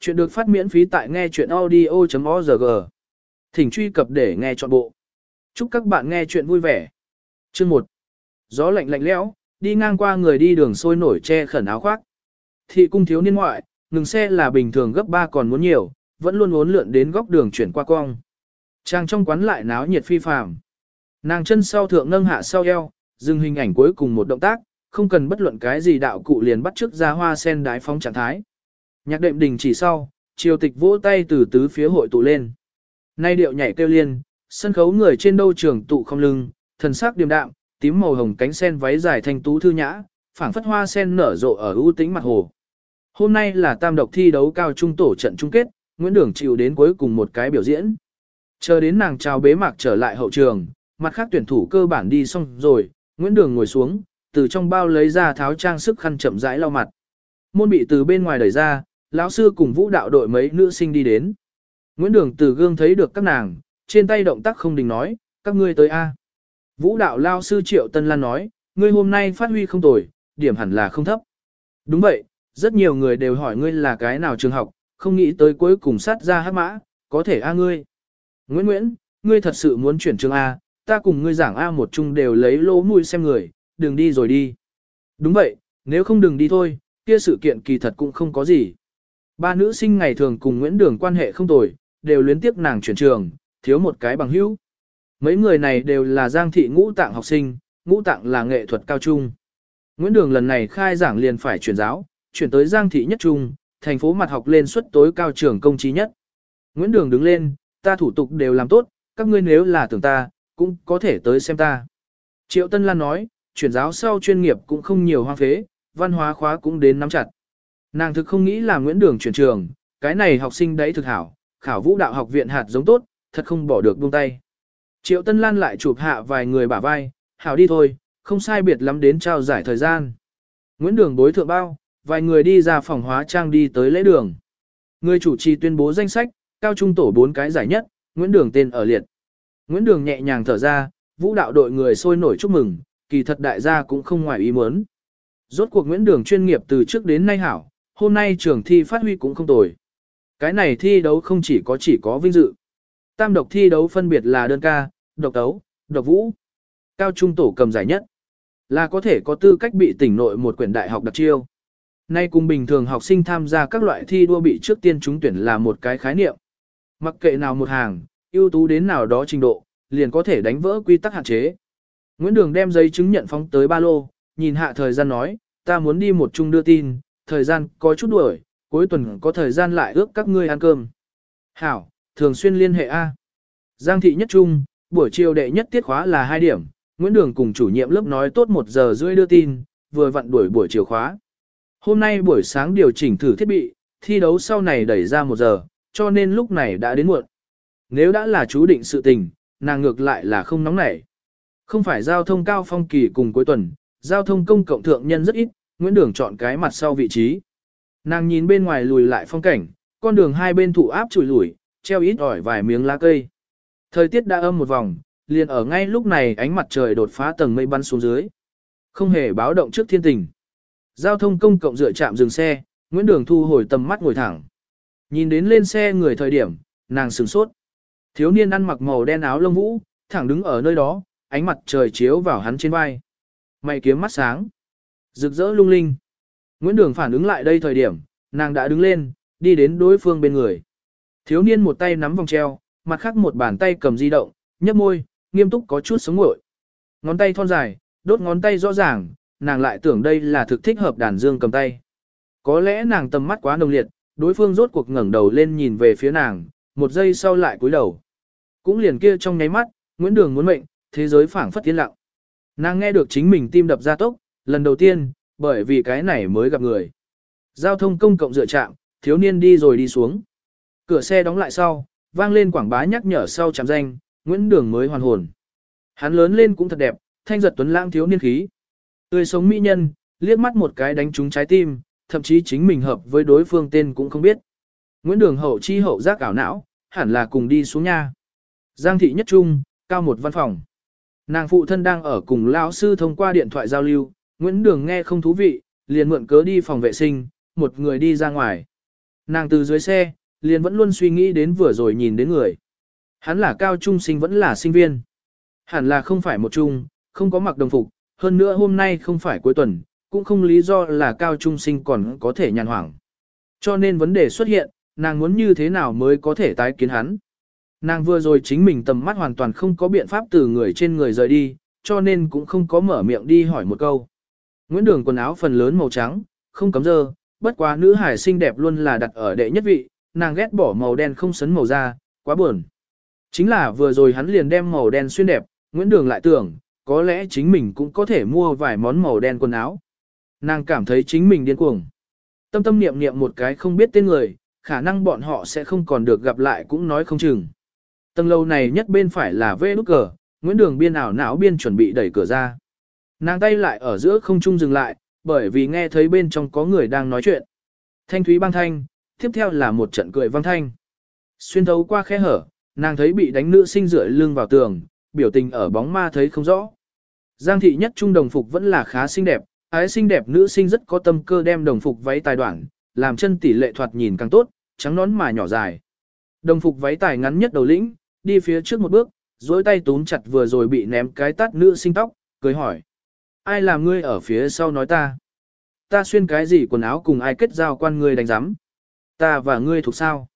Chuyện được phát miễn phí tại nghe chuyện audio.org. Thỉnh truy cập để nghe trọn bộ. Chúc các bạn nghe chuyện vui vẻ. Chương 1. Gió lạnh lạnh lẽo, đi ngang qua người đi đường sôi nổi che khẩn áo khoác. Thị cung thiếu niên ngoại, ngừng xe là bình thường gấp 3 còn muốn nhiều, vẫn luôn uốn lượn đến góc đường chuyển qua cong. Trang trong quán lại náo nhiệt phi phàm. Nàng chân sau thượng nâng hạ sau eo, dừng hình ảnh cuối cùng một động tác, không cần bất luận cái gì đạo cụ liền bắt trước ra hoa sen đái phóng trạng thái. Nhạc đệm đình chỉ sau, triều tịch vỗ tay từ tứ phía hội tụ lên. Nay điệu nhảy kêu liên, sân khấu người trên đâu trường tụ không lưng, thần sắc điềm đạm, tím màu hồng cánh sen váy dài thanh tú thư nhã, phảng phất hoa sen nở rộ ở ưu tĩnh mặt hồ. Hôm nay là tam độc thi đấu cao trung tổ trận chung kết, Nguyễn Đường chịu đến cuối cùng một cái biểu diễn. Chờ đến nàng chào bế mạc trở lại hậu trường, mặt khác tuyển thủ cơ bản đi xong rồi, Nguyễn Đường ngồi xuống, từ trong bao lấy ra tháo trang sức khăn chậm rãi lau mặt. Môn bị từ bên ngoài đẩy ra, lão sư cùng vũ đạo đội mấy nữ sinh đi đến. Nguyễn Đường từ gương thấy được các nàng, trên tay động tác không đình nói, các ngươi tới A. Vũ đạo lao sư Triệu Tân Lan nói, ngươi hôm nay phát huy không tồi, điểm hẳn là không thấp. Đúng vậy, rất nhiều người đều hỏi ngươi là cái nào trường học, không nghĩ tới cuối cùng sát ra hát mã, có thể A ngươi. Nguyễn Nguyễn, ngươi thật sự muốn chuyển trường A, ta cùng ngươi giảng A một chung đều lấy lỗ mũi xem người, đừng đi rồi đi. Đúng vậy, nếu không đừng đi thôi, kia sự kiện kỳ thật cũng không có gì. Ba nữ sinh ngày thường cùng Nguyễn Đường quan hệ không tồi, đều luyến tiếp nàng chuyển trường, thiếu một cái bằng hữu. Mấy người này đều là giang thị ngũ tạng học sinh, ngũ tạng là nghệ thuật cao trung. Nguyễn Đường lần này khai giảng liền phải chuyển giáo, chuyển tới giang thị nhất trung, thành phố mặt học lên suất tối cao trường công trí nhất. Nguyễn Đường đứng lên, ta thủ tục đều làm tốt, các ngươi nếu là tưởng ta, cũng có thể tới xem ta. Triệu Tân Lan nói, chuyển giáo sau chuyên nghiệp cũng không nhiều hoang phế, văn hóa khóa cũng đến nắm chặt. Nàng thực không nghĩ là Nguyễn Đường chuyển trường, cái này học sinh đấy thực hảo, khảo vũ đạo học viện hạt giống tốt, thật không bỏ được buông tay. Triệu Tân Lan lại chụp hạ vài người bả vai, hảo đi thôi, không sai biệt lắm đến trao giải thời gian. Nguyễn Đường bối thượng bao, vài người đi ra phòng hóa trang đi tới lễ đường. Người chủ trì tuyên bố danh sách, cao trung tổ bốn cái giải nhất, Nguyễn Đường tên ở liệt. Nguyễn Đường nhẹ nhàng thở ra, vũ đạo đội người sôi nổi chúc mừng, kỳ thật đại gia cũng không ngoài ý muốn. Rốt cuộc Nguyễn Đường chuyên nghiệp từ trước đến nay hảo, hôm nay trường thi phát huy cũng không tồi. Cái này thi đấu không chỉ có chỉ có vinh dự. Tam độc thi đấu phân biệt là đơn ca, độc tấu, độc vũ. Cao trung tổ cầm giải nhất. Là có thể có tư cách bị tỉnh nội một quyển đại học đặc chiêu. Nay cùng bình thường học sinh tham gia các loại thi đua bị trước tiên trúng tuyển là một cái khái niệm. Mặc kệ nào một hàng, ưu tú đến nào đó trình độ, liền có thể đánh vỡ quy tắc hạn chế. Nguyễn Đường đem giấy chứng nhận phóng tới ba lô, nhìn hạ thời gian nói, ta muốn đi một chung đưa tin, thời gian có chút đuổi, cuối tuần có thời gian lại ước các ngươi ăn cơm. Hảo, thường xuyên liên hệ A. Giang thị nhất trung, buổi chiều đệ nhất tiết khóa là 2 điểm, Nguyễn Đường cùng chủ nhiệm lớp nói tốt 1 giờ rưỡi đưa tin, vừa vặn đuổi buổi chiều khóa. Hôm nay buổi sáng điều chỉnh thử thiết bị, thi đấu sau này đẩy ra 1 giờ, cho nên lúc này đã đến muộn. Nếu đã là chú định sự tình, nàng ngược lại là không nóng nảy. Không phải giao thông cao phong kỳ cùng cuối tuần, giao thông công cộng thượng nhân rất ít, Nguyễn Đường chọn cái mặt sau vị trí. Nàng nhìn bên ngoài lùi lại phong cảnh, con đường hai bên thụ áp chùi lủi, treo ít ỏi vài miếng lá cây. Thời tiết đã âm một vòng, liền ở ngay lúc này ánh mặt trời đột phá tầng mây bắn xuống dưới. Không hề báo động trước thiên tình. Giao thông công cộng dựa chạm dừng xe, Nguyễn Đường thu hồi tầm mắt ngồi thẳng. Nhìn đến lên xe người thời điểm, nàng sửng sốt. Thiếu niên ăn mặc màu đen áo lông vũ, thẳng đứng ở nơi đó, ánh mặt trời chiếu vào hắn trên vai. Mày kiếm mắt sáng. Rực rỡ lung linh. Nguyễn Đường phản ứng lại đây thời điểm, nàng đã đứng lên, đi đến đối phương bên người. Thiếu niên một tay nắm vòng treo, mặt khác một bàn tay cầm di động, nhấp môi, nghiêm túc có chút sống ngội. Ngón tay thon dài, đốt ngón tay rõ ràng, nàng lại tưởng đây là thực thích hợp đàn dương cầm tay. Có lẽ nàng tầm mắt quá nồng liệt, đối phương rốt cuộc ngẩng đầu lên nhìn về phía nàng, một giây sau lại cúi đầu. Cũng liền kia trong nháy mắt, Nguyễn Đường muốn mệnh, thế giới phảng phất tiến lặng. Nàng nghe được chính mình tim đập ra tốc, lần đầu tiên, bởi vì cái này mới gặp người. Giao thông công cộng dựa chạm, thiếu niên đi rồi đi xuống. Cửa xe đóng lại sau, vang lên quảng bá nhắc nhở sau chạm danh, Nguyễn Đường mới hoàn hồn. Hắn lớn lên cũng thật đẹp, thanh giật tuấn lãng thiếu niên khí. Tươi sống mỹ nhân, liếc mắt một cái đánh trúng trái tim, thậm chí chính mình hợp với đối phương tên cũng không biết. Nguyễn Đường hậu chi hậu giác ảo não, hẳn là cùng đi xuống nha. Giang thị nhất trung, cao một văn phòng. Nàng phụ thân đang ở cùng lão sư thông qua điện thoại giao lưu, Nguyễn Đường nghe không thú vị, liền mượn cớ đi phòng vệ sinh, một người đi ra ngoài. Nàng từ dưới xe, liền vẫn luôn suy nghĩ đến vừa rồi nhìn đến người. Hắn là cao trung sinh vẫn là sinh viên. Hẳn là không phải một trung, không có mặc đồng phục, hơn nữa hôm nay không phải cuối tuần, cũng không lý do là cao trung sinh còn có thể nhàn hoảng. Cho nên vấn đề xuất hiện, nàng muốn như thế nào mới có thể tái kiến hắn. Nàng vừa rồi chính mình tầm mắt hoàn toàn không có biện pháp từ người trên người rời đi, cho nên cũng không có mở miệng đi hỏi một câu. Nguyễn Đường quần áo phần lớn màu trắng, không cấm dơ, bất quá nữ hải xinh đẹp luôn là đặt ở đệ nhất vị, nàng ghét bỏ màu đen không sấn màu da, quá buồn. Chính là vừa rồi hắn liền đem màu đen xuyên đẹp, Nguyễn Đường lại tưởng, có lẽ chính mình cũng có thể mua vài món màu đen quần áo. Nàng cảm thấy chính mình điên cuồng. Tâm tâm niệm niệm một cái không biết tên người, khả năng bọn họ sẽ không còn được gặp lại cũng nói không chừng. Tầng lâu này nhất bên phải là vê nút cờ, Nguyễn Đường biên ảo não biên chuẩn bị đẩy cửa ra. Nàng tay lại ở giữa không trung dừng lại, bởi vì nghe thấy bên trong có người đang nói chuyện. Thanh thúy băng thanh, tiếp theo là một trận cười vang thanh. Xuyên thấu qua khe hở, nàng thấy bị đánh nữ sinh rửa lưng vào tường, biểu tình ở bóng ma thấy không rõ. Giang thị nhất trung đồng phục vẫn là khá xinh đẹp, ái xinh đẹp nữ sinh rất có tâm cơ đem đồng phục váy tài đoạn, làm chân tỷ lệ thoạt nhìn càng tốt, trắng nón mà nhỏ dài. Đồng phục váy tài ngắn nhất đầu lĩnh, đi phía trước một bước, duỗi tay túm chặt vừa rồi bị ném cái tát nữ sinh tóc, cười hỏi. Ai làm ngươi ở phía sau nói ta? Ta xuyên cái gì quần áo cùng ai kết giao quan ngươi đánh giám? Ta và ngươi thuộc sao?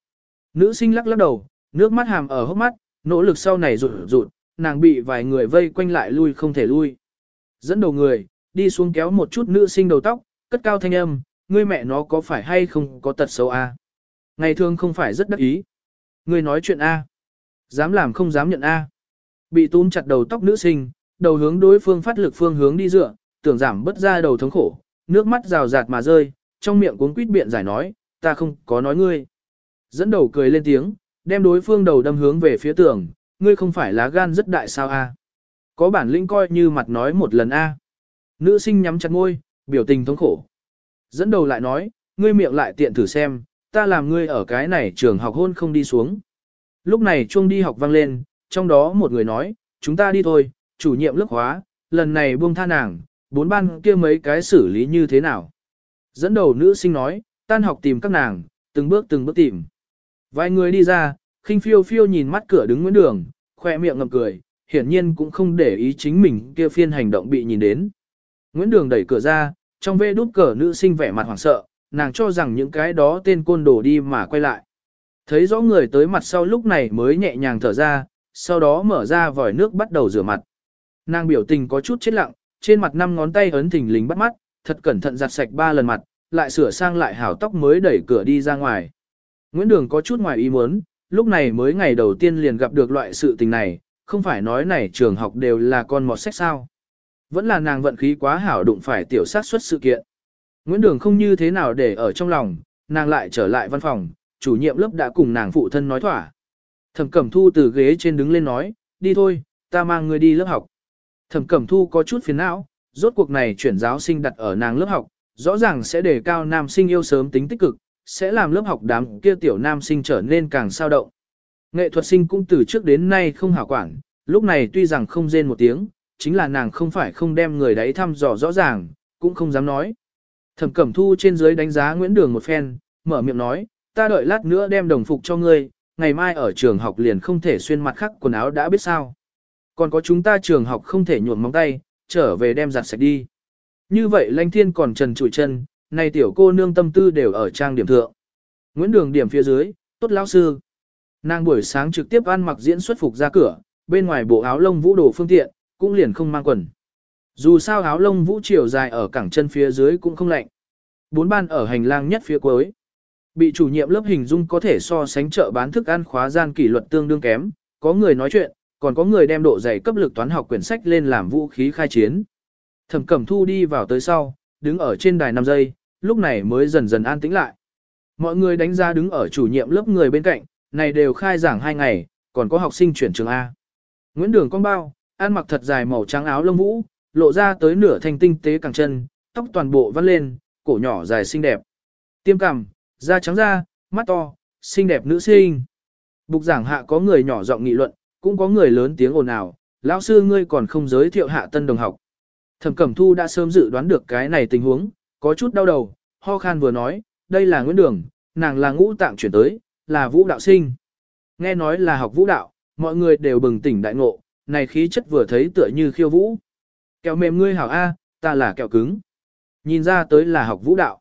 Nữ sinh lắc lắc đầu, nước mắt hàm ở hốc mắt, nỗ lực sau này rụt rụt, nàng bị vài người vây quanh lại lui không thể lui. Dẫn đầu người, đi xuống kéo một chút nữ sinh đầu tóc, cất cao thanh âm, ngươi mẹ nó có phải hay không có tật xấu a? À? Ngày thường không phải rất đắc ý. Ngươi nói chuyện a? Dám làm không dám nhận a? Bị túm chặt đầu tóc nữ sinh, đầu hướng đối phương phát lực phương hướng đi dựa, tưởng giảm bất ra đầu thống khổ, nước mắt rào rạt mà rơi, trong miệng cuốn quýt biện giải nói, ta không có nói ngươi. Dẫn đầu cười lên tiếng, đem đối phương đầu đâm hướng về phía tường, ngươi không phải lá gan rất đại sao a? Có bản lĩnh coi như mặt nói một lần a. Nữ sinh nhắm chặt ngôi, biểu tình thống khổ. Dẫn đầu lại nói, ngươi miệng lại tiện thử xem, ta làm ngươi ở cái này trường học hôn không đi xuống. Lúc này chuông đi học vang lên, trong đó một người nói, chúng ta đi thôi, chủ nhiệm lớp hóa, lần này buông tha nàng, bốn ban kia mấy cái xử lý như thế nào. Dẫn đầu nữ sinh nói, tan học tìm các nàng, từng bước từng bước tìm. Vài người đi ra, khinh phiêu phiêu nhìn mắt cửa đứng Nguyễn Đường, khoe miệng ngậm cười, hiển nhiên cũng không để ý chính mình kia phiên hành động bị nhìn đến. Nguyễn Đường đẩy cửa ra, trong vê đút cờ nữ sinh vẻ mặt hoảng sợ, nàng cho rằng những cái đó tên côn đồ đi mà quay lại. Thấy rõ người tới mặt sau lúc này mới nhẹ nhàng thở ra, sau đó mở ra vòi nước bắt đầu rửa mặt. Nàng biểu tình có chút chết lặng, trên mặt năm ngón tay ấn thình lình bắt mắt, thật cẩn thận giặt sạch ba lần mặt, lại sửa sang lại hảo tóc mới đẩy cửa đi ra ngoài. Nguyễn Đường có chút ngoài ý muốn, lúc này mới ngày đầu tiên liền gặp được loại sự tình này, không phải nói này trường học đều là con mọt sách sao. Vẫn là nàng vận khí quá hảo đụng phải tiểu sát xuất sự kiện. Nguyễn Đường không như thế nào để ở trong lòng, nàng lại trở lại văn phòng, chủ nhiệm lớp đã cùng nàng phụ thân nói thỏa. Thẩm Cẩm Thu từ ghế trên đứng lên nói, đi thôi, ta mang người đi lớp học. Thẩm Cẩm Thu có chút phiền não, rốt cuộc này chuyển giáo sinh đặt ở nàng lớp học, rõ ràng sẽ đề cao nam sinh yêu sớm tính tích cực, sẽ làm lớp học đám kia tiểu nam sinh trở nên càng sao động. Nghệ thuật sinh cũng từ trước đến nay không hảo quản, lúc này tuy rằng không rên một tiếng, chính là nàng không phải không đem người đấy thăm dò rõ ràng, cũng không dám nói. Thẩm Cẩm Thu trên dưới đánh giá Nguyễn Đường một phen, mở miệng nói, ta đợi lát nữa đem đồng phục cho ngươi, ngày mai ở trường học liền không thể xuyên mặt khác quần áo đã biết sao. Còn có chúng ta trường học không thể nhuộm móng tay, trở về đem giặt sạch đi. Như vậy lãnh Thiên còn trần trụi chân, này tiểu cô nương tâm tư đều ở trang điểm thượng. Nguyễn Đường điểm phía dưới, tốt lão sư. Nàng buổi sáng trực tiếp ăn mặc diễn xuất phục ra cửa, bên ngoài bộ áo lông vũ đồ phương tiện, cũng liền không mang quần. Dù sao áo lông vũ chiều dài ở cẳng chân phía dưới cũng không lạnh. Bốn ban ở hành lang nhất phía cuối. Bị chủ nhiệm lớp hình dung có thể so sánh chợ bán thức ăn khóa gian kỷ luật tương đương kém, có người nói chuyện, còn có người đem độ dày cấp lực toán học quyển sách lên làm vũ khí khai chiến. Thẩm Cẩm Thu đi vào tới sau, đứng ở trên đài 5 giây, lúc này mới dần dần an tĩnh lại. Mọi người đánh giá đứng ở chủ nhiệm lớp người bên cạnh, này đều khai giảng 2 ngày, còn có học sinh chuyển trường A. Nguyễn Đường Con Bao, ăn mặc thật dài màu trắng áo lông vũ, lộ ra tới nửa thanh tinh tế càng chân, tóc toàn bộ vắt lên, cổ nhỏ dài xinh đẹp. Tiêm cằm, da trắng da, mắt to, xinh đẹp nữ sinh. Bục giảng hạ có người nhỏ giọng nghị luận, cũng có người lớn tiếng ồn ào, lão sư ngươi còn không giới thiệu hạ tân đồng học. Thẩm Cẩm Thu đã sớm dự đoán được cái này tình huống, có chút đau đầu, ho khan vừa nói, đây là Nguyễn Đường, nàng là ngũ tạng chuyển tới, là vũ đạo sinh. Nghe nói là học vũ đạo, mọi người đều bừng tỉnh đại ngộ, này khí chất vừa thấy tựa như khiêu vũ. Kẹo mềm ngươi hảo A, ta là kẹo cứng. Nhìn ra tới là học vũ đạo.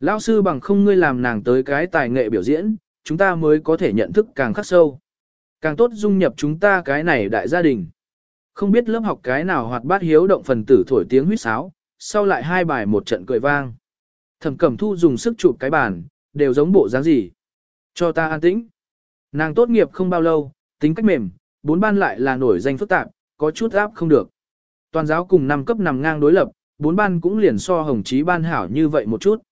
Lão sư bằng không ngươi làm nàng tới cái tài nghệ biểu diễn, chúng ta mới có thể nhận thức càng khắc sâu. Càng tốt dung nhập chúng ta cái này đại gia đình. Không biết lớp học cái nào hoạt bát hiếu động phần tử thổi tiếng huýt sáo, sau lại hai bài một trận cười vang. Thẩm Cẩm Thu dùng sức chụp cái bàn, đều giống bộ dáng gì. Cho ta an tĩnh. Nàng tốt nghiệp không bao lâu, tính cách mềm, bốn ban lại là nổi danh phức tạp, có chút áp không được. Toàn giáo cùng năm cấp nằm ngang đối lập, bốn ban cũng liền so hồng chí ban hảo như vậy một chút.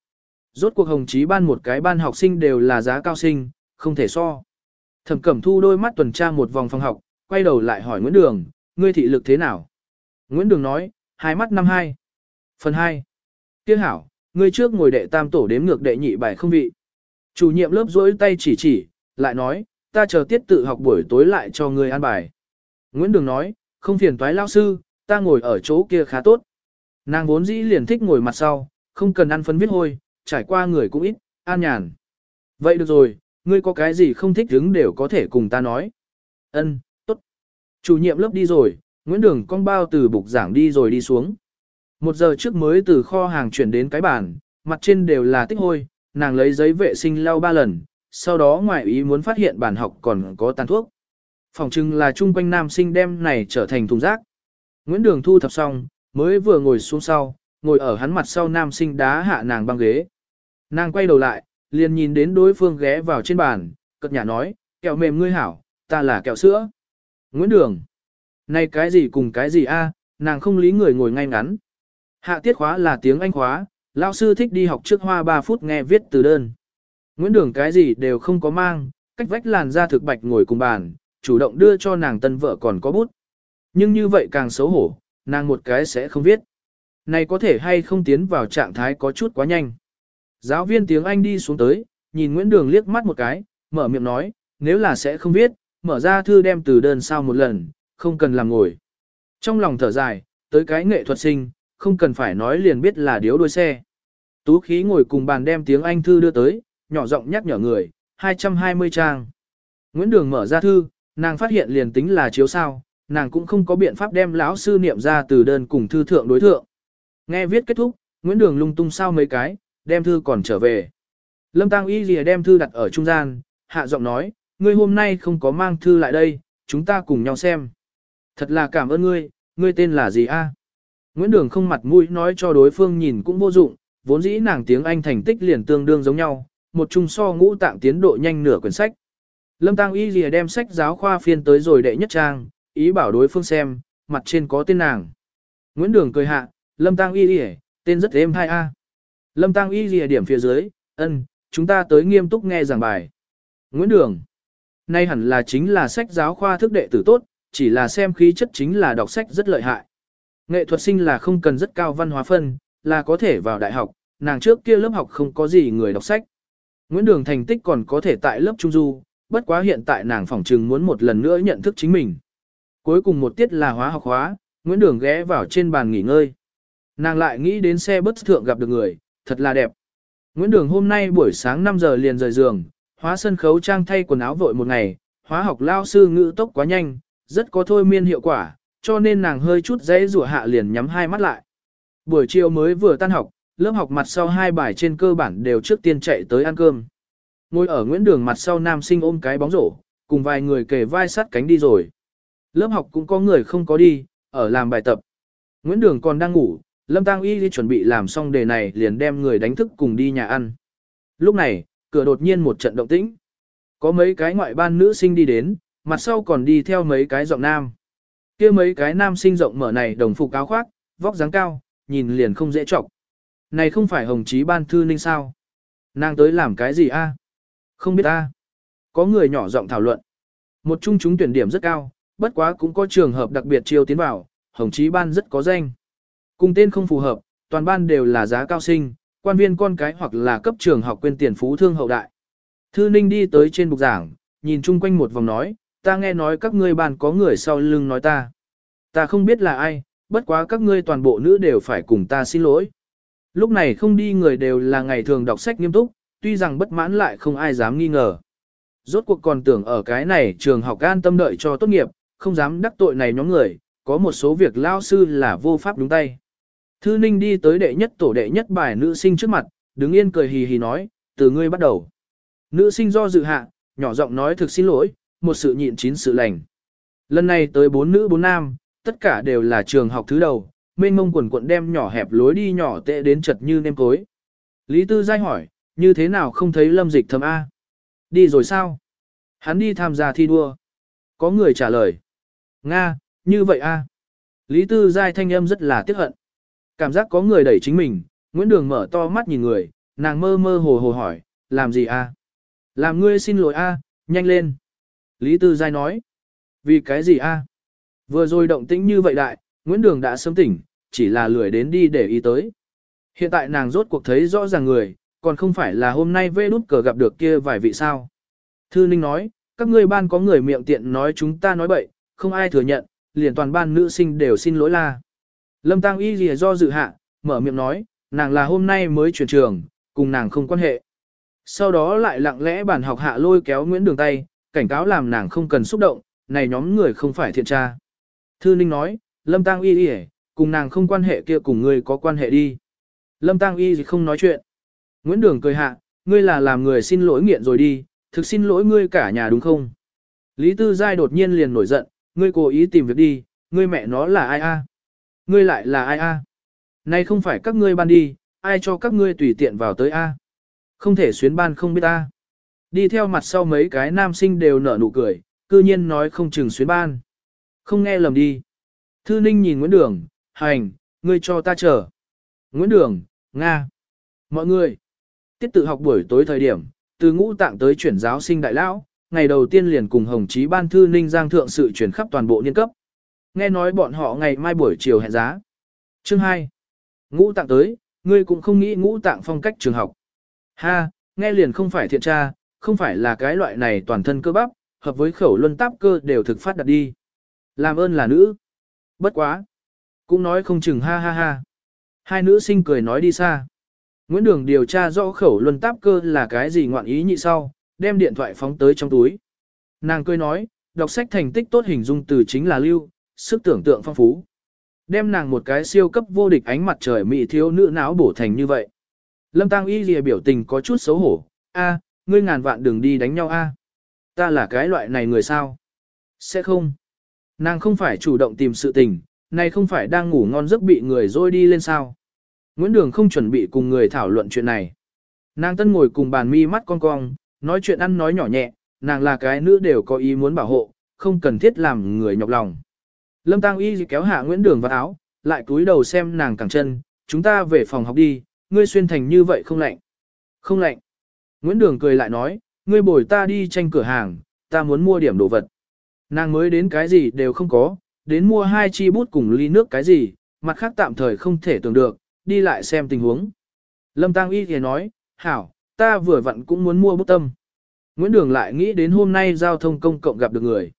Rốt cuộc hồng chí ban một cái ban học sinh đều là giá cao sinh, không thể so. Thẩm Cẩm Thu đôi mắt tuần tra một vòng phòng học, quay đầu lại hỏi Nguyễn Đường, ngươi thị lực thế nào? Nguyễn Đường nói, hai mắt năm hai. Phần 2. Tiếc hảo, ngươi trước ngồi đệ tam tổ đếm ngược đệ nhị bài không vị. Chủ nhiệm lớp rỗi tay chỉ chỉ, lại nói, ta chờ tiết tự học buổi tối lại cho ngươi an bài. Nguyễn Đường nói, không phiền toái lao sư, ta ngồi ở chỗ kia khá tốt. Nàng vốn dĩ liền thích ngồi mặt sau, không cần ăn phấn viết hôi, trải qua người cũng ít, an nhàn. Vậy được rồi, ngươi có cái gì không thích đứng đều có thể cùng ta nói. Ân, tốt. Chủ nhiệm lớp đi rồi, Nguyễn Đường con bao từ bục giảng đi rồi đi xuống. Một giờ trước mới từ kho hàng chuyển đến cái bàn, mặt trên đều là tích hôi, nàng lấy giấy vệ sinh lau ba lần, sau đó ngoại ý muốn phát hiện bàn học còn có tàn thuốc. Phòng trưng là chung quanh nam sinh đem này trở thành thùng rác. Nguyễn Đường thu thập xong, mới vừa ngồi xuống sau, ngồi ở hắn mặt sau nam sinh đá hạ nàng băng ghế. Nàng quay đầu lại, liền nhìn đến đối phương ghé vào trên bàn, cật nhà nói, kẹo mềm ngươi hảo, ta là kẹo sữa. Nguyễn Đường. Này cái gì cùng cái gì a? nàng không lý người ngồi ngay ngắn. Hạ tiết khóa là tiếng Anh khóa, lao sư thích đi học trước hoa 3 phút nghe viết từ đơn. Nguyễn Đường cái gì đều không có mang, cách vách làn ra thực bạch ngồi cùng bàn, chủ động đưa cho nàng tân vợ còn có bút. Nhưng như vậy càng xấu hổ, nàng một cái sẽ không viết. Này có thể hay không tiến vào trạng thái có chút quá nhanh. Giáo viên tiếng Anh đi xuống tới, nhìn Nguyễn Đường liếc mắt một cái, mở miệng nói, nếu là sẽ không viết, mở ra thư đem từ đơn sao một lần, không cần làm ngồi. Trong lòng thở dài, tới cái nghệ thuật sinh, không cần phải nói liền biết là điếu đuôi xe. Tú khí ngồi cùng bàn đem tiếng Anh thư đưa tới, nhỏ giọng nhắc nhở người, 220 trang. Nguyễn Đường mở ra thư, nàng phát hiện liền tính là chiếu sao, nàng cũng không có biện pháp đem lão sư niệm ra từ đơn cùng thư thượng đối thượng. Nghe viết kết thúc, Nguyễn Đường lung tung sao mấy cái, đem thư còn trở về. Lâm Tăng Y lìa đem thư đặt ở trung gian, hạ giọng nói, ngươi hôm nay không có mang thư lại đây, chúng ta cùng nhau xem. Thật là cảm ơn ngươi, ngươi tên là gì a? Nguyễn Đường không mặt mũi nói cho đối phương nhìn cũng vô dụng, vốn dĩ nàng tiếng Anh thành tích liền tương đương giống nhau, một chung so ngũ tạng tiến độ nhanh nửa quyển sách. Lâm Tăng Y lìa đem sách giáo khoa phiên tới rồi đệ nhất trang, ý bảo đối phương xem, mặt trên có tên nàng. Nguyễn Đường cười hạ, Lâm Tăng Y lìa, tên rất êm hai a. Lâm Tăng Y lìa điểm phía dưới, ân, chúng ta tới nghiêm túc nghe giảng bài. Nguyễn Đường, nay hẳn là chính là sách giáo khoa thức đệ tử tốt, chỉ là xem khí chất chính là đọc sách rất lợi hại. Nghệ thuật sinh là không cần rất cao văn hóa phân, là có thể vào đại học, nàng trước kia lớp học không có gì người đọc sách. Nguyễn Đường thành tích còn có thể tại lớp trung du, bất quá hiện tại nàng phỏng trừng muốn một lần nữa nhận thức chính mình. Cuối cùng một tiết là hóa học hóa, Nguyễn Đường ghé vào trên bàn nghỉ ngơi. Nàng lại nghĩ đến xe bất thượng gặp được người, thật là đẹp. Nguyễn Đường hôm nay buổi sáng 5 giờ liền rời giường, hóa sân khấu trang thay quần áo vội một ngày, hóa học lao sư ngữ tốc quá nhanh, rất có thôi miên hiệu quả, cho nên nàng hơi chút dễ rủa hạ liền nhắm hai mắt lại. Buổi chiều mới vừa tan học, lớp học mặt sau hai bài trên cơ bản đều trước tiên chạy tới ăn cơm. Ngồi ở Nguyễn Đường mặt sau nam sinh ôm cái bóng rổ, cùng vài người kề vai sát cánh đi rồi. Lớp học cũng có người không có đi, ở làm bài tập. Nguyễn Đường còn đang ngủ, Lâm Tăng Y chuẩn bị làm xong đề này liền đem người đánh thức cùng đi nhà ăn. Lúc này, cửa đột nhiên một trận động tĩnh. Có mấy cái ngoại ban nữ sinh đi đến, mặt sau còn đi theo mấy cái giọng nam kia mấy cái nam sinh rộng mở này đồng phục áo khoác, vóc dáng cao, nhìn liền không dễ chọc. Này không phải hồng chí ban thư ninh sao? Nàng tới làm cái gì a? Không biết a. Có người nhỏ giọng thảo luận. Một chung chúng tuyển điểm rất cao, bất quá cũng có trường hợp đặc biệt chiêu tiến vào, hồng chí ban rất có danh. Cùng tên không phù hợp, toàn ban đều là giá cao sinh, quan viên con cái hoặc là cấp trường học quên tiền phú thương hậu đại. Thư ninh đi tới trên bục giảng, nhìn chung quanh một vòng nói, ta nghe nói các ngươi bàn có người sau lưng nói ta. Ta không biết là ai, bất quá các ngươi toàn bộ nữ đều phải cùng ta xin lỗi. Lúc này không đi người đều là ngày thường đọc sách nghiêm túc, tuy rằng bất mãn lại không ai dám nghi ngờ. Rốt cuộc còn tưởng ở cái này trường học an tâm đợi cho tốt nghiệp, không dám đắc tội này nhóm người, có một số việc lao sư là vô pháp đúng tay. Thư Ninh đi tới đệ nhất tổ đệ nhất bài nữ sinh trước mặt, đứng yên cười hì hì nói, từ ngươi bắt đầu. Nữ sinh do dự hạ, nhỏ giọng nói thực xin lỗi, một sự nhịn chín sự lành. Lần này tới bốn nữ bốn nam, tất cả đều là trường học thứ đầu, mênh mông quần quận đem nhỏ hẹp lối đi nhỏ tệ đến chật như nêm cối. Lý Tư Giai hỏi, như thế nào không thấy lâm dịch thầm A? Đi rồi sao? Hắn đi tham gia thi đua. Có người trả lời. Nga, như vậy A. Lý Tư Giai thanh âm rất là tiếc hận. Cảm giác có người đẩy chính mình, Nguyễn Đường mở to mắt nhìn người, nàng mơ mơ hồ hồ hỏi, làm gì A? Làm ngươi xin lỗi A, nhanh lên. Lý Tư Giai nói. Vì cái gì A? Vừa rồi động tĩnh như vậy đại, Nguyễn Đường đã sớm tỉnh, chỉ là lười đến đi để ý tới. Hiện tại nàng rốt cuộc thấy rõ ràng người, còn không phải là hôm nay vê đút cờ gặp được kia vài vị sao. Thư Ninh nói, các ngươi ban có người miệng tiện nói chúng ta nói bậy, không ai thừa nhận, liền toàn ban nữ sinh đều xin lỗi la. Lâm Tăng Y lìa do dự hạ, mở miệng nói, nàng là hôm nay mới chuyển trường, cùng nàng không quan hệ. Sau đó lại lặng lẽ bản học hạ lôi kéo Nguyễn Đường tay, cảnh cáo làm nàng không cần xúc động, này nhóm người không phải thiện tra. Thư Ninh nói, Lâm Tăng Y lìa, cùng nàng không quan hệ kia cùng ngươi có quan hệ đi. Lâm Tăng Y không nói chuyện. Nguyễn Đường cười hạ, ngươi là làm người xin lỗi nghiện rồi đi, thực xin lỗi ngươi cả nhà đúng không? Lý Tư Giai đột nhiên liền nổi giận, ngươi cố ý tìm việc đi, ngươi mẹ nó là ai a? Ngươi lại là ai a? À? Không phải các ngươi ban đi, ai cho các ngươi tùy tiện vào tới a? Không thể xuyến ban không biết a. Đi theo mặt sau mấy cái nam sinh đều nở nụ cười, cư nhiên nói không chừng xuyến ban. Không nghe lầm đi. Thư Ninh nhìn Nguyễn Đường, hành, ngươi cho ta chờ. Nguyễn Đường, Nga. Mọi người. Tiết tự học buổi tối thời điểm, từ ngũ tạng tới chuyển giáo sinh đại lão, ngày đầu tiên liền cùng Hồng Chí Ban Thư Ninh Giang Thượng sự chuyển khắp toàn bộ niên cấp. Nghe nói bọn họ ngày mai buổi chiều hẹn giá. Chương 2. Ngũ tạng tới, ngươi cũng không nghĩ ngũ tạng phong cách trường học. Ha, nghe liền không phải thiện tra, không phải là cái loại này toàn thân cơ bắp, hợp với khẩu luân táp cơ đều thực phát đặt đi. Làm ơn là nữ. Bất quá. Cũng nói không chừng ha ha ha. Hai nữ sinh cười nói đi xa. Nguyễn Đường điều tra rõ khẩu luân táp cơ là cái gì ngoạn ý nhị sau, đem điện thoại phóng tới trong túi. Nàng cười nói, đọc sách thành tích tốt hình dung từ chính là lưu, sức tưởng tượng phong phú. Đem nàng một cái siêu cấp vô địch ánh mặt trời mỹ thiếu nữ não bổ thành như vậy. Lâm Tăng Y lìa biểu tình có chút xấu hổ, a, ngươi ngàn vạn đừng đi đánh nhau a. Ta là cái loại này người sao? Sẽ không. Nàng không phải chủ động tìm sự tình, này không phải đang ngủ ngon giấc bị người dôi đi lên sao. Nguyễn Đường không chuẩn bị cùng người thảo luận chuyện này. Nàng tân ngồi cùng bàn mi mắt con cong, nói chuyện ăn nói nhỏ nhẹ, nàng là cái nữ đều có ý muốn bảo hộ, không cần thiết làm người nhọc lòng. Lâm Tăng Y kéo hạ Nguyễn Đường vào áo, lại cúi đầu xem nàng cẳng chân, chúng ta về phòng học đi, ngươi xuyên thành như vậy không lạnh. Không lạnh. Nguyễn Đường cười lại nói, ngươi bồi ta đi tranh cửa hàng, ta muốn mua điểm đồ vật. Nàng mới đến cái gì đều không có, đến mua hai chi bút cùng ly nước cái gì, mặt khác tạm thời không thể tưởng được, đi lại xem tình huống. Lâm Tăng Y thì nói, hảo, ta vừa vặn cũng muốn mua bút tâm. Nguyễn Đường lại nghĩ đến hôm nay giao thông công cộng gặp được người.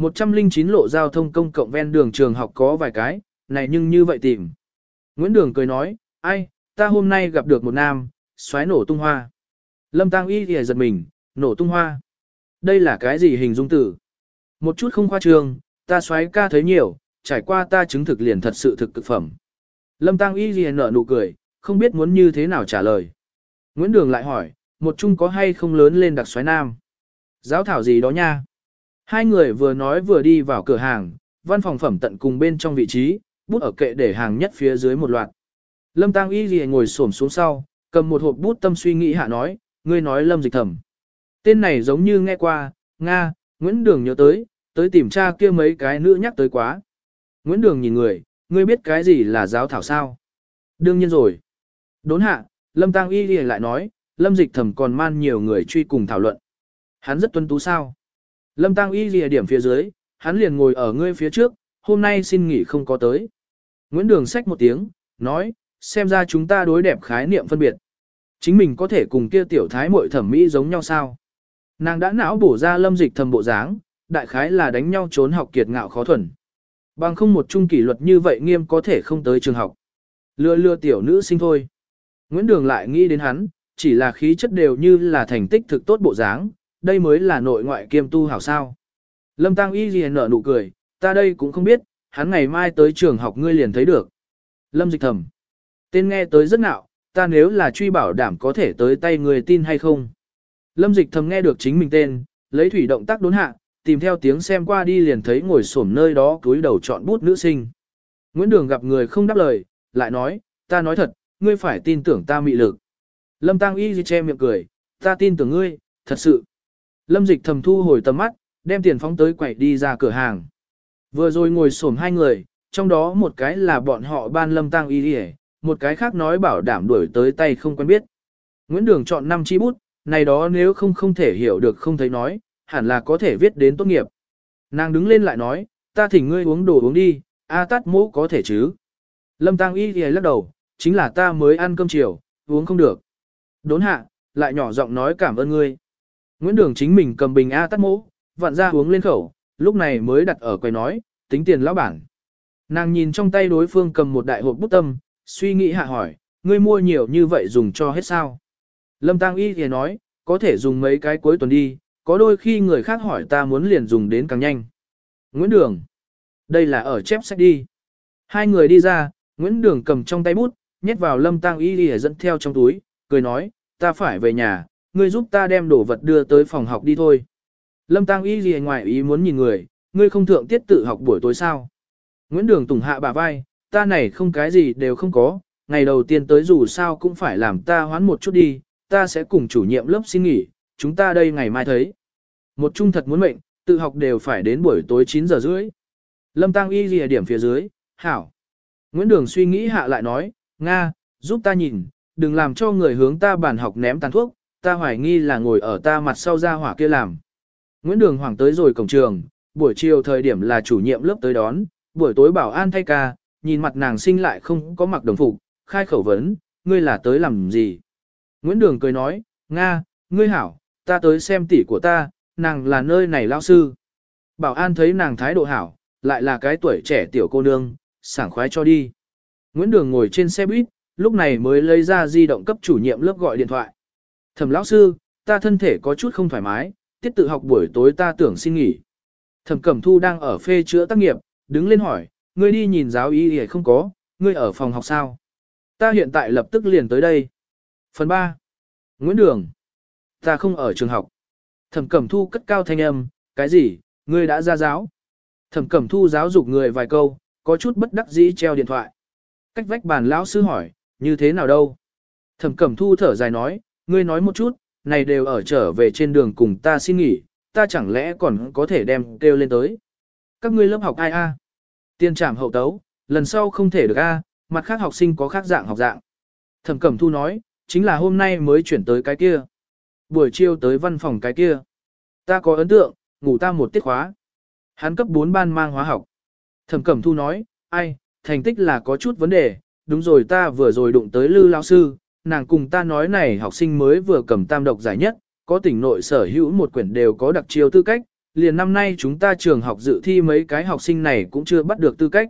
109 lộ giao thông công cộng ven đường trường học có vài cái, này nhưng như vậy tìm. Nguyễn Đường cười nói, ai, ta hôm nay gặp được một nam, xoáy nổ tung hoa. Lâm Tăng Y thì giật mình, nổ tung hoa. Đây là cái gì hình dung tử? Một chút không khoa trương, ta xoáy ca thấy nhiều, trải qua ta chứng thực liền thật sự thực cực phẩm. Lâm Tăng Y thì nở nụ cười, không biết muốn như thế nào trả lời. Nguyễn Đường lại hỏi, một chung có hay không lớn lên đặc xoáy nam? Giáo thảo gì đó nha? Hai người vừa nói vừa đi vào cửa hàng, văn phòng phẩm tận cùng bên trong vị trí, bút ở kệ để hàng nhất phía dưới một loạt. Lâm Tăng Y liền ngồi xổm xuống sau, cầm một hộp bút tâm suy nghĩ hạ nói, ngươi nói Lâm Dịch Thẩm. Tên này giống như nghe qua, Nga, Nguyễn Đường nhớ tới, tới tìm cha kia mấy cái nữ nhắc tới quá. Nguyễn Đường nhìn người, ngươi biết cái gì là giáo thảo sao? Đương nhiên rồi. Đốn hạ, Lâm Tăng Y lại nói, Lâm Dịch Thẩm còn man nhiều người truy cùng thảo luận. Hắn rất tuân tú sao? Lâm Tăng Y lìa điểm phía dưới, hắn liền ngồi ở ngươi phía trước, hôm nay xin nghỉ không có tới. Nguyễn Đường xách một tiếng, nói, xem ra chúng ta đối đẹp khái niệm phân biệt. Chính mình có thể cùng kia tiểu thái muội thẩm mỹ giống nhau sao? Nàng đã não bổ ra lâm dịch thầm bộ dáng, đại khái là đánh nhau trốn học kiệt ngạo khó thuần. Bằng không một chung kỷ luật như vậy nghiêm có thể không tới trường học. Lừa lừa tiểu nữ sinh thôi. Nguyễn Đường lại nghĩ đến hắn, chỉ là khí chất đều như là thành tích thực tốt bộ dáng, đây mới là nội ngoại kiêm tu hảo sao. Lâm Tăng Y liền nở nụ cười, ta đây cũng không biết, hắn ngày mai tới trường học ngươi liền thấy được. Lâm dịch thầm. Tên nghe tới rất nạo, ta nếu là truy bảo đảm có thể tới tay người tin hay không. Lâm dịch thầm nghe được chính mình tên, lấy thủy động tác đốn hạ, tìm theo tiếng xem qua đi liền thấy ngồi xổm nơi đó cúi đầu chọn bút nữ sinh. Nguyễn Đường gặp người không đáp lời, lại nói, ta nói thật, ngươi phải tin tưởng ta mị lực. Lâm Tăng Y che miệng cười, ta tin tưởng ngươi, thật sự. Lâm dịch thầm thu hồi tầm mắt, đem tiền phóng tới quẩy đi ra cửa hàng. Vừa rồi ngồi xổm hai người, trong đó một cái là bọn họ ban Lâm Tăng Y một cái khác nói bảo đảm đuổi tới tay không quen biết. Nguyễn Đường chọn năm chi bút, này đó nếu không không thể hiểu được không thấy nói, hẳn là có thể viết đến tốt nghiệp. Nàng đứng lên lại nói, ta thỉnh ngươi uống đồ uống đi, a tát mũ có thể chứ. Lâm Tăng Y thì lắc đầu, chính là ta mới ăn cơm chiều, uống không được. Đốn hạ, lại nhỏ giọng nói cảm ơn ngươi. Nguyễn Đường chính mình cầm bình A tắt mũ, vặn ra uống lên khẩu, lúc này mới đặt ở quầy nói, tính tiền lão bản. Nàng nhìn trong tay đối phương cầm một đại hộp bút tâm, suy nghĩ hạ hỏi, ngươi mua nhiều như vậy dùng cho hết sao? Lâm Tăng Y thì nói, có thể dùng mấy cái cuối tuần đi, có đôi khi người khác hỏi ta muốn liền dùng đến càng nhanh. Nguyễn Đường, đây là ở chép sách đi. Hai người đi ra, Nguyễn Đường cầm trong tay bút, nhét vào Lâm Tăng Y thì dẫn theo trong túi, cười nói, ta phải về nhà, ngươi giúp ta đem đồ vật đưa tới phòng học đi thôi. Lâm Tăng Y gì ngoài ý muốn nhìn người, ngươi không thượng tiết tự học buổi tối sao. Nguyễn Đường tùng hạ bà vai, ta này không cái gì đều không có, ngày đầu tiên tới dù sao cũng phải làm ta hoán một chút đi, ta sẽ cùng chủ nhiệm lớp xin nghỉ, chúng ta đây ngày mai thấy. Một trung thật muốn mệnh, tự học đều phải đến buổi tối 9 giờ rưỡi. Lâm Tăng Y gì điểm phía dưới, hảo. Nguyễn Đường suy nghĩ hạ lại nói, Nga, giúp ta nhìn, đừng làm cho người hướng ta bàn học ném tàn thuốc, ta hoài nghi là ngồi ở ta mặt sau ra hỏa kia làm. Nguyễn Đường Hoàng tới rồi cổng trường, buổi chiều thời điểm là chủ nhiệm lớp tới đón, buổi tối bảo an thay ca, nhìn mặt nàng sinh lại không có mặc đồng phục, khai khẩu vấn, ngươi là tới làm gì? Nguyễn Đường cười nói, Nga, ngươi hảo, ta tới xem tỷ của ta, nàng là nơi này lao sư. Bảo an thấy nàng thái độ hảo, lại là cái tuổi trẻ tiểu cô nương, sảng khoái cho đi. Nguyễn Đường ngồi trên xe buýt, lúc này mới lấy ra di động cấp chủ nhiệm lớp gọi điện thoại. Thẩm lão sư, ta thân thể có chút không thoải mái, tiết tự học buổi tối ta tưởng xin nghỉ. Thẩm Cẩm Thu đang ở phê chữa tác nghiệp, đứng lên hỏi, ngươi đi nhìn giáo y thì không có, ngươi ở phòng học sao? Ta hiện tại lập tức liền tới đây. Phần 3. Nguyễn Đường. Ta không ở trường học. Thẩm Cẩm Thu cất cao thanh âm, cái gì, ngươi đã ra giáo. Thẩm Cẩm Thu giáo dục người vài câu, có chút bất đắc dĩ treo điện thoại. Cách vách bàn lão sư hỏi, như thế nào đâu? Thẩm Cẩm Thu thở dài nói, ngươi nói một chút, này đều ở trở về trên đường cùng ta xin nghỉ, ta chẳng lẽ còn có thể đem kêu lên tới. Các ngươi lớp học ai a? Tiên trảm hậu tấu, lần sau không thể được a, mặt khác học sinh có khác dạng học dạng. Thẩm Cẩm Thu nói, chính là hôm nay mới chuyển tới cái kia. Buổi chiều tới văn phòng cái kia. Ta có ấn tượng, ngủ ta một tiết khóa. Hắn cấp 4 ban mang hóa học. Thẩm Cẩm Thu nói, ai, thành tích là có chút vấn đề, đúng rồi ta vừa rồi đụng tới Lư lão sư, nàng cùng ta nói này học sinh mới vừa cầm tam độc giải nhất, có tỉnh nội sở hữu một quyển đều có đặc chiêu tư cách, liền năm nay chúng ta trường học dự thi mấy cái học sinh này cũng chưa bắt được tư cách.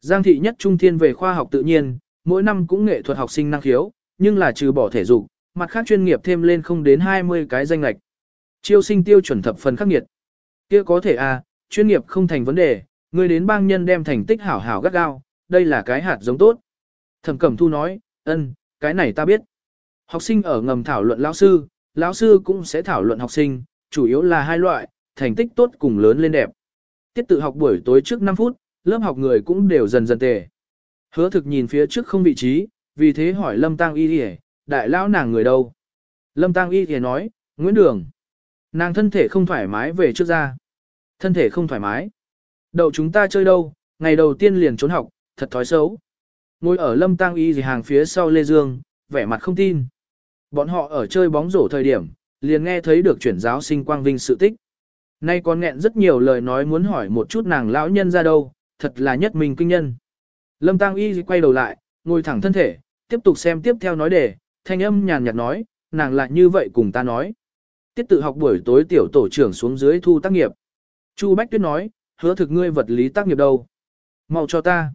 Giang thị nhất trung thiên về khoa học tự nhiên, mỗi năm cũng nghệ thuật học sinh năng khiếu, nhưng là trừ bỏ thể dục, mặt khác chuyên nghiệp thêm lên không đến 20 cái danh lệch. Chiêu sinh tiêu chuẩn thập phần khắc nghiệt. Kia có thể à, chuyên nghiệp không thành vấn đề, người đến bang nhân đem thành tích hảo hảo gắt gao, đây là cái hạt giống tốt. Thẩm Cẩm Thu nói, ân, cái này ta biết. Học sinh ở ngầm thảo luận lão sư, lão sư cũng sẽ thảo luận học sinh, chủ yếu là hai loại, thành tích tốt cùng lớn lên đẹp. Tiết tự học buổi tối trước 5 phút, lớp học người cũng đều dần dần tề. Hứa thực nhìn phía trước không vị trí, vì thế hỏi Lâm Tăng Y Thì đại lão nàng người đâu? Lâm Tăng Y Thì nói, Nguyễn Đường. Nàng thân thể không thoải mái về trước ra. Thân thể không thoải mái. Đậu chúng ta chơi đâu, ngày đầu tiên liền trốn học, thật thói xấu. Ngồi ở Lâm Tăng Y gì hàng phía sau Lê Dương, vẻ mặt không tin. Bọn họ ở chơi bóng rổ thời điểm, liền nghe thấy được chuyển giáo sinh quang vinh sự tích. Nay còn nghẹn rất nhiều lời nói muốn hỏi một chút nàng lão nhân ra đâu, thật là nhất mình kinh nhân. Lâm Tăng Y quay đầu lại, ngồi thẳng thân thể, tiếp tục xem tiếp theo nói đề, thanh âm nhàn nhạt nói, nàng lại như vậy cùng ta nói. Tiết tự học buổi tối tiểu tổ trưởng xuống dưới thu tác nghiệp. Chu Bách Tuyết nói, hứa thực ngươi vật lý tác nghiệp đâu. Mau cho ta.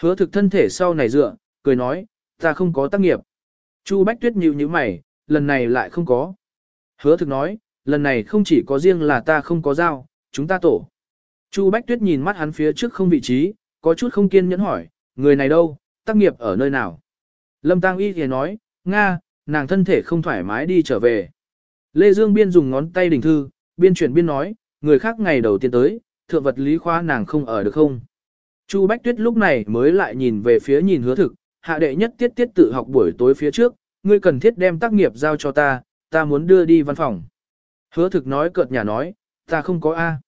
Hứa thực thân thể sau này dựa, cười nói, ta không có tác nghiệp. Chu Bách Tuyết nhíu nhíu mày, lần này lại không có. Hứa thực nói, lần này không chỉ có riêng là ta không có dao, chúng ta tổ. Chu Bách Tuyết nhìn mắt hắn phía trước không vị trí, có chút không kiên nhẫn hỏi, người này đâu, tác nghiệp ở nơi nào? Lâm Tăng Y thì nói, Nga, nàng thân thể không thoải mái đi trở về. Lê Dương Biên dùng ngón tay đỉnh thư, biên chuyển biên nói, người khác ngày đầu tiên tới, thượng vật lý khoa nàng không ở được không? Chu Bách Tuyết lúc này mới lại nhìn về phía nhìn hứa thực, hạ đệ nhất tiết tiết tự học buổi tối phía trước, ngươi cần thiết đem tác nghiệp giao cho ta, ta muốn đưa đi văn phòng. Hứa thực nói cợt nhà nói, ta không có A.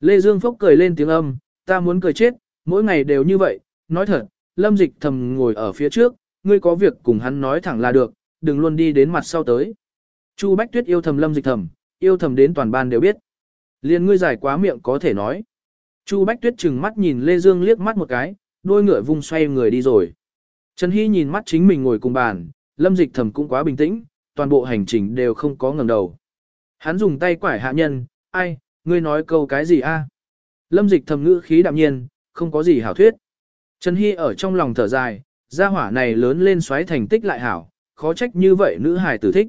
Lê Dương Phúc cười lên tiếng âm, ta muốn cười chết, mỗi ngày đều như vậy, nói thật, lâm dịch thầm ngồi ở phía trước, ngươi có việc cùng hắn nói thẳng là được, đừng luôn đi đến mặt sau tới. Chu Bách Tuyết yêu thầm lâm dịch thầm, yêu thầm đến toàn ban đều biết. Liên ngươi giải quá miệng có thể nói. Chu Bách Tuyết chừng mắt nhìn Lê Dương liếc mắt một cái, đôi ngựa vung xoay người đi rồi. Trần Hy nhìn mắt chính mình ngồi cùng bàn, lâm dịch thầm cũng quá bình tĩnh, toàn bộ hành trình đều không có ngẩng đầu. Hắn dùng tay quải hạ nhân, ai, ngươi nói câu cái gì a? Lâm dịch thầm ngữ khí đạm nhiên, không có gì hảo thuyết. Trần Hy ở trong lòng thở dài, gia hỏa này lớn lên xoáy thành tích lại hảo, khó trách như vậy nữ hài tử thích.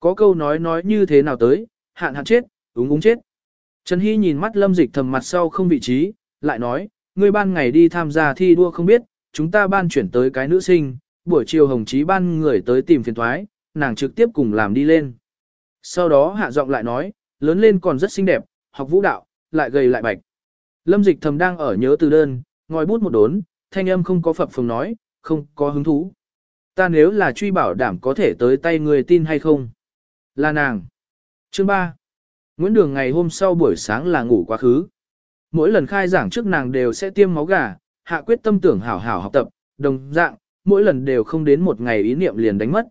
Có câu nói nói như thế nào tới, hạn hạn chết, úng úng chết. Trần Hy nhìn mắt lâm dịch thầm mặt sau không vị trí, lại nói, ngươi ban ngày đi tham gia thi đua không biết, chúng ta ban chuyển tới cái nữ sinh, buổi chiều hồng chí ban người tới tìm phiền thoái, nàng trực tiếp cùng làm đi lên. Sau đó hạ giọng lại nói, lớn lên còn rất xinh đẹp, học vũ đạo, lại gầy lại bạch. Lâm dịch thầm đang ở nhớ từ đơn, ngòi bút một đốn, thanh âm không có phập phồng nói, không có hứng thú. Ta nếu là truy bảo đảm có thể tới tay người tin hay không? Là nàng. Chương 3. Nguyễn Đường ngày hôm sau buổi sáng là ngủ quá khứ. Mỗi lần khai giảng trước nàng đều sẽ tiêm máu gà, hạ quyết tâm tưởng hảo hảo học tập, đồng dạng, mỗi lần đều không đến một ngày ý niệm liền đánh mất.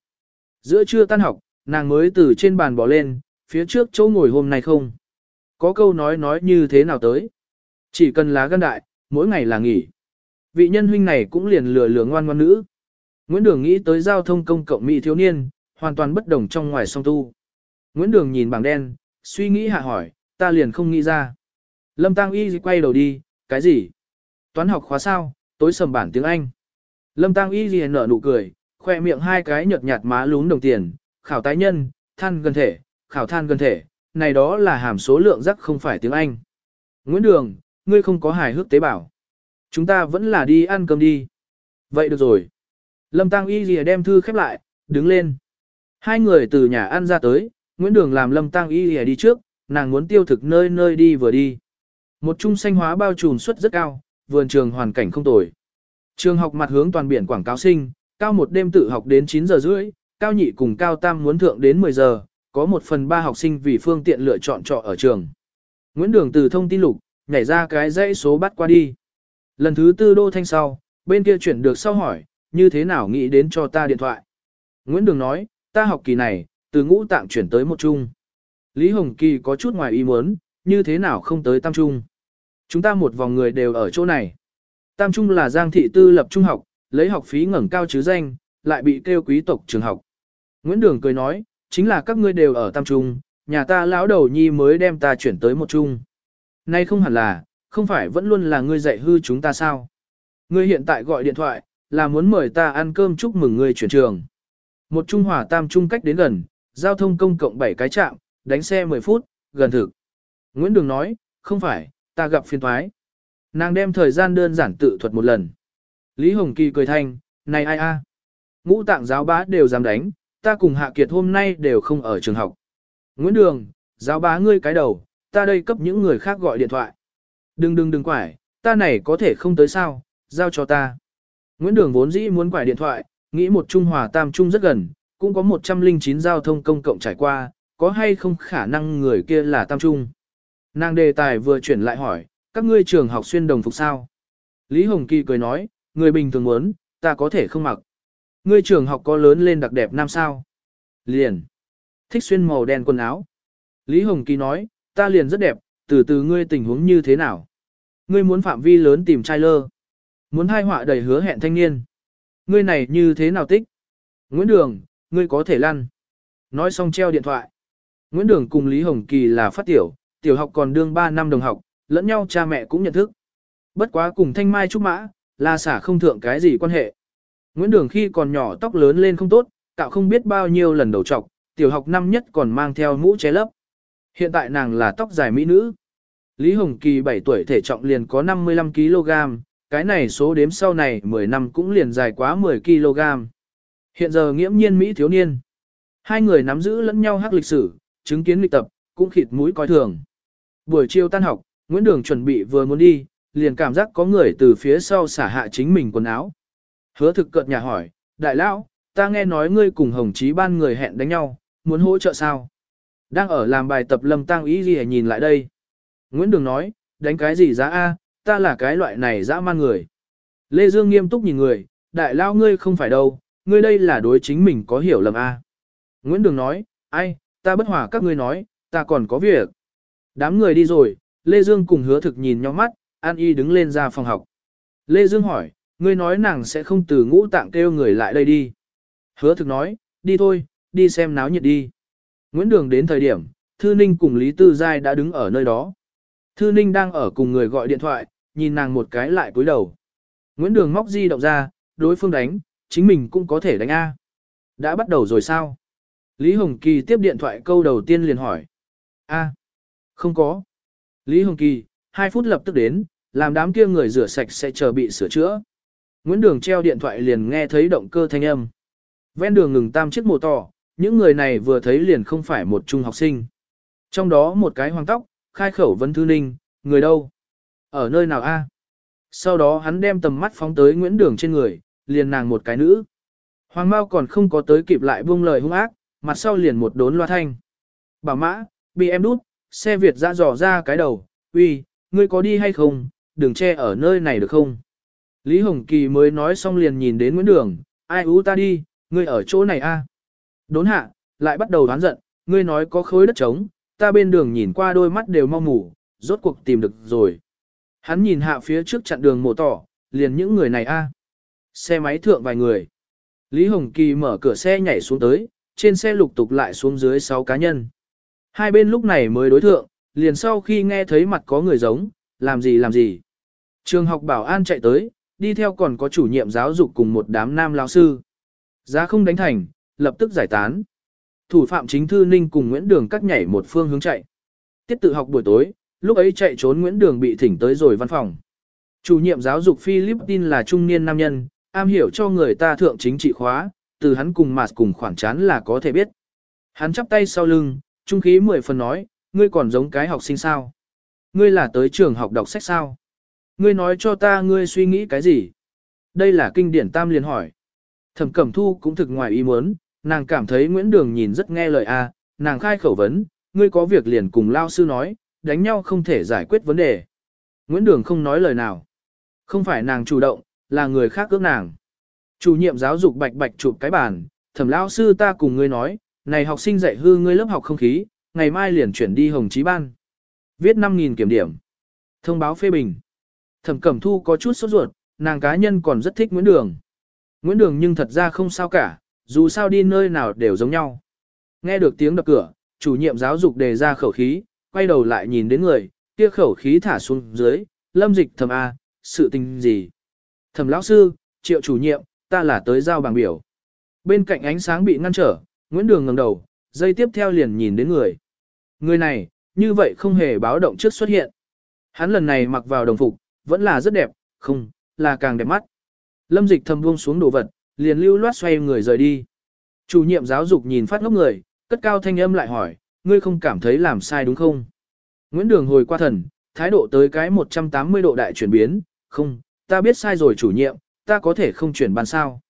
Giữa trưa tan học, nàng mới từ trên bàn bỏ lên, phía trước chỗ ngồi hôm nay không. Có câu nói nói như thế nào tới. Chỉ cần lá gan đại, mỗi ngày là nghỉ. Vị nhân huynh này cũng liền lừa lừa ngoan ngoan nữ. Nguyễn Đường nghĩ tới giao thông công cộng mỹ thiếu niên, hoàn toàn bất đồng trong ngoài song tu. Nguyễn Đường nhìn bảng đen, suy nghĩ hạ hỏi, ta liền không nghĩ ra. Lâm Tăng Y quay đầu đi, cái gì? Toán học khóa sao, tối sầm bản tiếng Anh. Lâm Tăng Y liền nở nụ cười, khoe miệng hai cái nhợt nhạt má lún đồng tiền, khảo tái nhân, than gần thể, khảo than gần thể, này đó là hàm số lượng rắc không phải tiếng Anh. Nguyễn Đường, ngươi không có hài hước tế bảo. Chúng ta vẫn là đi ăn cơm đi. Vậy được rồi. Lâm Tăng Y lìa đem thư khép lại, đứng lên. Hai người từ nhà ăn ra tới, Nguyễn Đường làm Lâm Tăng Y lìa đi trước, nàng muốn tiêu thực nơi nơi đi vừa đi. Một trung xanh hóa bao trùm suất rất cao, vườn trường hoàn cảnh không tồi. Trường học mặt hướng toàn biển quảng cáo sinh, cao một đêm tự học đến 9 giờ rưỡi, cao nhị cùng cao tam muốn thượng đến 10 giờ, có một phần ba học sinh vì phương tiện lựa chọn trọ ở trường. Nguyễn Đường từ thông tin lục, nhảy ra cái dãy số bắt qua đi. Lần thứ tư đô thanh sau, bên kia chuyển được sau hỏi, như thế nào nghĩ đến cho ta điện thoại. Nguyễn Đường nói, ta học kỳ này, từ ngũ tạng chuyển tới một trung. Lý Hồng Kỳ có chút ngoài ý muốn, như thế nào không tới tam trung. Chúng ta một vòng người đều ở chỗ này. Tam trung là giang thị tư lập trung học, lấy học phí ngẩng cao chứ danh, lại bị kêu quý tộc trường học. Nguyễn Đường cười nói, chính là các ngươi đều ở tam trung, nhà ta lão đầu nhi mới đem ta chuyển tới một trung. Nay không hẳn là, không phải vẫn luôn là ngươi dạy hư chúng ta sao? Ngươi hiện tại gọi điện thoại, là muốn mời ta ăn cơm chúc mừng ngươi chuyển trường. Một trung hòa tam trung cách đến gần, giao thông công cộng 7 cái trạm, đánh xe 10 phút, gần thực. Nguyễn Đường nói, không phải, ta gặp phiên thoái. Nàng đem thời gian đơn giản tự thuật một lần. Lý Hồng Kỳ cười thanh, này ai a? Ngũ tạng giáo bá đều dám đánh, ta cùng Hạ Kiệt hôm nay đều không ở trường học. Nguyễn Đường, giáo bá ngươi cái đầu, ta đây cấp những người khác gọi điện thoại. Đừng đừng đừng quải, ta này có thể không tới sao, giao cho ta. Nguyễn Đường vốn dĩ muốn quải điện thoại, nghĩ một Trung Hòa Tam Trung rất gần, cũng có 109 giao thông công cộng trải qua, có hay không khả năng người kia là Tam Trung. Nàng đề tài vừa chuyển lại hỏi, các ngươi trường học xuyên đồng phục sao? Lý Hồng Kỳ cười nói, người bình thường muốn, ta có thể không mặc. Ngươi trường học có lớn lên đặc đẹp nam sao? Liền. Thích xuyên màu đen quần áo. Lý Hồng Kỳ nói, ta liền rất đẹp, từ từ ngươi tình huống như thế nào? Ngươi muốn phạm vi lớn tìm trai lơ. Muốn hai họa đầy hứa hẹn thanh niên. Ngươi này như thế nào tích? Nguyễn Đường, ngươi có thể lăn. Nói xong treo điện thoại. Nguyễn Đường cùng Lý Hồng Kỳ là phát tiểu, tiểu học còn đương 3 năm đồng học, lẫn nhau cha mẹ cũng nhận thức. Bất quá cùng Thanh Mai Trúc Mã, là xả không thượng cái gì quan hệ. Nguyễn Đường khi còn nhỏ tóc lớn lên không tốt, tạo không biết bao nhiêu lần đầu trọc, tiểu học năm nhất còn mang theo mũ che lấp. Hiện tại nàng là tóc dài mỹ nữ. Lý Hồng Kỳ 7 tuổi thể trọng liền có 55 kg, cái này số đếm sau này 10 năm cũng liền dài quá 10 kg. Hiện giờ nghiễm nhiên Mỹ thiếu niên. Hai người nắm giữ lẫn nhau hắc lịch sử, chứng kiến lịch tập, cũng khịt mũi coi thường. Buổi chiều tan học, Nguyễn Đường chuẩn bị vừa muốn đi, liền cảm giác có người từ phía sau xả hạ chính mình quần áo. Hứa thực cợt nhà hỏi, đại lão, ta nghe nói ngươi cùng hồng chí ban người hẹn đánh nhau, muốn hỗ trợ sao? Đang ở làm bài tập lâm tăng ý gì nhìn lại đây. Nguyễn Đường nói, đánh cái gì giá A, ta là cái loại này dã man người. Lê Dương nghiêm túc nhìn người, đại lao ngươi không phải đâu, ngươi đây là đối chính mình có hiểu lầm A. Nguyễn Đường nói, ai, ta bất hòa các ngươi nói, ta còn có việc. Đám người đi rồi, Lê Dương cùng hứa thực nhìn nhau mắt, An Y đứng lên ra phòng học. Lê Dương hỏi, ngươi nói nàng sẽ không từ ngũ tạng kêu người lại đây đi. Hứa thực nói, đi thôi, đi xem náo nhiệt đi. Nguyễn Đường đến thời điểm, Thư Ninh cùng Lý Tư Giai đã đứng ở nơi đó. Thư Ninh đang ở cùng người gọi điện thoại, nhìn nàng một cái lại cúi đầu. Nguyễn Đường móc di động ra, đối phương đánh, chính mình cũng có thể đánh A. Đã bắt đầu rồi sao? Lý Hồng Kỳ tiếp điện thoại câu đầu tiên liền hỏi. A. Không có. Lý Hồng Kỳ, 2 phút lập tức đến, làm đám kia người rửa sạch sẽ chờ bị sửa chữa. Nguyễn Đường treo điện thoại liền nghe thấy động cơ thanh âm. Ven đường ngừng tam chiếc mô tỏ, những người này vừa thấy liền không phải một trung học sinh. Trong đó một cái hoàng tóc, khai khẩu vấn thư ninh, người đâu? Ở nơi nào a? Sau đó hắn đem tầm mắt phóng tới Nguyễn Đường trên người, liền nàng một cái nữ. Hoàng Mao còn không có tới kịp lại buông lời hung ác, mặt sau liền một đốn loa thanh. Bảo mã, bị em đút, xe Việt ra dò ra cái đầu, uy, ngươi có đi hay không, đừng che ở nơi này được không? Lý Hồng Kỳ mới nói xong liền nhìn đến Nguyễn Đường, ai ú ta đi, ngươi ở chỗ này a? Đốn hạ, lại bắt đầu đoán giận, ngươi nói có khối đất trống, ta bên đường nhìn qua đôi mắt đều mau mù, rốt cuộc tìm được rồi. Hắn nhìn hạ phía trước chặn đường mộ tỏ, liền những người này a. Xe máy thượng vài người. Lý Hồng Kỳ mở cửa xe nhảy xuống tới, trên xe lục tục lại xuống dưới 6 cá nhân. Hai bên lúc này mới đối thượng, liền sau khi nghe thấy mặt có người giống, làm gì làm gì. Trường học bảo an chạy tới, đi theo còn có chủ nhiệm giáo dục cùng một đám nam lao sư. Giá không đánh thành, lập tức giải tán. Thủ phạm chính thư ninh cùng Nguyễn Đường cắt nhảy một phương hướng chạy. Tiết tự học buổi tối, lúc ấy chạy trốn Nguyễn Đường bị thỉnh tới rồi văn phòng. Chủ nhiệm giáo dục Philippines là trung niên nam nhân, am hiểu cho người ta thượng chính trị khóa, từ hắn cùng mà cùng khoảng chán là có thể biết. Hắn chắp tay sau lưng, trung khí mười phần nói, ngươi còn giống cái học sinh sao? Ngươi là tới trường học đọc sách sao? Ngươi nói cho ta ngươi suy nghĩ cái gì? Đây là kinh điển tam liền hỏi. Thẩm Cẩm Thu cũng thực ngoài ý muốn, nàng cảm thấy Nguyễn Đường nhìn rất nghe lời a, nàng khai khẩu vấn, ngươi có việc liền cùng lao sư nói, đánh nhau không thể giải quyết vấn đề. Nguyễn Đường không nói lời nào. Không phải nàng chủ động, là người khác ước nàng. Chủ nhiệm giáo dục bạch bạch chụp cái bàn, thẩm lao sư ta cùng ngươi nói, này học sinh dạy hư ngươi lớp học không khí, ngày mai liền chuyển đi hồng trí ban. Viết 5.000 kiểm điểm. Thông báo phê bình. Thẩm Cẩm Thu có chút sốt ruột, nàng cá nhân còn rất thích Nguyễn Đường. Nguyễn Đường nhưng thật ra không sao cả, dù sao đi nơi nào đều giống nhau. Nghe được tiếng đập cửa, chủ nhiệm giáo dục đề ra khẩu khí, quay đầu lại nhìn đến người, kia khẩu khí thả xuống dưới, lâm dịch thầm A, sự tình gì? Thẩm lão sư, triệu chủ nhiệm, ta là tới giao bảng biểu. Bên cạnh ánh sáng bị ngăn trở, Nguyễn Đường ngẩng đầu, dây tiếp theo liền nhìn đến người. Người này, như vậy không hề báo động trước xuất hiện. Hắn lần này mặc vào đồng phục, vẫn là rất đẹp, không, là càng đẹp mắt. Lâm dịch thầm buông xuống đồ vật, liền lưu loát xoay người rời đi. Chủ nhiệm giáo dục nhìn phát ngốc người, cất cao thanh âm lại hỏi, ngươi không cảm thấy làm sai đúng không? Nguyễn Đường hồi qua thần, thái độ tới cái 180 độ đại chuyển biến, không, ta biết sai rồi chủ nhiệm, ta có thể không chuyển ban sao.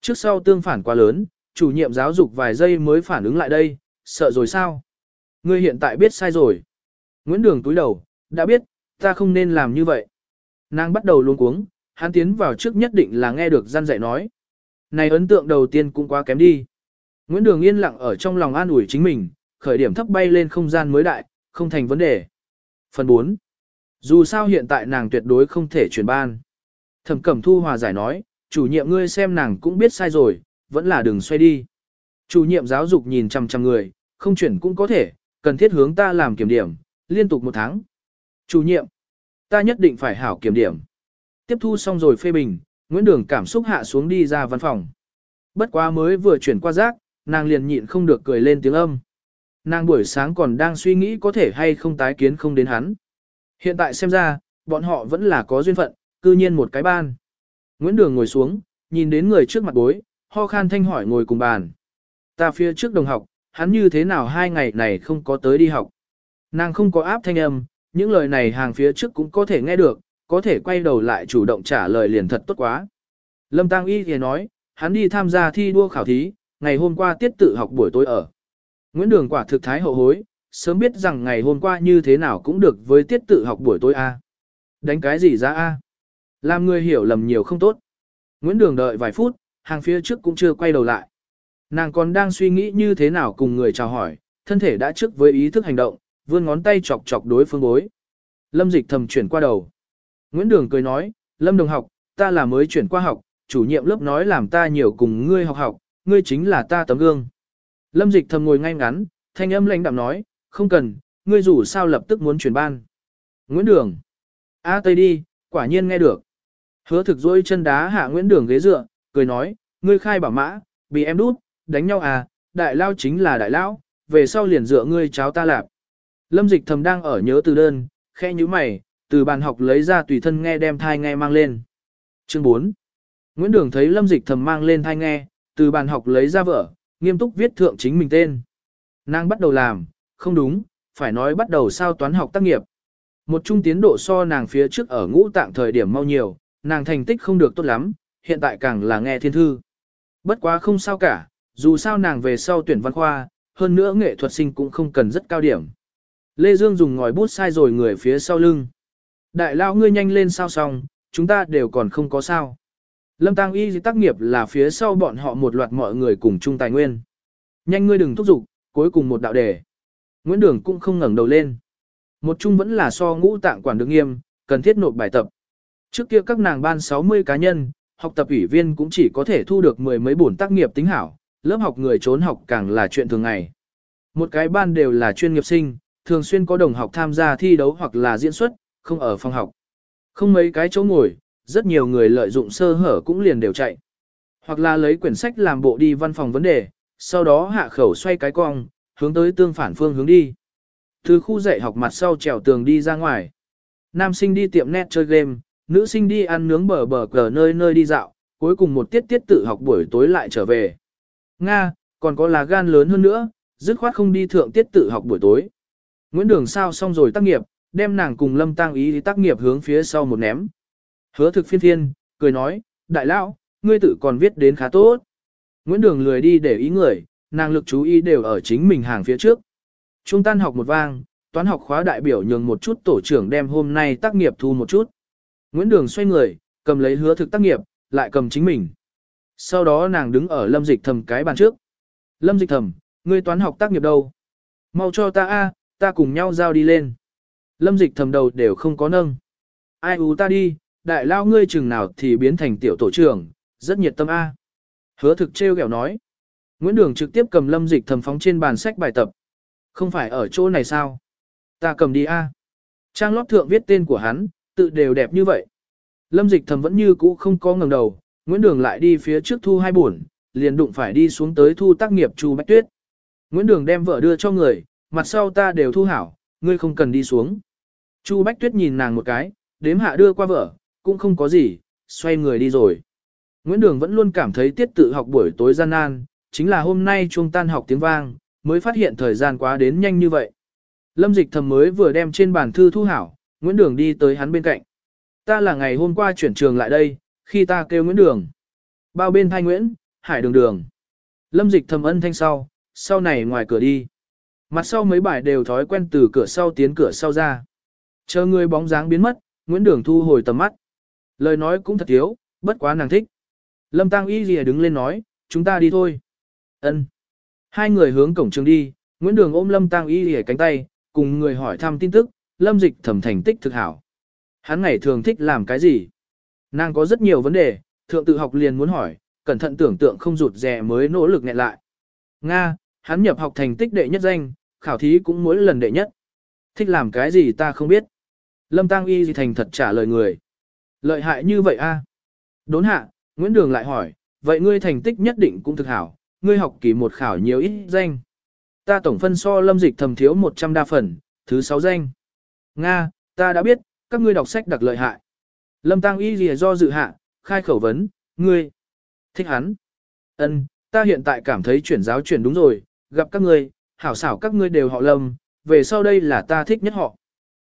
Trước sau tương phản quá lớn, chủ nhiệm giáo dục vài giây mới phản ứng lại đây, sợ rồi sao? Ngươi hiện tại biết sai rồi. Nguyễn Đường túi đầu, đã biết, ta không nên làm như vậy. Nàng bắt đầu luôn cuống, hắn tiến vào trước nhất định là nghe được gian dạy nói. Này ấn tượng đầu tiên cũng quá kém đi. Nguyễn Đường yên lặng ở trong lòng an ủi chính mình, khởi điểm thấp bay lên không gian mới đại, không thành vấn đề. Phần 4. Dù sao hiện tại nàng tuyệt đối không thể chuyển ban. Thẩm Cẩm Thu hòa giải nói, chủ nhiệm ngươi xem nàng cũng biết sai rồi, vẫn là đừng xoay đi. Chủ nhiệm giáo dục nhìn chằm chằm người, không chuyển cũng có thể, cần thiết hướng ta làm kiểm điểm, liên tục một tháng. Chủ nhiệm, ta nhất định phải hảo kiểm điểm. Tiếp thu xong rồi phê bình, Nguyễn Đường cảm xúc hạ xuống đi ra văn phòng. Bất quá mới vừa chuyển qua giác, nàng liền nhịn không được cười lên tiếng âm. Nàng buổi sáng còn đang suy nghĩ có thể hay không tái kiến không đến hắn. Hiện tại xem ra, bọn họ vẫn là có duyên phận, cư nhiên một cái ban. Nguyễn Đường ngồi xuống, nhìn đến người trước mặt bối, ho khan thanh hỏi ngồi cùng bàn. Ta phía trước đồng học, hắn như thế nào hai ngày này không có tới đi học. Nàng không có áp thanh âm, những lời này hàng phía trước cũng có thể nghe được, có thể quay đầu lại chủ động trả lời liền thật tốt quá. Lâm Tăng Y thì nói, hắn đi tham gia thi đua khảo thí, ngày hôm qua tiết tự học buổi tối ở. Nguyễn Đường quả thực thái hậu hối, sớm biết rằng ngày hôm qua như thế nào cũng được với tiết tự học buổi tối A. Đánh cái gì ra A? Làm người hiểu lầm nhiều không tốt. Nguyễn Đường đợi vài phút, hàng phía trước cũng chưa quay đầu lại. Nàng còn đang suy nghĩ như thế nào cùng người chào hỏi, thân thể đã trước với ý thức hành động, vươn ngón tay chọc chọc đối phương bối. Lâm dịch thầm chuyển qua đầu. Nguyễn Đường cười nói, Lâm đồng học, ta là mới chuyển qua học, chủ nhiệm lớp nói làm ta nhiều cùng ngươi học học, ngươi chính là ta tấm gương. Lâm dịch thầm ngồi ngay ngắn, thanh âm lãnh đạm nói, không cần, ngươi dù sao lập tức muốn chuyển ban. Nguyễn Đường. A Tây đi, quả nhiên nghe được. Hứa thực dỗi chân đá hạ Nguyễn Đường ghế dựa, cười nói, ngươi khai bảo mã, bị em đút, đánh nhau à, đại lao chính là đại lao, về sau liền dựa ngươi cháu ta lạp. Lâm dịch thầm đang ở nhớ từ đơn, khe như mày, từ bàn học lấy ra tùy thân nghe đem thai nghe mang lên. Chương 4 Nguyễn Đường thấy Lâm dịch thầm mang lên thai nghe, từ bàn học lấy ra vở, nghiêm túc viết thượng chính mình tên. Nàng bắt đầu làm, không đúng, phải nói bắt đầu sao toán học tác nghiệp. Một trung tiến độ so nàng phía trước ở ngũ tạng thời điểm mau nhiều, nàng thành tích không được tốt lắm, hiện tại càng là nghe thiên thư. Bất quá không sao cả, dù sao nàng về sau tuyển văn khoa, hơn nữa nghệ thuật sinh cũng không cần rất cao điểm. Lê Dương dùng ngòi bút sai rồi người phía sau lưng. Đại lao ngươi nhanh lên sao xong, chúng ta đều còn không có sao. Lâm Tăng Y tác nghiệp là phía sau bọn họ một loạt mọi người cùng chung tài nguyên. Nhanh ngươi đừng thúc giục, cuối cùng một đạo đề. Nguyễn Đường cũng không ngẩng đầu lên. Một chung vẫn là so ngũ tạng quản được nghiêm, cần thiết nộp bài tập. Trước kia các nàng ban 60 cá nhân, học tập ủy viên cũng chỉ có thể thu được mười mấy bổn tác nghiệp tính hảo, lớp học người trốn học càng là chuyện thường ngày. Một cái ban đều là chuyên nghiệp sinh, thường xuyên có đồng học tham gia thi đấu hoặc là diễn xuất, không ở phòng học. Không mấy cái chỗ ngồi, rất nhiều người lợi dụng sơ hở cũng liền đều chạy. Hoặc là lấy quyển sách làm bộ đi văn phòng vấn đề, sau đó hạ khẩu xoay cái cong, hướng tới tương phản phương hướng đi. Từ khu dạy học mặt sau trèo tường đi ra ngoài. Nam sinh đi tiệm net chơi game, nữ sinh đi ăn nướng bờ bờ cờ nơi nơi đi dạo, cuối cùng một tiết tiết tự học buổi tối lại trở về. Nga, còn có là gan lớn hơn nữa, dứt khoát không đi thượng tiết tự học buổi tối. Nguyễn Đường sao xong rồi tác nghiệp, đem nàng cùng Lâm Tăng ý đi tác nghiệp hướng phía sau một ném. Hứa thực phiên phiên, cười nói, đại lão, ngươi tự còn viết đến khá tốt. Nguyễn Đường lười đi để ý người, nàng lực chú ý đều ở chính mình hàng phía trước. Trung tan học một vang, toán học khóa đại biểu nhường một chút tổ trưởng đem hôm nay tác nghiệp thu một chút. Nguyễn Đường xoay người, cầm lấy hứa thực tác nghiệp, lại cầm chính mình. Sau đó nàng đứng ở lâm dịch thầm cái bàn trước. Lâm dịch thầm, ngươi toán học tác nghiệp đâu? Mau cho ta a, ta cùng nhau giao đi lên. Lâm dịch thầm đầu đều không có nâng. Ai ú ta đi, đại lao ngươi chừng nào thì biến thành tiểu tổ trưởng, rất nhiệt tâm a. Hứa thực trêu ghẹo nói. Nguyễn Đường trực tiếp cầm lâm dịch thầm phóng trên bàn sách bài tập. Không phải ở chỗ này sao? Ta cầm đi a. Trang lót thượng viết tên của hắn, tự đều đẹp như vậy. Lâm dịch thầm vẫn như cũ không có ngẩng đầu, Nguyễn Đường lại đi phía trước thu hai buồn, liền đụng phải đi xuống tới thu tác nghiệp Chu Bách Tuyết. Nguyễn Đường đem vợ đưa cho người, mặt sau ta đều thu hảo, ngươi không cần đi xuống. Chu Bách Tuyết nhìn nàng một cái, đếm hạ đưa qua vợ, cũng không có gì, xoay người đi rồi. Nguyễn Đường vẫn luôn cảm thấy tiết tự học buổi tối gian nan, chính là hôm nay chuông tan học tiếng vang, mới phát hiện thời gian quá đến nhanh như vậy. Lâm dịch thầm mới vừa đem trên bàn thư thu hảo, Nguyễn Đường đi tới hắn bên cạnh. Ta là ngày hôm qua chuyển trường lại đây, khi ta kêu Nguyễn Đường. Bao bên thay Nguyễn, Hải Đường Đường. Lâm dịch thầm ân thanh sau, sau này ngoài cửa đi. Mặt sau mấy bài đều thói quen từ cửa sau tiến cửa sau ra. Chờ người bóng dáng biến mất, Nguyễn Đường thu hồi tầm mắt. Lời nói cũng thật thiếu, bất quá nàng thích. Lâm Tăng Y Lìa đứng lên nói, chúng ta đi thôi. Ân. Hai người hướng cổng trường đi, Nguyễn Đường ôm Lâm Tăng Y Lìa cánh tay, cùng người hỏi thăm tin tức, Lâm Dịch thẩm thành tích thực hảo. Hắn ngày thường thích làm cái gì? Nàng có rất nhiều vấn đề, thượng tự học liền muốn hỏi, cẩn thận tưởng tượng không rụt rè mới nỗ lực nghẹn lại. Nga, hắn nhập học thành tích đệ nhất danh, khảo thí cũng mỗi lần đệ nhất. Thích làm cái gì ta không biết. Lâm Tăng Y gì thành thật trả lời người. Lợi hại như vậy a? Đốn hạ, Nguyễn Đường lại hỏi, vậy ngươi thành tích nhất định cũng thực hảo, ngươi học kỳ một khảo nhiều ít danh. Ta tổng phân so lâm dịch thầm thiếu 100 đa phần, thứ 6 danh. Nga, ta đã biết, các ngươi đọc sách đặc lợi hại. Lâm Tăng Y lìa do dự hạ, khai khẩu vấn, ngươi, thích hắn. Ân, ta hiện tại cảm thấy chuyển giáo chuyển đúng rồi, gặp các ngươi, hảo xảo các ngươi đều họ Lâm, về sau đây là ta thích nhất họ.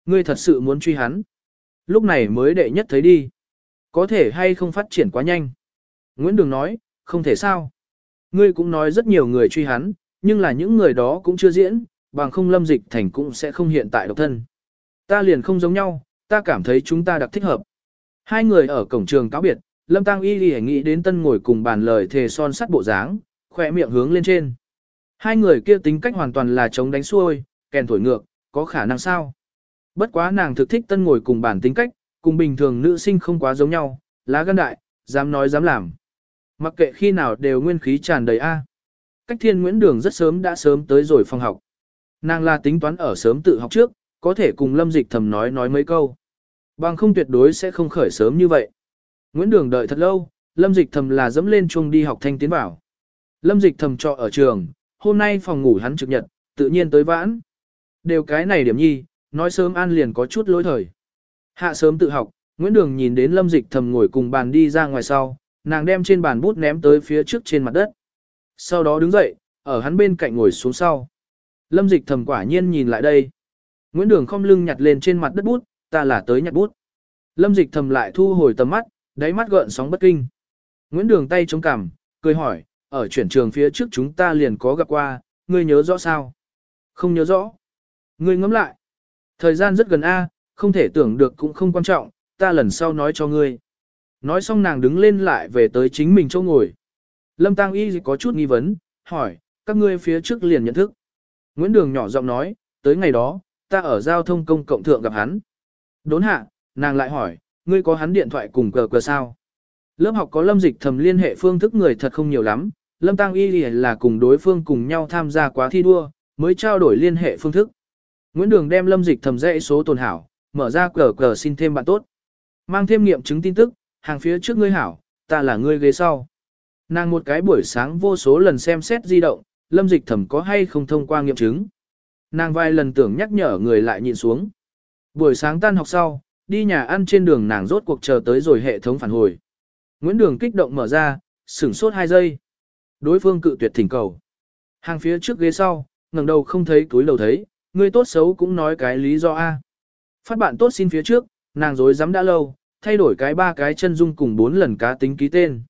Ngươi thật sự muốn truy hắn. Lúc này mới đệ nhất thấy đi. Có thể hay không phát triển quá nhanh. Nguyễn Đường nói, không thể sao. Ngươi cũng nói rất nhiều người truy hắn, nhưng là những người đó cũng chưa diễn, bằng không lâm dịch thành cũng sẽ không hiện tại độc thân. Ta liền không giống nhau, ta cảm thấy chúng ta đặc thích hợp. Hai người ở cổng trường cáo biệt, lâm tăng y lì nghĩ đến tân ngồi cùng bàn lời thề son sắt bộ dáng, khỏe miệng hướng lên trên. Hai người kia tính cách hoàn toàn là chống đánh xuôi, kèn thổi ngược, có khả năng sao? Bất quá nàng thực thích tân ngồi cùng bản tính cách, cùng bình thường nữ sinh không quá giống nhau, lá gan đại, dám nói dám làm. Mặc kệ khi nào đều nguyên khí tràn đầy A. Cách thiên Nguyễn Đường rất sớm đã sớm tới rồi phòng học. Nàng là tính toán ở sớm tự học trước, có thể cùng Lâm Dịch thầm nói nói mấy câu. Bằng không tuyệt đối sẽ không khởi sớm như vậy. Nguyễn Đường đợi thật lâu, Lâm Dịch thầm là dẫm lên chuông đi học thanh tiến bảo. Lâm Dịch thầm trọ ở trường, hôm nay phòng ngủ hắn trực nhật, tự nhiên tới vãn. Đều cái này điểm nhi, nói sớm an liền có chút lỗi thời. Hạ sớm tự học, Nguyễn Đường nhìn đến Lâm Dịch thầm ngồi cùng bàn đi ra ngoài sau, nàng đem trên bàn bút ném tới phía trước trên mặt đất. Sau đó đứng dậy, ở hắn bên cạnh ngồi xuống sau. Lâm Dịch thầm quả nhiên nhìn lại đây. Nguyễn Đường không lưng nhặt lên trên mặt đất bút, ta là tới nhặt bút. Lâm Dịch thầm lại thu hồi tầm mắt, đáy mắt gợn sóng bất kinh. Nguyễn Đường tay chống cằm, cười hỏi, ở chuyển trường phía trước chúng ta liền có gặp qua, ngươi nhớ rõ sao? Không nhớ rõ. Ngươi ngẫm lại. Thời gian rất gần A, không thể tưởng được cũng không quan trọng, ta lần sau nói cho ngươi. Nói xong nàng đứng lên lại về tới chính mình chỗ ngồi. Lâm Tăng Y có chút nghi vấn, hỏi, các ngươi phía trước liền nhận thức. Nguyễn Đường nhỏ giọng nói, tới ngày đó, ta ở giao thông công cộng thượng gặp hắn. Đốn hạ, nàng lại hỏi, ngươi có hắn điện thoại cùng cờ cờ sao? Lớp học có lâm dịch thầm liên hệ phương thức người thật không nhiều lắm, lâm tăng y là cùng đối phương cùng nhau tham gia quá thi đua, mới trao đổi liên hệ phương thức. Nguyễn Đường đem lâm dịch thầm dãy số tồn hảo, mở ra cờ cờ xin thêm bạn tốt. Mang thêm nghiệm chứng tin tức, hàng phía trước ngươi hảo, ta là ngươi ghế sau. Nàng một cái buổi sáng vô số lần xem xét di động, lâm dịch thầm có hay không thông qua nghiệm chứng. Nàng vài lần tưởng nhắc nhở người lại nhìn xuống. Buổi sáng tan học sau, đi nhà ăn trên đường nàng rốt cuộc chờ tới rồi hệ thống phản hồi. Nguyễn Đường kích động mở ra, sửng sốt 2 giây. Đối phương cự tuyệt thỉnh cầu. Hàng phía trước ghế sau, ngẩng đầu không thấy túi đầu thấy, người tốt xấu cũng nói cái lý do A. Phát bạn tốt xin phía trước, nàng dối dám đã lâu, thay đổi cái ba cái chân dung cùng bốn lần cá tính ký tên.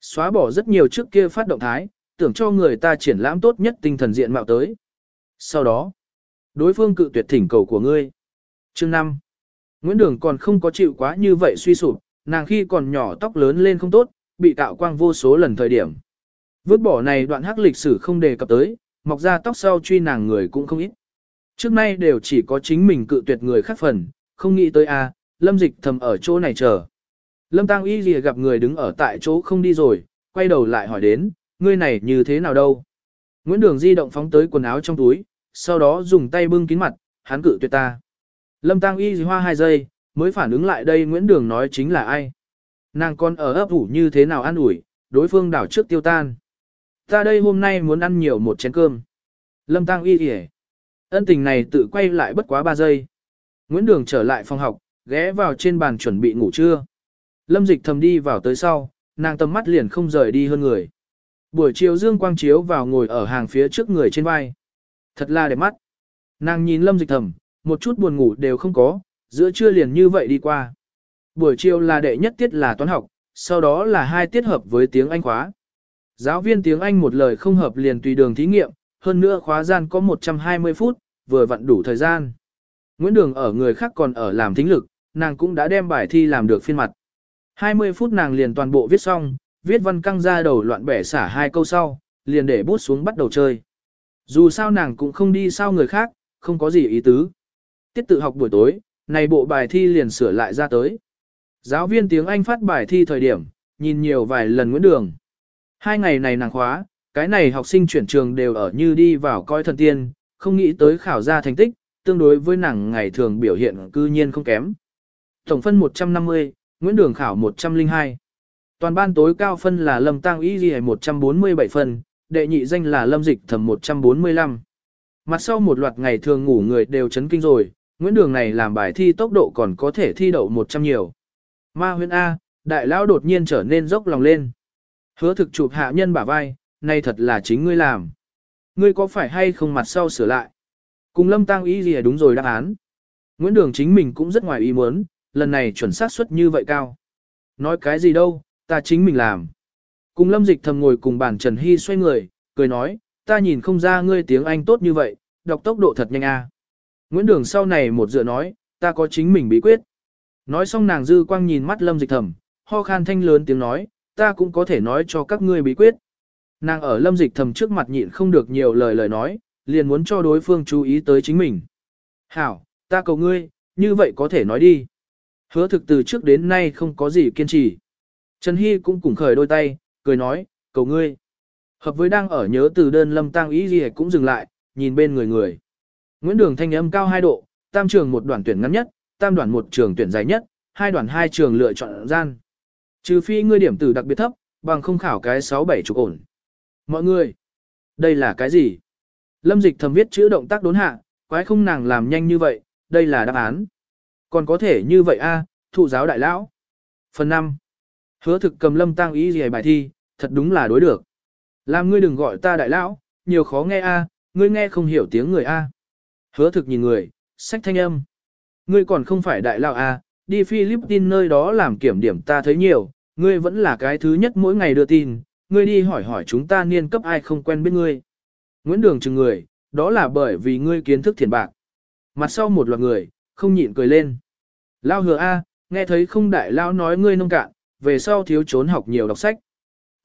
Xóa bỏ rất nhiều trước kia phát động thái, tưởng cho người ta triển lãm tốt nhất tinh thần diện mạo tới. Sau đó, đối phương cự tuyệt thỉnh cầu của ngươi. Chương 5. Nguyễn Đường còn không có chịu quá như vậy suy sụp, nàng khi còn nhỏ tóc lớn lên không tốt, bị tạo quang vô số lần thời điểm. Vứt bỏ này đoạn hắc lịch sử không đề cập tới, mọc ra tóc sau truy nàng người cũng không ít. Trước nay đều chỉ có chính mình cự tuyệt người khác phần, không nghĩ tới a, Lâm Dịch thầm ở chỗ này chờ. Lâm Tăng Y Lìa gặp người đứng ở tại chỗ không đi rồi, quay đầu lại hỏi đến, ngươi này như thế nào đâu? Nguyễn Đường di động phóng tới quần áo trong túi, sau đó dùng tay bưng kín mặt, hắn cự tuyệt ta. Lâm Tăng Y hoa hai giây, mới phản ứng lại đây Nguyễn Đường nói chính là ai. Nàng con ở ấp ủ như thế nào ăn ủi, đối phương đảo trước tiêu tan. Ta đây hôm nay muốn ăn nhiều một chén cơm. Lâm Tăng Y kìa. Ân tình này tự quay lại bất quá ba giây. Nguyễn Đường trở lại phòng học, ghé vào trên bàn chuẩn bị ngủ trưa. Lâm Dịch thầm đi vào tới sau, nàng tầm mắt liền không rời đi hơn người. Buổi chiều dương quang chiếu vào ngồi ở hàng phía trước người trên vai. Thật là đẹp mắt. Nàng nhìn Lâm Dịch thầm, một chút buồn ngủ đều không có, giữa trưa liền như vậy đi qua. Buổi chiều là đệ nhất tiết là toán học, sau đó là hai tiết hợp với tiếng Anh khóa. Giáo viên tiếng Anh một lời không hợp liền tùy đường thí nghiệm, hơn nữa khóa gian có 120 phút, vừa vặn đủ thời gian. Nguyễn Đường ở người khác còn ở làm thính lực, nàng cũng đã đem bài thi làm được phiên mặt. 20 phút nàng liền toàn bộ viết xong, viết văn căng ra đầu loạn bẻ xả hai câu sau, liền để bút xuống bắt đầu chơi. Dù sao nàng cũng không đi sao người khác, không có gì ý tứ. Tiết tự học buổi tối, này bộ bài thi liền sửa lại ra tới. Giáo viên tiếng Anh phát bài thi thời điểm, nhìn nhiều vài lần Nguyễn Đường. Hai ngày này nàng khóa, cái này học sinh chuyển trường đều ở như đi vào coi thần tiên, không nghĩ tới khảo ra thành tích, tương đối với nàng ngày thường biểu hiện cư nhiên không kém. Tổng phân 150, Nguyễn Đường khảo 102. Toàn ban tối cao phân là Lâm Tăng Y Ghi 147 phân, đệ nhị danh là Lâm Dịch thầm 145. Mặt sau một loạt ngày thường ngủ người đều chấn kinh rồi, Nguyễn Đường này làm bài thi tốc độ còn có thể thi đậu 100 nhiều. Ma huyên A, đại lão đột nhiên trở nên dốc lòng lên. Hứa thực chụp hạ nhân bả vai, nay thật là chính ngươi làm. Ngươi có phải hay không mặt sau sửa lại? Cùng lâm tăng Y Ghi đúng rồi đáp án. Nguyễn Đường chính mình cũng rất ngoài ý muốn, lần này chuẩn xác suất như vậy cao. Nói cái gì đâu, ta chính mình làm. Cùng lâm dịch thầm ngồi cùng bàn Trần Hy xoay người, cười nói, ta nhìn không ra ngươi tiếng Anh tốt như vậy, đọc tốc độ thật nhanh a. Nguyễn Đường sau này một dựa nói, ta có chính mình bí quyết. Nói xong nàng dư quang nhìn mắt lâm dịch thầm, ho khan thanh lớn tiếng nói, ta cũng có thể nói cho các ngươi bí quyết. Nàng ở lâm dịch thầm trước mặt nhịn không được nhiều lời lời nói, liền muốn cho đối phương chú ý tới chính mình. Hảo, ta cầu ngươi, như vậy có thể nói đi. Hứa thực từ trước đến nay không có gì kiên trì. Trần Hy cũng cùng khởi đôi tay, cười nói, cầu ngươi. Hợp với đang ở nhớ từ đơn lâm tăng ý gì cũng dừng lại, nhìn bên người người. Nguyễn Đường thanh âm cao 2 độ, tam trường một đoạn tuyển ngắn nhất, tam đoạn một trường tuyển dài nhất, hai đoạn hai trường lựa chọn gian. Trừ phi ngươi điểm từ đặc biệt thấp, bằng không khảo cái 6-7 chục ổn. Mọi người, đây là cái gì? Lâm dịch thầm viết chữ động tác đốn hạ, quái không nàng làm nhanh như vậy, đây là đáp án. Còn có thể như vậy a, thụ giáo đại lão. Phần 5. Hứa thực cầm lâm tang ý gì bài thi, thật đúng là đối được. Làm ngươi đừng gọi ta đại lão, nhiều khó nghe a, ngươi nghe không hiểu tiếng người a. Hứa thực nhìn người, sách thanh âm. Ngươi còn không phải đại lão a, đi Philippines nơi đó làm kiểm điểm ta thấy nhiều, ngươi vẫn là cái thứ nhất mỗi ngày đưa tin, ngươi đi hỏi hỏi chúng ta niên cấp ai không quen biết ngươi. Nguyễn Đường chừng người, đó là bởi vì ngươi kiến thức thiền bạc. Mặt sau một loạt người, không nhịn cười lên. Lao hừa A, nghe thấy không đại lao nói ngươi nông cạn, về sau thiếu trốn học nhiều đọc sách.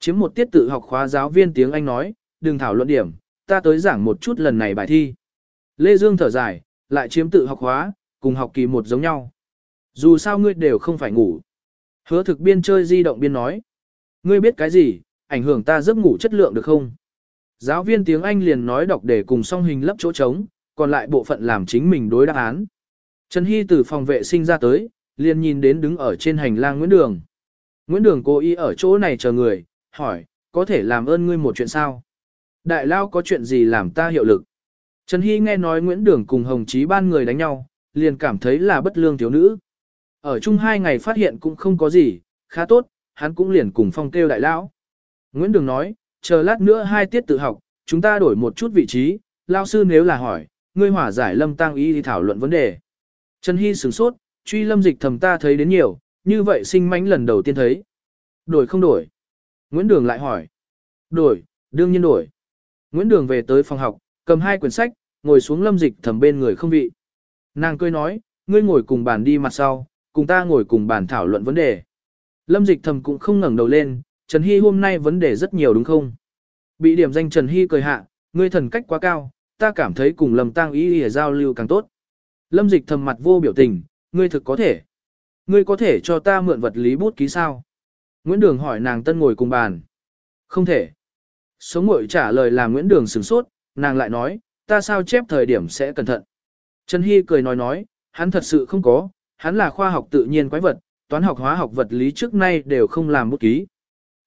Chiếm một tiết tự học khóa giáo viên tiếng Anh nói, đừng thảo luận điểm, ta tới giảng một chút lần này bài thi. Lê Dương thở dài, lại chiếm tự học khóa, cùng học kỳ một giống nhau. Dù sao ngươi đều không phải ngủ. Hứa thực biên chơi di động biên nói. Ngươi biết cái gì, ảnh hưởng ta giấc ngủ chất lượng được không? Giáo viên tiếng Anh liền nói đọc để cùng song hình lấp chỗ trống, còn lại bộ phận làm chính mình đối đáp án. Trần Hy từ phòng vệ sinh ra tới, liền nhìn đến đứng ở trên hành lang Nguyễn Đường. Nguyễn Đường cố ý ở chỗ này chờ người, hỏi, có thể làm ơn ngươi một chuyện sao? Đại Lao có chuyện gì làm ta hiệu lực? Trần Hy nghe nói Nguyễn Đường cùng Hồng Chí ban người đánh nhau, liền cảm thấy là bất lương thiếu nữ. Ở chung hai ngày phát hiện cũng không có gì, khá tốt, hắn cũng liền cùng phong kêu đại lão. Nguyễn Đường nói, chờ lát nữa hai tiết tự học, chúng ta đổi một chút vị trí, lao sư nếu là hỏi, ngươi hỏa giải lâm tăng ý thì thảo luận vấn đề. Trần Hy sửng sốt, truy lâm dịch thầm ta thấy đến nhiều, như vậy sinh mánh lần đầu tiên thấy. Đổi không đổi? Nguyễn Đường lại hỏi. Đổi, đương nhiên đổi. Nguyễn Đường về tới phòng học, cầm hai quyển sách, ngồi xuống lâm dịch thầm bên người không vị. Nàng cười nói, ngươi ngồi cùng bàn đi mặt sau, cùng ta ngồi cùng bàn thảo luận vấn đề. Lâm dịch thầm cũng không ngẩng đầu lên, Trần Hy hôm nay vấn đề rất nhiều đúng không? Bị điểm danh Trần Hy cười hạ, ngươi thần cách quá cao, ta cảm thấy cùng Lâm Tăng ý để giao lưu càng tốt. Lâm dịch thầm mặt vô biểu tình, ngươi thực có thể. Ngươi có thể cho ta mượn vật lý bút ký sao? Nguyễn Đường hỏi nàng tân ngồi cùng bàn. Không thể. Sống ngội trả lời là Nguyễn Đường sửng sốt, nàng lại nói, ta sao chép thời điểm sẽ cẩn thận. Trần Hy cười nói nói, hắn thật sự không có, hắn là khoa học tự nhiên quái vật, toán học hóa học vật lý trước nay đều không làm bút ký.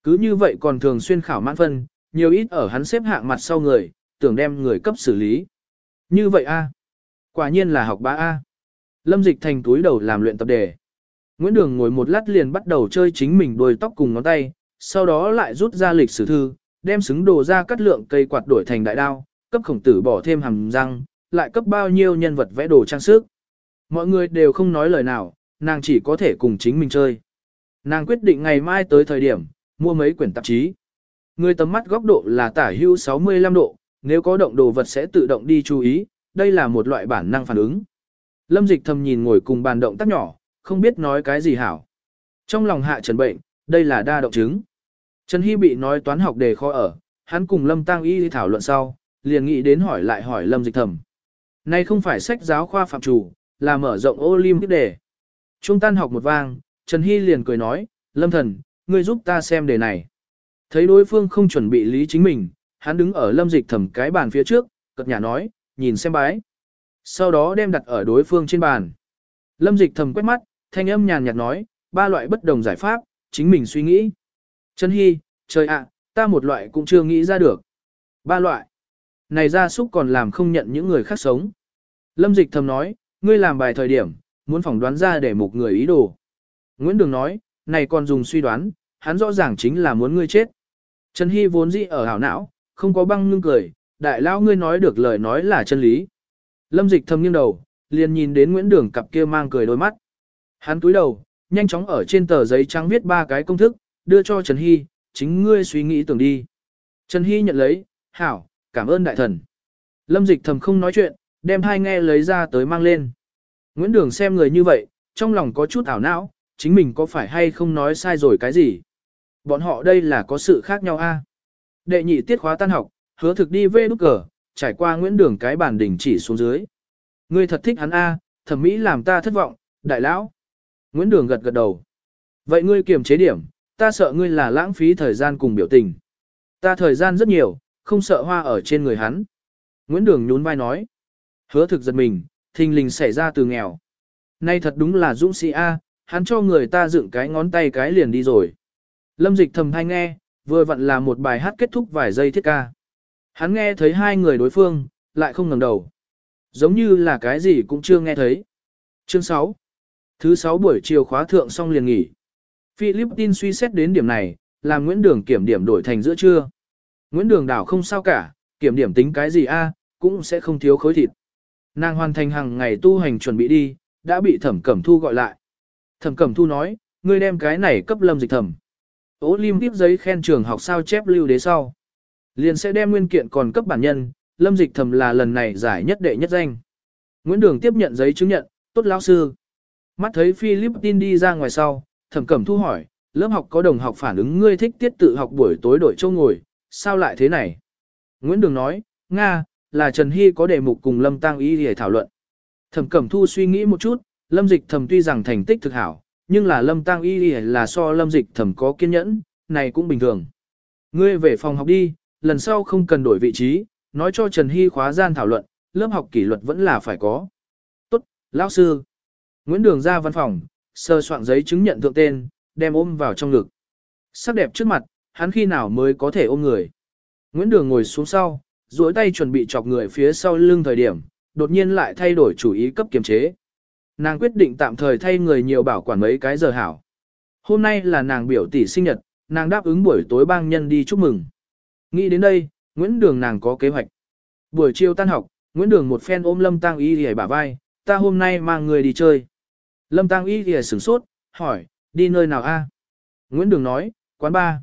Cứ như vậy còn thường xuyên khảo mãn phân, nhiều ít ở hắn xếp hạng mặt sau người, tưởng đem người cấp xử lý. Như vậy a Quả nhiên là học bá A. Lâm dịch thành túi đầu làm luyện tập đề. Nguyễn Đường ngồi một lát liền bắt đầu chơi chính mình đôi tóc cùng ngón tay, sau đó lại rút ra lịch sử thư, đem xứng đồ ra cắt lượng cây quạt đổi thành đại đao, cấp khổng tử bỏ thêm hàm răng, lại cấp bao nhiêu nhân vật vẽ đồ trang sức. Mọi người đều không nói lời nào, nàng chỉ có thể cùng chính mình chơi. Nàng quyết định ngày mai tới thời điểm, mua mấy quyển tạp chí. Người tầm mắt góc độ là tả hưu 65 độ, nếu có động đồ vật sẽ tự động đi chú ý, đây là một loại bản năng phản ứng. Lâm dịch thầm nhìn ngồi cùng bàn động tác nhỏ, không biết nói cái gì hảo. Trong lòng hạ trần bệnh, đây là đa động chứng. Trần Hy bị nói toán học đề khó ở, hắn cùng Lâm Tăng Y thảo luận sau, liền nghĩ đến hỏi lại hỏi Lâm dịch thầm. Này không phải sách giáo khoa phạm chủ, là mở rộng Olympic đề. Trung tan học một vang, Trần Hy liền cười nói, Lâm thần, ngươi giúp ta xem đề này. Thấy đối phương không chuẩn bị lý chính mình, hắn đứng ở lâm dịch thầm cái bàn phía trước, cật nhà nói, nhìn xem bái. Sau đó đem đặt ở đối phương trên bàn. Lâm dịch thầm quét mắt, thanh âm nhàn nhạt nói, ba loại bất đồng giải pháp, chính mình suy nghĩ. Trần Hy, trời ạ, ta một loại cũng chưa nghĩ ra được. Ba loại. Này ra súc còn làm không nhận những người khác sống. Lâm Dịch thầm nói, ngươi làm bài thời điểm, muốn phỏng đoán ra để một người ý đồ. Nguyễn Đường nói, này còn dùng suy đoán, hắn rõ ràng chính là muốn ngươi chết. Trần Hy vốn dĩ ở hảo não, không có băng ngưng cười, đại lão ngươi nói được lời nói là chân lý. Lâm Dịch thầm nghiêng đầu, liền nhìn đến Nguyễn Đường cặp kia mang cười đôi mắt. Hắn túi đầu, nhanh chóng ở trên tờ giấy trắng viết ba cái công thức, đưa cho Trần Hy, chính ngươi suy nghĩ tưởng đi. Trần Hy nhận lấy, hảo, cảm ơn đại thần. Lâm dịch thầm không nói chuyện, đem hai nghe lấy ra tới mang lên. Nguyễn Đường xem người như vậy, trong lòng có chút ảo não, chính mình có phải hay không nói sai rồi cái gì. Bọn họ đây là có sự khác nhau a. Đệ nhị tiết khóa tan học, hứa thực đi về nút cờ, trải qua Nguyễn Đường cái bản đỉnh chỉ xuống dưới. Ngươi thật thích hắn a, thẩm mỹ làm ta thất vọng, đại lão. Nguyễn Đường gật gật đầu. Vậy ngươi kiềm chế điểm, ta sợ ngươi là lãng phí thời gian cùng biểu tình. Ta thời gian rất nhiều, không sợ hoa ở trên người hắn. Nguyễn Đường nhún vai nói. Hứa thực giật mình, thình lình xảy ra từ nghèo. Nay thật đúng là dũng sĩ A, hắn cho người ta dựng cái ngón tay cái liền đi rồi. Lâm dịch thầm thanh nghe, vừa vặn là một bài hát kết thúc vài giây thiết ca. Hắn nghe thấy hai người đối phương, lại không ngẩng đầu. Giống như là cái gì cũng chưa nghe thấy. Chương 6 Thứ 6 buổi chiều khóa thượng xong liền nghỉ. Philippines suy xét đến điểm này, làm Nguyễn Đường kiểm điểm đổi thành giữa trưa. Nguyễn Đường đảo không sao cả, kiểm điểm tính cái gì a, cũng sẽ không thiếu khối thịt. Nàng hoàn thành hàng ngày tu hành chuẩn bị đi, đã bị Thẩm Cẩm Thu gọi lại. Thẩm Cẩm Thu nói, ngươi đem cái này cấp lâm dịch thẩm. Ô Lim tiếp giấy khen trường học sao chép lưu đế sau. Liền sẽ đem nguyên kiện còn cấp bản nhân, lâm dịch thẩm là lần này giải nhất đệ nhất danh. Nguyễn Đường tiếp nhận giấy chứng nhận, tốt lão sư. Mắt thấy Philippines đi ra ngoài sau, Thẩm Cẩm Thu hỏi, lớp học có đồng học phản ứng ngươi thích tiết tự học buổi tối đổi châu ngồi, sao lại thế này? Nguyễn Đường nói, Nga, là Trần Hy có đề mục cùng Lâm Tăng Y để thảo luận. Thẩm Cẩm Thu suy nghĩ một chút, Lâm Dịch Thẩm tuy rằng thành tích thực hảo, nhưng là Lâm Tăng Y là so Lâm Dịch Thẩm có kiên nhẫn, này cũng bình thường. Ngươi về phòng học đi, lần sau không cần đổi vị trí, nói cho Trần Hy khóa gian thảo luận, lớp học kỷ luật vẫn là phải có. Tốt, lão sư. Nguyễn Đường ra văn phòng, sơ soạn giấy chứng nhận thượng tên, đem ôm vào trong ngực. Sắc đẹp trước mặt, hắn khi nào mới có thể ôm người. Nguyễn Đường ngồi xuống sau, duỗi tay chuẩn bị chọc người phía sau lưng thời điểm, đột nhiên lại thay đổi chủ ý cấp kiềm chế. Nàng quyết định tạm thời thay người nhiều bảo quản mấy cái giờ hảo. Hôm nay là nàng biểu tỷ sinh nhật, nàng đáp ứng buổi tối bang nhân đi chúc mừng. Nghĩ đến đây, Nguyễn Đường nàng có kế hoạch. Buổi chiều tan học, Nguyễn Đường một phen ôm Lâm Tăng Y hề bả vai, ta hôm nay mang người đi chơi. Lâm Tăng Y thì sửng sốt, hỏi, đi nơi nào a? Nguyễn Đường nói, quán ba.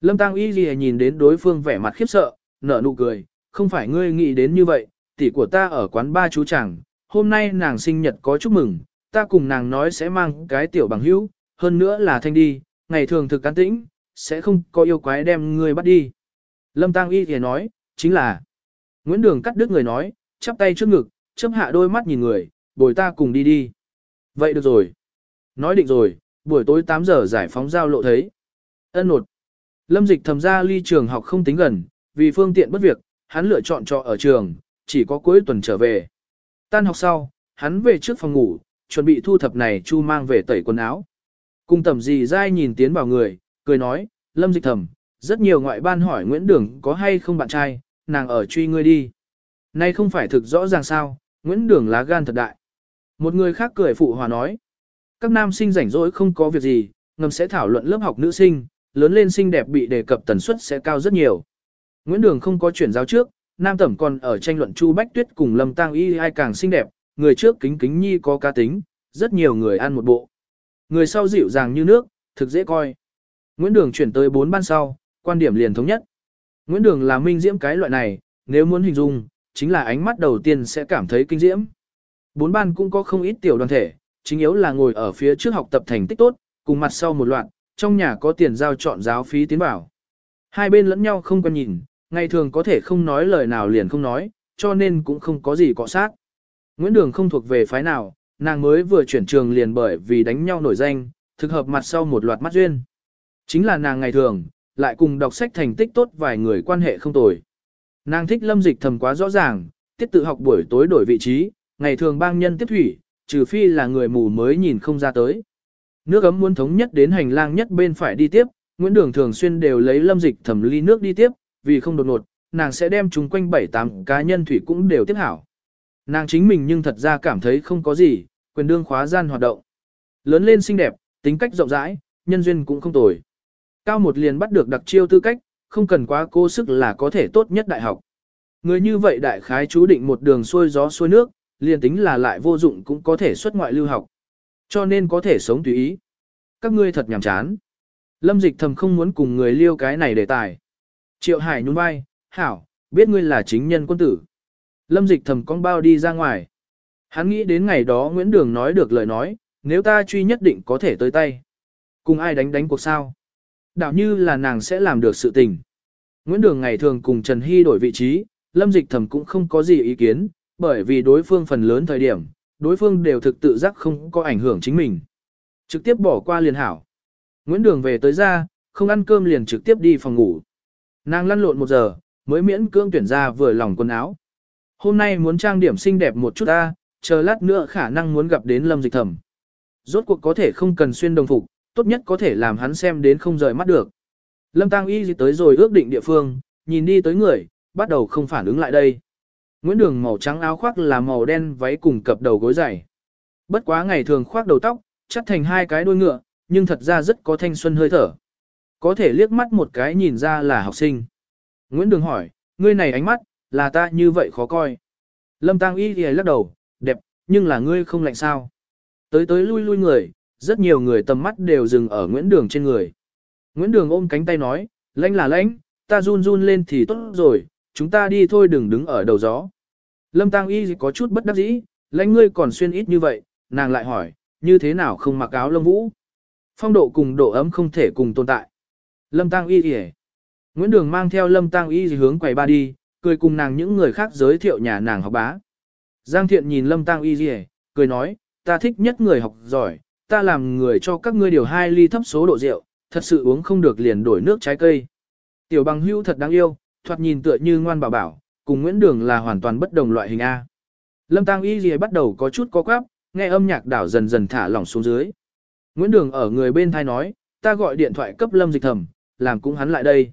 Lâm Tăng Y thì nhìn đến đối phương vẻ mặt khiếp sợ, nở nụ cười, không phải ngươi nghĩ đến như vậy, tỷ của ta ở quán ba chú chẳng, hôm nay nàng sinh nhật có chúc mừng, ta cùng nàng nói sẽ mang cái tiểu bằng hữu, hơn nữa là thanh đi, ngày thường thực cán tĩnh, sẽ không có yêu quái đem ngươi bắt đi. Lâm Tăng Y thì nói, chính là, Nguyễn Đường cắt đứt người nói, chắp tay trước ngực, chớp hạ đôi mắt nhìn người, bồi ta cùng đi đi. Vậy được rồi. Nói định rồi, buổi tối 8 giờ giải phóng giao lộ thấy. Ân nột. Lâm dịch thầm ra ly trường học không tính gần, vì phương tiện bất việc, hắn lựa chọn trọ ở trường, chỉ có cuối tuần trở về. Tan học sau, hắn về trước phòng ngủ, chuẩn bị thu thập này chu mang về tẩy quần áo. Cùng tầm gì dai nhìn tiến vào người, cười nói, Lâm dịch thầm, rất nhiều ngoại ban hỏi Nguyễn Đường có hay không bạn trai, nàng ở truy ngươi đi. Nay không phải thực rõ ràng sao, Nguyễn Đường lá gan thật đại. Một người khác cười phụ hòa nói, các nam sinh rảnh rỗi không có việc gì, ngầm sẽ thảo luận lớp học nữ sinh, lớn lên xinh đẹp bị đề cập tần suất sẽ cao rất nhiều. Nguyễn Đường không có chuyển giáo trước, Nam Tẩm còn ở tranh luận Chu Bách Tuyết cùng Lâm Tăng Y ai càng xinh đẹp, người trước kính kính nhi có ca tính, rất nhiều người ăn một bộ. Người sau dịu dàng như nước, thực dễ coi. Nguyễn Đường chuyển tới bốn ban sau, quan điểm liền thống nhất. Nguyễn Đường là minh diễm cái loại này, nếu muốn hình dung, chính là ánh mắt đầu tiên sẽ cảm thấy kinh diễm. Bốn ban cũng có không ít tiểu đoàn thể, chính yếu là ngồi ở phía trước học tập thành tích tốt, cùng mặt sau một loạt, trong nhà có tiền giao chọn giáo phí tiến bảo. Hai bên lẫn nhau không quen nhìn, ngày thường có thể không nói lời nào liền không nói, cho nên cũng không có gì cọ sát. Nguyễn Đường không thuộc về phái nào, nàng mới vừa chuyển trường liền bởi vì đánh nhau nổi danh, thực hợp mặt sau một loạt mắt duyên. Chính là nàng ngày thường, lại cùng đọc sách thành tích tốt vài người quan hệ không tồi. Nàng thích lâm dịch thầm quá rõ ràng, tiết tự học buổi tối đổi vị trí, ngày thường bang nhân tiếp thủy, trừ phi là người mù mới nhìn không ra tới. Nước ấm muốn thống nhất đến hành lang nhất bên phải đi tiếp, Nguyễn Đường thường xuyên đều lấy lâm dịch thẩm ly nước đi tiếp, vì không đột ngột, nàng sẽ đem chúng quanh 7-8 cá nhân thủy cũng đều tiếp hảo. Nàng chính mình nhưng thật ra cảm thấy không có gì, quyền đương khóa gian hoạt động. Lớn lên xinh đẹp, tính cách rộng rãi, nhân duyên cũng không tồi. Cao một liền bắt được đặc chiêu tư cách, không cần quá cố sức là có thể tốt nhất đại học. Người như vậy đại khái chú định một đường xuôi gió xuôi nước, liền tính là lại vô dụng cũng có thể xuất ngoại lưu học. Cho nên có thể sống tùy ý. Các ngươi thật nhàm chán. Lâm dịch thầm không muốn cùng người liêu cái này đề tài. Triệu Hải nhún vai, hảo, biết ngươi là chính nhân quân tử. Lâm dịch thầm con bao đi ra ngoài. Hắn nghĩ đến ngày đó Nguyễn Đường nói được lời nói, nếu ta truy nhất định có thể tới tay. Cùng ai đánh đánh cuộc sao? Đạo như là nàng sẽ làm được sự tình. Nguyễn Đường ngày thường cùng Trần Hy đổi vị trí, Lâm Dịch Thầm cũng không có gì ý kiến, bởi vì đối phương phần lớn thời điểm, đối phương đều thực tự giác không có ảnh hưởng chính mình. Trực tiếp bỏ qua liền hảo. Nguyễn Đường về tới ra, không ăn cơm liền trực tiếp đi phòng ngủ. Nàng lăn lộn một giờ, mới miễn cưỡng tuyển ra vừa lòng quần áo. Hôm nay muốn trang điểm xinh đẹp một chút ta, chờ lát nữa khả năng muốn gặp đến Lâm Dịch Thầm. Rốt cuộc có thể không cần xuyên đồng phục, tốt nhất có thể làm hắn xem đến không rời mắt được. Lâm Tăng Y tới rồi ước định địa phương, nhìn đi tới người, bắt đầu không phản ứng lại đây. Nguyễn Đường màu trắng áo khoác là màu đen váy cùng cập đầu gối dày. Bất quá ngày thường khoác đầu tóc, chắt thành hai cái đuôi ngựa, nhưng thật ra rất có thanh xuân hơi thở. Có thể liếc mắt một cái nhìn ra là học sinh. Nguyễn Đường hỏi, ngươi này ánh mắt, là ta như vậy khó coi. Lâm Tăng Y thì lắc đầu, đẹp, nhưng là ngươi không lạnh sao. Tới tới lui lui người, rất nhiều người tầm mắt đều dừng ở Nguyễn Đường trên người. Nguyễn Đường ôm cánh tay nói, lãnh là lãnh, ta run run lên thì tốt rồi, chúng ta đi thôi đừng đứng ở đầu gió. Lâm Tăng Y có chút bất đắc dĩ, lãnh ngươi còn xuyên ít như vậy, nàng lại hỏi, như thế nào không mặc áo lông vũ? Phong độ cùng độ ấm không thể cùng tồn tại. Lâm Tăng Y hề. Nguyễn Đường mang theo Lâm Tăng Y hướng quầy ba đi, cười cùng nàng những người khác giới thiệu nhà nàng học bá. Giang Thiện nhìn Lâm Tăng Y hề, cười nói, ta thích nhất người học giỏi, ta làm người cho các ngươi điều hai ly thấp số độ rượu, thật sự uống không được liền đổi nước trái cây. Tiểu bằng hưu thật đáng yêu, thoạt nhìn tựa như ngoan bảo bảo, cùng Nguyễn Đường là hoàn toàn bất đồng loại hình A. Lâm Tăng Y gì bắt đầu có chút có quáp, nghe âm nhạc đảo dần dần thả lỏng xuống dưới. Nguyễn Đường ở người bên thai nói, ta gọi điện thoại cấp Lâm dịch Thẩm, làm cũng hắn lại đây.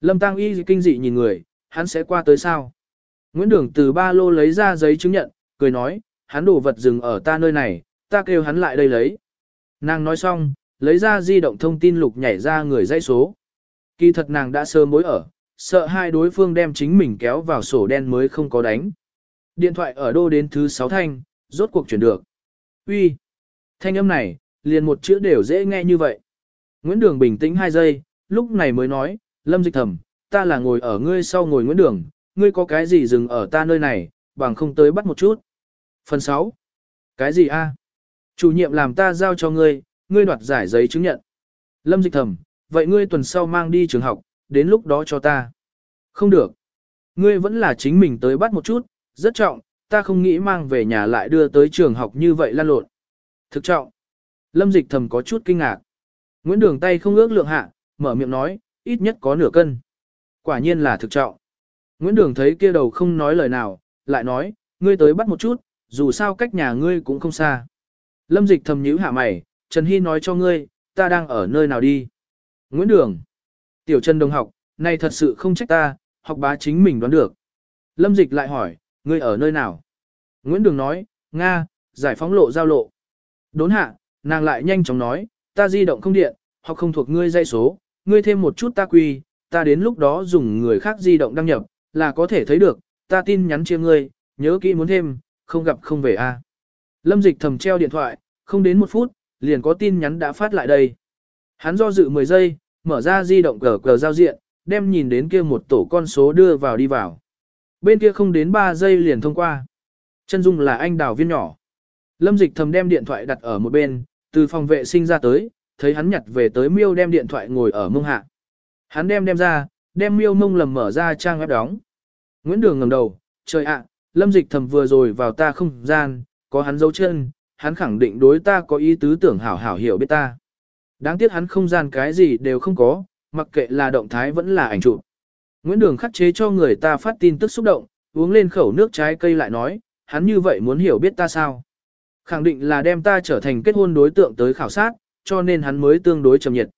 Lâm Tăng Y kinh dị nhìn người, hắn sẽ qua tới sao? Nguyễn Đường từ ba lô lấy ra giấy chứng nhận, cười nói, hắn đổ vật dừng ở ta nơi này, ta kêu hắn lại đây lấy. Nàng nói xong, lấy ra di động thông tin lục nhảy ra người dãy số. Kỳ thật nàng đã sớm bối ở, sợ hai đối phương đem chính mình kéo vào sổ đen mới không có đánh. Điện thoại ở đô đến thứ 6 thanh, rốt cuộc chuyển được. Uy, Thanh âm này, liền một chữ đều dễ nghe như vậy. Nguyễn Đường bình tĩnh 2 giây, lúc này mới nói, Lâm Dịch Thầm, ta là ngồi ở ngươi sau ngồi Nguyễn Đường, ngươi có cái gì dừng ở ta nơi này, bằng không tới bắt một chút. Phần 6. Cái gì a? Chủ nhiệm làm ta giao cho ngươi, ngươi đoạt giải giấy chứng nhận. Lâm dịch thầm, vậy ngươi tuần sau mang đi trường học, đến lúc đó cho ta. Không được. Ngươi vẫn là chính mình tới bắt một chút, rất trọng, ta không nghĩ mang về nhà lại đưa tới trường học như vậy lan lộn. Thực trọng. Lâm dịch thầm có chút kinh ngạc. Nguyễn Đường tay không ước lượng hạ, mở miệng nói, ít nhất có nửa cân. Quả nhiên là thực trọng. Nguyễn Đường thấy kia đầu không nói lời nào, lại nói, ngươi tới bắt một chút, dù sao cách nhà ngươi cũng không xa. Lâm dịch thầm nhíu hạ mày, Trần Hy nói cho ngươi, ta đang ở nơi nào đi. Nguyễn Đường. Tiểu Trần đồng học, này thật sự không trách ta, học bá chính mình đoán được. Lâm dịch lại hỏi, ngươi ở nơi nào? Nguyễn Đường nói, Nga, giải phóng lộ giao lộ. Đốn hạ, nàng lại nhanh chóng nói, ta di động không điện, học không thuộc ngươi dây số, ngươi thêm một chút ta quy, ta đến lúc đó dùng người khác di động đăng nhập, là có thể thấy được, ta tin nhắn chia ngươi, nhớ kỹ muốn thêm, không gặp không về a. Lâm dịch thầm treo điện thoại, không đến một phút, liền có tin nhắn đã phát lại đây. Hắn do dự 10 giây, mở ra di động cờ cờ giao diện, đem nhìn đến kia một tổ con số đưa vào đi vào. Bên kia không đến 3 giây liền thông qua. Chân dung là anh đào viên nhỏ. Lâm dịch thầm đem điện thoại đặt ở một bên, từ phòng vệ sinh ra tới, thấy hắn nhặt về tới miêu đem điện thoại ngồi ở mông hạ. Hắn đem đem ra, đem miêu mông lầm mở ra trang web đóng. Nguyễn Đường ngẩng đầu, trời ạ, lâm dịch thầm vừa rồi vào ta không gian, có hắn dấu chân, hắn khẳng định đối ta có ý tứ tưởng hảo hảo hiểu biết ta. Đáng tiếc hắn không gian cái gì đều không có, mặc kệ là động thái vẫn là ảnh chụp. Nguyễn Đường khắc chế cho người ta phát tin tức xúc động, uống lên khẩu nước trái cây lại nói, hắn như vậy muốn hiểu biết ta sao. Khẳng định là đem ta trở thành kết hôn đối tượng tới khảo sát, cho nên hắn mới tương đối trầm nhiệt.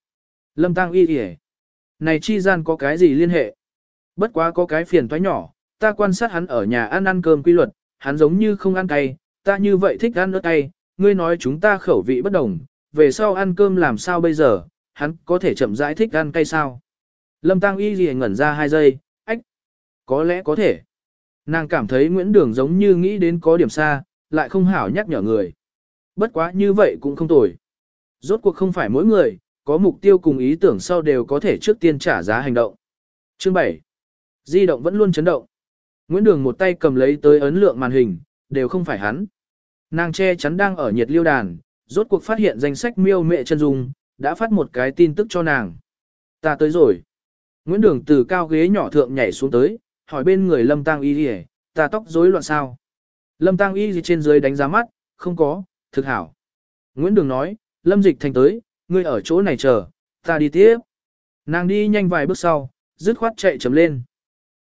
Lâm Tăng y y Này chi gian có cái gì liên hệ? Bất quá có cái phiền toái nhỏ, ta quan sát hắn ở nhà ăn ăn cơm quy luật, hắn giống như không ăn cay, ta như vậy thích ăn ớt cay, ngươi nói chúng ta khẩu vị bất đồng, về sau ăn cơm làm sao bây giờ, hắn có thể chậm rãi thích ăn cay sao? Lâm Tăng y gì ngẩn ra hai giây, ách, có lẽ có thể. Nàng cảm thấy Nguyễn Đường giống như nghĩ đến có điểm xa, lại không hảo nhắc nhở người. Bất quá như vậy cũng không tồi. Rốt cuộc không phải mỗi người, có mục tiêu cùng ý tưởng sau đều có thể trước tiên trả giá hành động. Chương 7. Di động vẫn luôn chấn động. Nguyễn Đường một tay cầm lấy tới ấn lượng màn hình, đều không phải hắn. Nàng che chắn đang ở nhiệt liêu đàn, rốt cuộc phát hiện danh sách miêu mẹ chân dung, đã phát một cái tin tức cho nàng. Ta tới rồi. Nguyễn Đường từ cao ghế nhỏ thượng nhảy xuống tới, hỏi bên người Lâm Tăng Y gì ta tóc rối loạn sao? Lâm Tăng Y gì trên dưới đánh giá mắt, không có, thực hảo. Nguyễn Đường nói, Lâm Dịch Thành tới, ngươi ở chỗ này chờ, ta đi tiếp. Nàng đi nhanh vài bước sau, dứt khoát chạy chấm lên.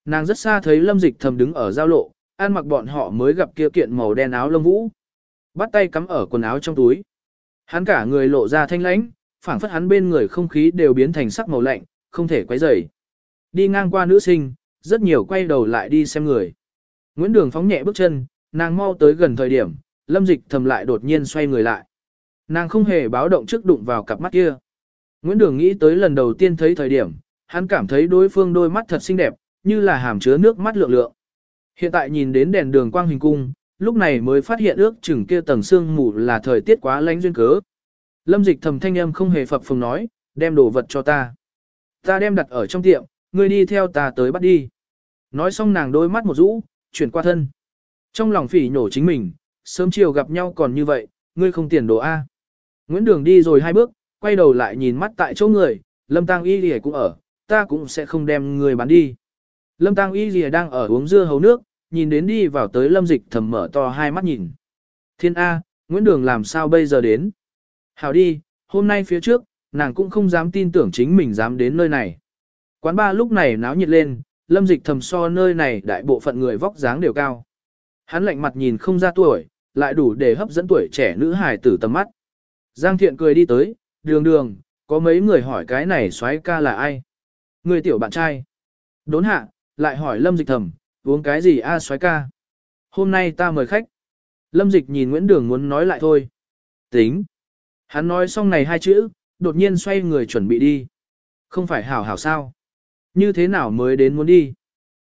Nàng rất xa thấy Lâm Dịch thầm đứng ở giao lộ, ăn mặc bọn họ mới gặp kia kiện màu đen áo lông vũ. Bắt tay cắm ở quần áo trong túi. Hắn cả người lộ ra thanh lãnh, phảng phất hắn bên người không khí đều biến thành sắc màu lạnh, không thể quấy rầy. Đi ngang qua nữ sinh, rất nhiều quay đầu lại đi xem người. Nguyễn Đường phóng nhẹ bước chân, nàng mau tới gần thời điểm, Lâm Dịch thầm lại đột nhiên xoay người lại. Nàng không hề báo động trước đụng vào cặp mắt kia. Nguyễn Đường nghĩ tới lần đầu tiên thấy thời điểm, hắn cảm thấy đối phương đôi mắt thật xinh đẹp, như là hàm chứa nước mắt lượng lượng. Hiện tại nhìn đến đèn đường quang hình cung, lúc này mới phát hiện ước chừng kia tầng sương mù là thời tiết quá lạnh duyên cớ. Lâm dịch thầm thanh âm không hề phập phồng nói, đem đồ vật cho ta. Ta đem đặt ở trong tiệm, ngươi đi theo ta tới bắt đi. Nói xong nàng đôi mắt một rũ, chuyển qua thân. Trong lòng phỉ nhổ chính mình, sớm chiều gặp nhau còn như vậy, ngươi không tiền đồ A. Nguyễn Đường đi rồi hai bước, quay đầu lại nhìn mắt tại chỗ người, Lâm Tăng Y Lìa cũng ở, ta cũng sẽ không đem người bán đi. Lâm Tăng Y Lìa đang ở uống dưa hấu nước, nhìn đến đi vào tới Lâm Dịch thầm mở to hai mắt nhìn. Thiên A, Nguyễn Đường làm sao bây giờ đến? Hảo đi, hôm nay phía trước, nàng cũng không dám tin tưởng chính mình dám đến nơi này. Quán ba lúc này náo nhiệt lên, Lâm Dịch thầm so nơi này đại bộ phận người vóc dáng đều cao. Hắn lạnh mặt nhìn không ra tuổi, lại đủ để hấp dẫn tuổi trẻ nữ hài tử tầm mắt. Giang Thiện cười đi tới, đường đường, có mấy người hỏi cái này soái ca là ai? Người tiểu bạn trai. Đốn hạ, lại hỏi Lâm Dịch thầm, uống cái gì a xoái ca? Hôm nay ta mời khách. Lâm Dịch nhìn Nguyễn Đường muốn nói lại thôi. Tính. Hắn nói xong này hai chữ, đột nhiên xoay người chuẩn bị đi. Không phải hảo hảo sao? Như thế nào mới đến muốn đi?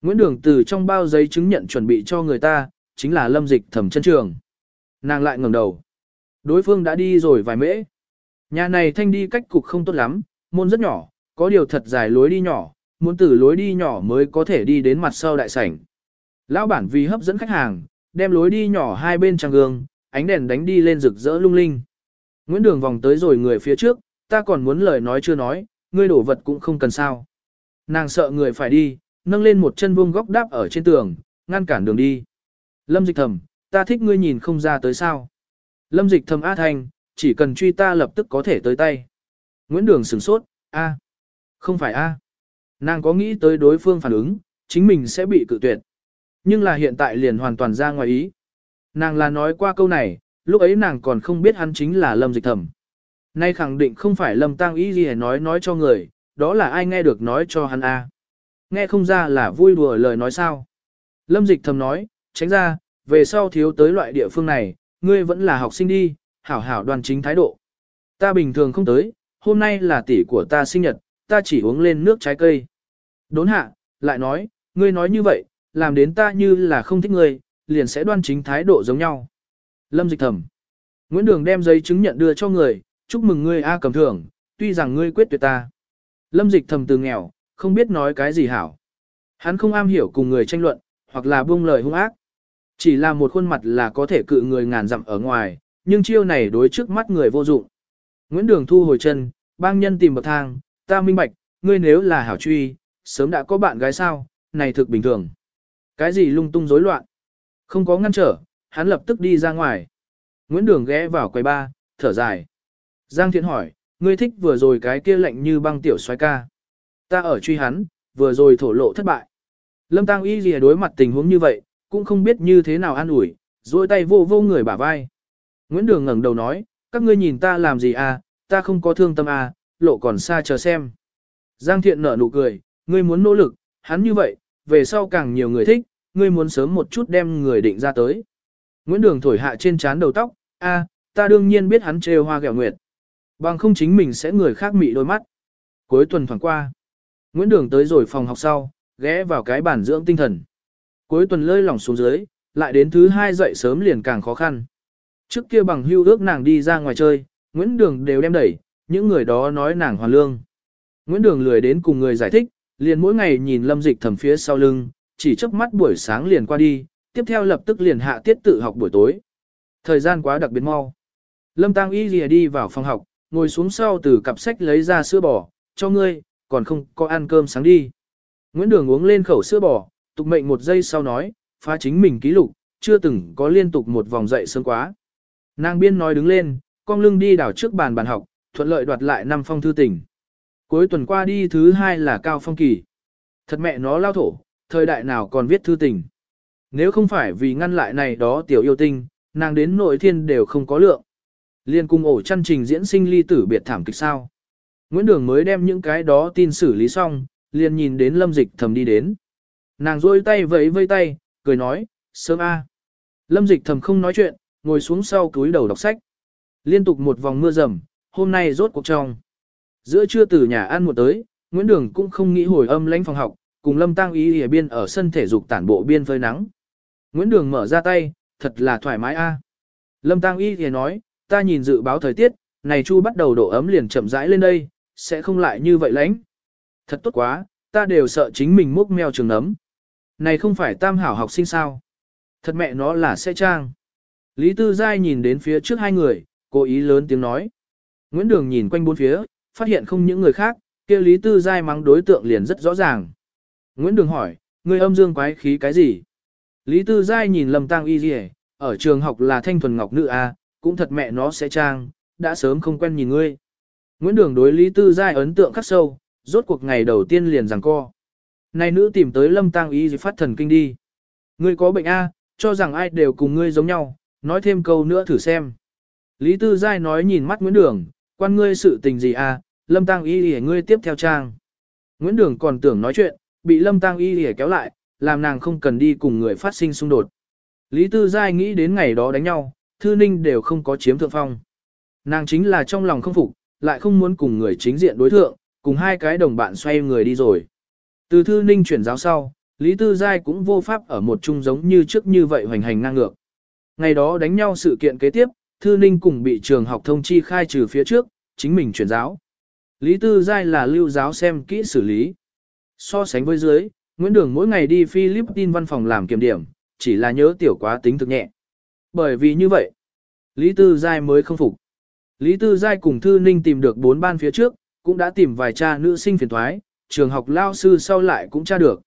Nguyễn Đường từ trong bao giấy chứng nhận chuẩn bị cho người ta, chính là Lâm Dịch thẩm chân trường. Nàng lại ngẩng đầu. Đối phương đã đi rồi vài mễ. Nhà này thanh đi cách cục không tốt lắm, môn rất nhỏ, có điều thật dài lối đi nhỏ, muốn từ lối đi nhỏ mới có thể đi đến mặt sau đại sảnh. Lão bản vì hấp dẫn khách hàng, đem lối đi nhỏ hai bên trang gương, ánh đèn đánh đi lên rực rỡ lung linh. Nguyễn Đường vòng tới rồi người phía trước, ta còn muốn lời nói chưa nói, ngươi đổ vật cũng không cần sao. Nàng sợ người phải đi, nâng lên một chân vuông góc đáp ở trên tường, ngăn cản đường đi. Lâm dịch thầm, ta thích ngươi nhìn không ra tới sao. Lâm dịch thầm A Thanh, chỉ cần truy ta lập tức có thể tới tay. Nguyễn Đường sửng sốt, A. Không phải A. Nàng có nghĩ tới đối phương phản ứng, chính mình sẽ bị cự tuyệt. Nhưng là hiện tại liền hoàn toàn ra ngoài ý. Nàng là nói qua câu này, lúc ấy nàng còn không biết hắn chính là Lâm Dịch Thẩm. Nay khẳng định không phải Lâm Tăng Ý gì nói nói cho người, đó là ai nghe được nói cho hắn a? Nghe không ra là vui đùa lời nói sao. Lâm Dịch Thẩm nói, tránh ra, về sau thiếu tới loại địa phương này, ngươi vẫn là học sinh đi, hảo hảo đoàn chính thái độ. Ta bình thường không tới, hôm nay là tỷ của ta sinh nhật, ta chỉ uống lên nước trái cây. Đốn hạ, lại nói, ngươi nói như vậy, làm đến ta như là không thích ngươi, liền sẽ đoan chính thái độ giống nhau. Lâm dịch thầm. Nguyễn Đường đem giấy chứng nhận đưa cho người, chúc mừng ngươi A cầm thưởng, tuy rằng ngươi quyết tuyệt ta. Lâm dịch thầm từ nghèo, không biết nói cái gì hảo. Hắn không am hiểu cùng người tranh luận, hoặc là buông lời hung ác. Chỉ là một khuôn mặt là có thể cự người ngàn dặm ở ngoài, nhưng chiêu này đối trước mắt người vô dụng. Nguyễn Đường thu hồi chân, bang nhân tìm bậc thang, ta minh bạch, ngươi nếu là hảo truy, sớm đã có bạn gái sao, này thực bình thường. Cái gì lung tung rối loạn? Không có ngăn trở, hắn lập tức đi ra ngoài. Nguyễn Đường ghé vào quầy ba, thở dài. Giang Thiện hỏi, ngươi thích vừa rồi cái kia lạnh như băng tiểu xoay ca. Ta ở truy hắn, vừa rồi thổ lộ thất bại. Lâm Tăng Y gì đối mặt tình huống như vậy, cũng không biết như thế nào an ủi, duỗi tay vô vô người bả vai. Nguyễn Đường ngẩng đầu nói, các ngươi nhìn ta làm gì à, ta không có thương tâm à, lộ còn xa chờ xem. Giang Thiện nở nụ cười, ngươi muốn nỗ lực, hắn như vậy, về sau càng nhiều người thích, ngươi muốn sớm một chút đem người định ra tới. Nguyễn Đường thổi hạ trên trán đầu tóc, a, ta đương nhiên biết hắn trêu hoa gẹo nguyệt. Bằng không chính mình sẽ người khác mị đôi mắt. Cuối tuần thoảng qua, Nguyễn Đường tới rồi phòng học sau, ghé vào cái bản dưỡng tinh thần. Cuối tuần lơi lỏng xuống dưới, lại đến thứ hai dậy sớm liền càng khó khăn. Trước kia bằng hưu ước nàng đi ra ngoài chơi, Nguyễn Đường đều đem đẩy, những người đó nói nàng hoàn lương. Nguyễn Đường lười đến cùng người giải thích, liền mỗi ngày nhìn lâm dịch thầm phía sau lưng, chỉ chớp mắt buổi sáng liền qua đi, tiếp theo lập tức liền hạ tiết tự học buổi tối. Thời gian quá đặc biệt mau. Lâm Tăng Y lìa đi vào phòng học, ngồi xuống sau từ cặp sách lấy ra sữa bò, cho ngươi, còn không có ăn cơm sáng đi. Nguyễn Đường uống lên khẩu sữa bò, tục mệnh một giây sau nói, phá chính mình ký lục, chưa từng có liên tục một vòng dậy sớm quá. Nàng biên nói đứng lên, con lưng đi đảo trước bàn bàn học, thuận lợi đoạt lại năm phong thư tình. Cuối tuần qua đi thứ hai là Cao Phong Kỳ. Thật mẹ nó lao thổ, thời đại nào còn viết thư tình. Nếu không phải vì ngăn lại này đó tiểu yêu tinh, nàng đến nội thiên đều không có lượng. Liên cung ổ chăn trình diễn sinh ly tử biệt thảm kịch sao. Nguyễn Đường mới đem những cái đó tin xử lý xong, liền nhìn đến lâm dịch thầm đi đến. Nàng rôi tay vẫy vây tay, cười nói, sớm a. Lâm dịch thầm không nói chuyện, ngồi xuống sau túi đầu đọc sách. Liên tục một vòng mưa rầm, hôm nay rốt cuộc trong. Giữa trưa từ nhà ăn một tới, Nguyễn Đường cũng không nghĩ hồi âm lãnh phòng học, cùng Lâm Tăng Ý ở biên ở sân thể dục tản bộ biên phơi nắng. Nguyễn Đường mở ra tay, thật là thoải mái a. À. Lâm Tăng Y thì nói, ta nhìn dự báo thời tiết, này chu bắt đầu độ ấm liền chậm rãi lên đây, sẽ không lại như vậy lãnh. Thật tốt quá, ta đều sợ chính mình múc mèo trường nấm. Này không phải tam hảo học sinh sao? Thật mẹ nó là sẽ trang. Lý Tư Giai nhìn đến phía trước hai người, cố ý lớn tiếng nói. Nguyễn Đường nhìn quanh bốn phía, phát hiện không những người khác, kia Lý Tư Giai mắng đối tượng liền rất rõ ràng. Nguyễn Đường hỏi, người âm dương quái khí cái gì? Lý Tư Giai nhìn Lâm Tăng Y Dì ở trường học là thanh thuần ngọc nữ A, cũng thật mẹ nó sẽ trang, đã sớm không quen nhìn ngươi. Nguyễn Đường đối Lý Tư Giai ấn tượng khắc sâu, rốt cuộc ngày đầu tiên liền rằng co. Này nữ tìm tới Lâm Tăng Y Dì phát thần kinh đi. Ngươi có bệnh A, cho rằng ai đều cùng ngươi giống nhau, nói thêm câu nữa thử xem. Lý Tư Giai nói nhìn mắt Nguyễn Đường, quan ngươi sự tình gì à Lâm Tăng Y lìa ngươi tiếp theo trang. Nguyễn Đường còn tưởng nói chuyện, bị Lâm Tăng Y lìa kéo lại, làm nàng không cần đi cùng người phát sinh xung đột. Lý Tư Giai nghĩ đến ngày đó đánh nhau, Thư Ninh đều không có chiếm thượng phong. Nàng chính là trong lòng không phục, lại không muốn cùng người chính diện đối thượng, cùng hai cái đồng bạn xoay người đi rồi. Từ Thư Ninh chuyển giáo sau, Lý Tư Giai cũng vô pháp ở một chung giống như trước như vậy hoành hành ngang ngược. Ngày đó đánh nhau sự kiện kế tiếp, Thư Ninh cùng bị trường học thông chi khai trừ phía trước, chính mình chuyển giáo. Lý Tư Giai là lưu giáo xem kỹ xử lý. So sánh với dưới, Nguyễn Đường mỗi ngày đi Philippines văn phòng làm kiểm điểm, chỉ là nhớ tiểu quá tính thực nhẹ. Bởi vì như vậy, Lý Tư Giai mới không phục. Lý Tư Giai cùng Thư Ninh tìm được bốn ban phía trước, cũng đã tìm vài cha nữ sinh phiền thoái, trường học lao sư sau lại cũng tra được.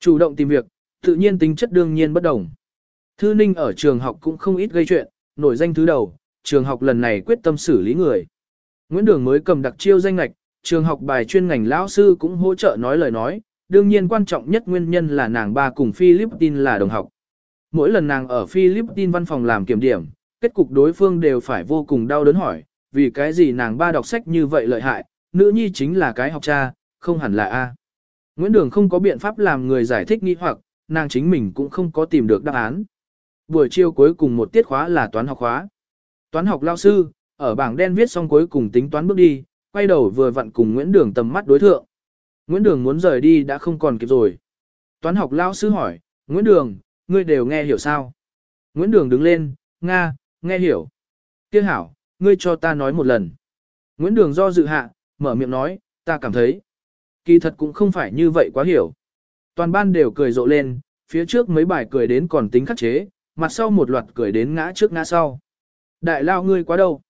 Chủ động tìm việc, tự nhiên tính chất đương nhiên bất đồng. Thư Ninh ở trường học cũng không ít gây chuyện, nổi danh thứ đầu, trường học lần này quyết tâm xử lý người. Nguyễn Đường mới cầm đặc chiêu danh lạch, trường học bài chuyên ngành lão sư cũng hỗ trợ nói lời nói, đương nhiên quan trọng nhất nguyên nhân là nàng ba cùng Philippines là đồng học. Mỗi lần nàng ở Philippines văn phòng làm kiểm điểm, kết cục đối phương đều phải vô cùng đau đớn hỏi, vì cái gì nàng ba đọc sách như vậy lợi hại, nữ nhi chính là cái học cha, không hẳn là A. Nguyễn Đường không có biện pháp làm người giải thích nghi hoặc, nàng chính mình cũng không có tìm được đáp án. Buổi chiều cuối cùng một tiết khóa là toán học khóa. Toán học lao sư, ở bảng đen viết xong cuối cùng tính toán bước đi, quay đầu vừa vặn cùng Nguyễn Đường tầm mắt đối thượng. Nguyễn Đường muốn rời đi đã không còn kịp rồi. Toán học lao sư hỏi, Nguyễn Đường, ngươi đều nghe hiểu sao? Nguyễn Đường đứng lên, Nga, nghe hiểu. Tiếc hảo, ngươi cho ta nói một lần. Nguyễn Đường do dự hạ, mở miệng nói, ta cảm thấy. Kỳ thật cũng không phải như vậy quá hiểu. Toàn ban đều cười rộ lên, phía trước mấy bài cười đến còn tính khắc chế, mặt sau một loạt cười đến ngã trước ngã sau. Đại lao ngươi quá đâu?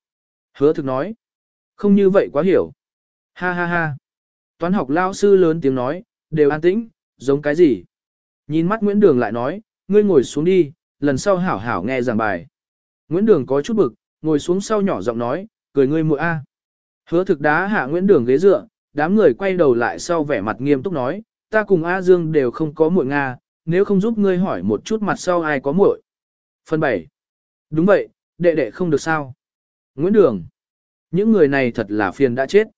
Hứa thực nói. Không như vậy quá hiểu. Ha ha ha. Toán học lao sư lớn tiếng nói, đều an tĩnh, giống cái gì? Nhìn mắt Nguyễn Đường lại nói, ngươi ngồi xuống đi, lần sau hảo hảo nghe giảng bài. Nguyễn Đường có chút bực, ngồi xuống sau nhỏ giọng nói, cười ngươi muội a. Hứa thực đá hạ Nguyễn Đường ghế dựa, đám người quay đầu lại sau vẻ mặt nghiêm túc nói, ta cùng A Dương đều không có muội Nga, nếu không giúp ngươi hỏi một chút mặt sau ai có muội. Phần 7. Đúng vậy, đệ đệ không được sao. Nguyễn Đường. Những người này thật là phiền đã chết.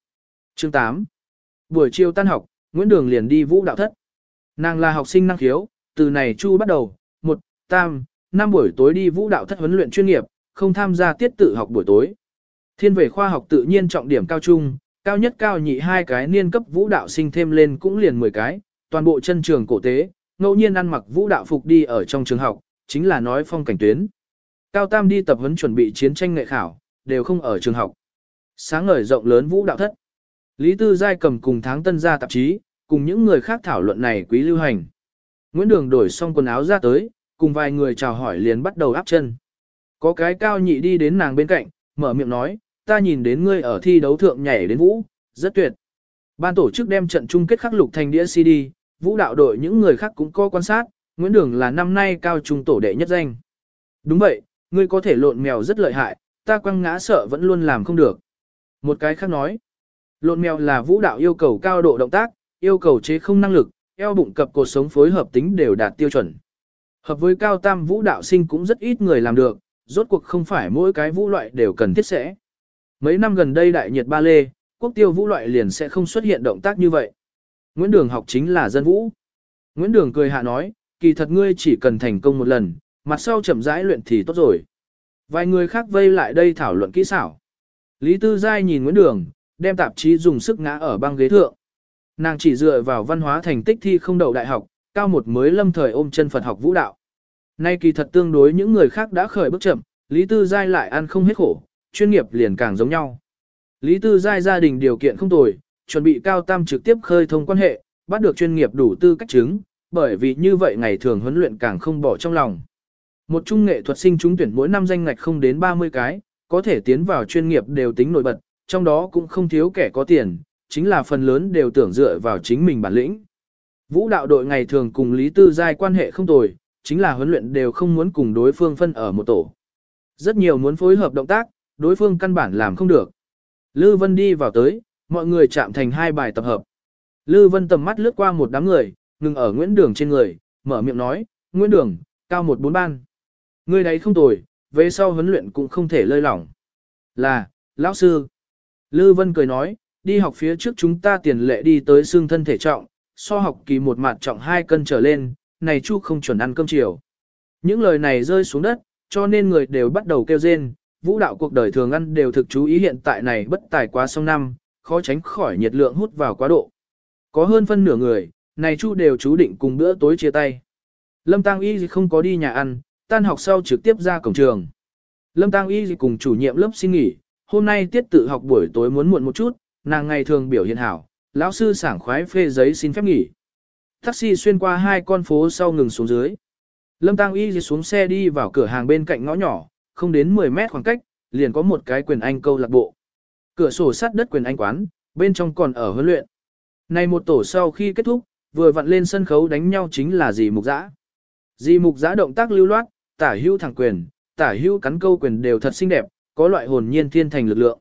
Chương 8 Buổi chiều tan học, Nguyễn Đường liền đi vũ đạo thất. Nàng là học sinh năng khiếu, từ này chu bắt đầu, một, tam, năm buổi tối đi vũ đạo thất huấn luyện chuyên nghiệp, không tham gia tiết tự học buổi tối. Thiên về khoa học tự nhiên trọng điểm cao trung, cao nhất cao nhị hai cái niên cấp vũ đạo sinh thêm lên cũng liền 10 cái, toàn bộ chân trường cổ tế, ngẫu nhiên ăn mặc vũ đạo phục đi ở trong trường học, chính là nói phong cảnh tuyến. Cao Tam đi tập huấn chuẩn bị chiến tranh nghệ khảo, đều không ở trường học. Sáng ngời rộng lớn vũ đạo thất. Lý Tư Giai cầm cùng tháng tân gia tạp chí, cùng những người khác thảo luận này quý lưu hành. Nguyễn Đường đổi xong quần áo ra tới, cùng vài người chào hỏi liền bắt đầu áp chân. Có cái cao nhị đi đến nàng bên cạnh, mở miệng nói, ta nhìn đến ngươi ở thi đấu thượng nhảy đến vũ, rất tuyệt. Ban tổ chức đem trận chung kết khắc lục thành đĩa CD, vũ đạo đội những người khác cũng có quan sát, Nguyễn Đường là năm nay cao trung tổ đệ nhất danh. Đúng vậy, ngươi có thể lộn mèo rất lợi hại, ta quăng ngã sợ vẫn luôn làm không được. Một cái khác nói, lộn mèo là vũ đạo yêu cầu cao độ động tác, yêu cầu chế không năng lực, eo bụng cập cột sống phối hợp tính đều đạt tiêu chuẩn. Hợp với cao tam vũ đạo sinh cũng rất ít người làm được, rốt cuộc không phải mỗi cái vũ loại đều cần thiết sẽ. Mấy năm gần đây đại nhiệt ba lê, quốc tiêu vũ loại liền sẽ không xuất hiện động tác như vậy. Nguyễn Đường học chính là dân vũ. Nguyễn Đường cười hạ nói, kỳ thật ngươi chỉ cần thành công một lần, mặt sau chậm rãi luyện thì tốt rồi. Vài người khác vây lại đây thảo luận kỹ xảo. Lý Tư Giai nhìn Nguyễn Đường, đem tạp chí dùng sức ngã ở băng ghế thượng. Nàng chỉ dựa vào văn hóa thành tích thi không đậu đại học, cao một mới lâm thời ôm chân Phật học vũ đạo. Nay kỳ thật tương đối những người khác đã khởi bước chậm, Lý Tư Giai lại ăn không hết khổ, chuyên nghiệp liền càng giống nhau. Lý Tư Giai gia đình điều kiện không tồi, chuẩn bị cao tam trực tiếp khơi thông quan hệ, bắt được chuyên nghiệp đủ tư cách chứng, bởi vì như vậy ngày thường huấn luyện càng không bỏ trong lòng. Một trung nghệ thuật sinh trúng tuyển mỗi năm danh ngạch không đến 30 cái, có thể tiến vào chuyên nghiệp đều tính nổi bật, trong đó cũng không thiếu kẻ có tiền, chính là phần lớn đều tưởng dựa vào chính mình bản lĩnh. Vũ đạo đội ngày thường cùng Lý Tư Giai quan hệ không tồi, chính là huấn luyện đều không muốn cùng đối phương phân ở một tổ. Rất nhiều muốn phối hợp động tác, đối phương căn bản làm không được. Lư Vân đi vào tới, mọi người chạm thành hai bài tập hợp. Lư Vân tầm mắt lướt qua một đám người, ngừng ở Nguyễn Đường trên người, mở miệng nói, Nguyễn Đường, cao một bốn ban. Người đấy không tồi, về sau huấn luyện cũng không thể lơi lỏng. Là, lão sư. Lư Vân cười nói, đi học phía trước chúng ta tiền lệ đi tới xương thân thể trọng, so học kỳ một mặt trọng hai cân trở lên, này chu không chuẩn ăn cơm chiều. Những lời này rơi xuống đất, cho nên người đều bắt đầu kêu rên, vũ đạo cuộc đời thường ăn đều thực chú ý hiện tại này bất tài quá sông năm, khó tránh khỏi nhiệt lượng hút vào quá độ. Có hơn phân nửa người, này chu đều chú định cùng bữa tối chia tay. Lâm Tăng Y không có đi nhà ăn, tan học sau trực tiếp ra cổng trường. Lâm Tăng Y cùng chủ nhiệm lớp xin nghỉ, hôm nay tiết tự học buổi tối muốn muộn một chút, nàng ngày thường biểu hiện hảo, lão sư sảng khoái phê giấy xin phép nghỉ. Taxi xuyên qua hai con phố sau ngừng xuống dưới. Lâm Tăng Y xuống xe đi vào cửa hàng bên cạnh ngõ nhỏ, không đến 10 mét khoảng cách, liền có một cái quyền anh câu lạc bộ. Cửa sổ sắt đất quyền anh quán, bên trong còn ở huấn luyện. Này một tổ sau khi kết thúc, vừa vặn lên sân khấu đánh nhau chính là dì mục giã. Dì mục giã động tác lưu loát, tả hưu thẳng quyền, tả hưu cắn câu quyền đều thật xinh đẹp, có loại hồn nhiên thiên thành lực lượng.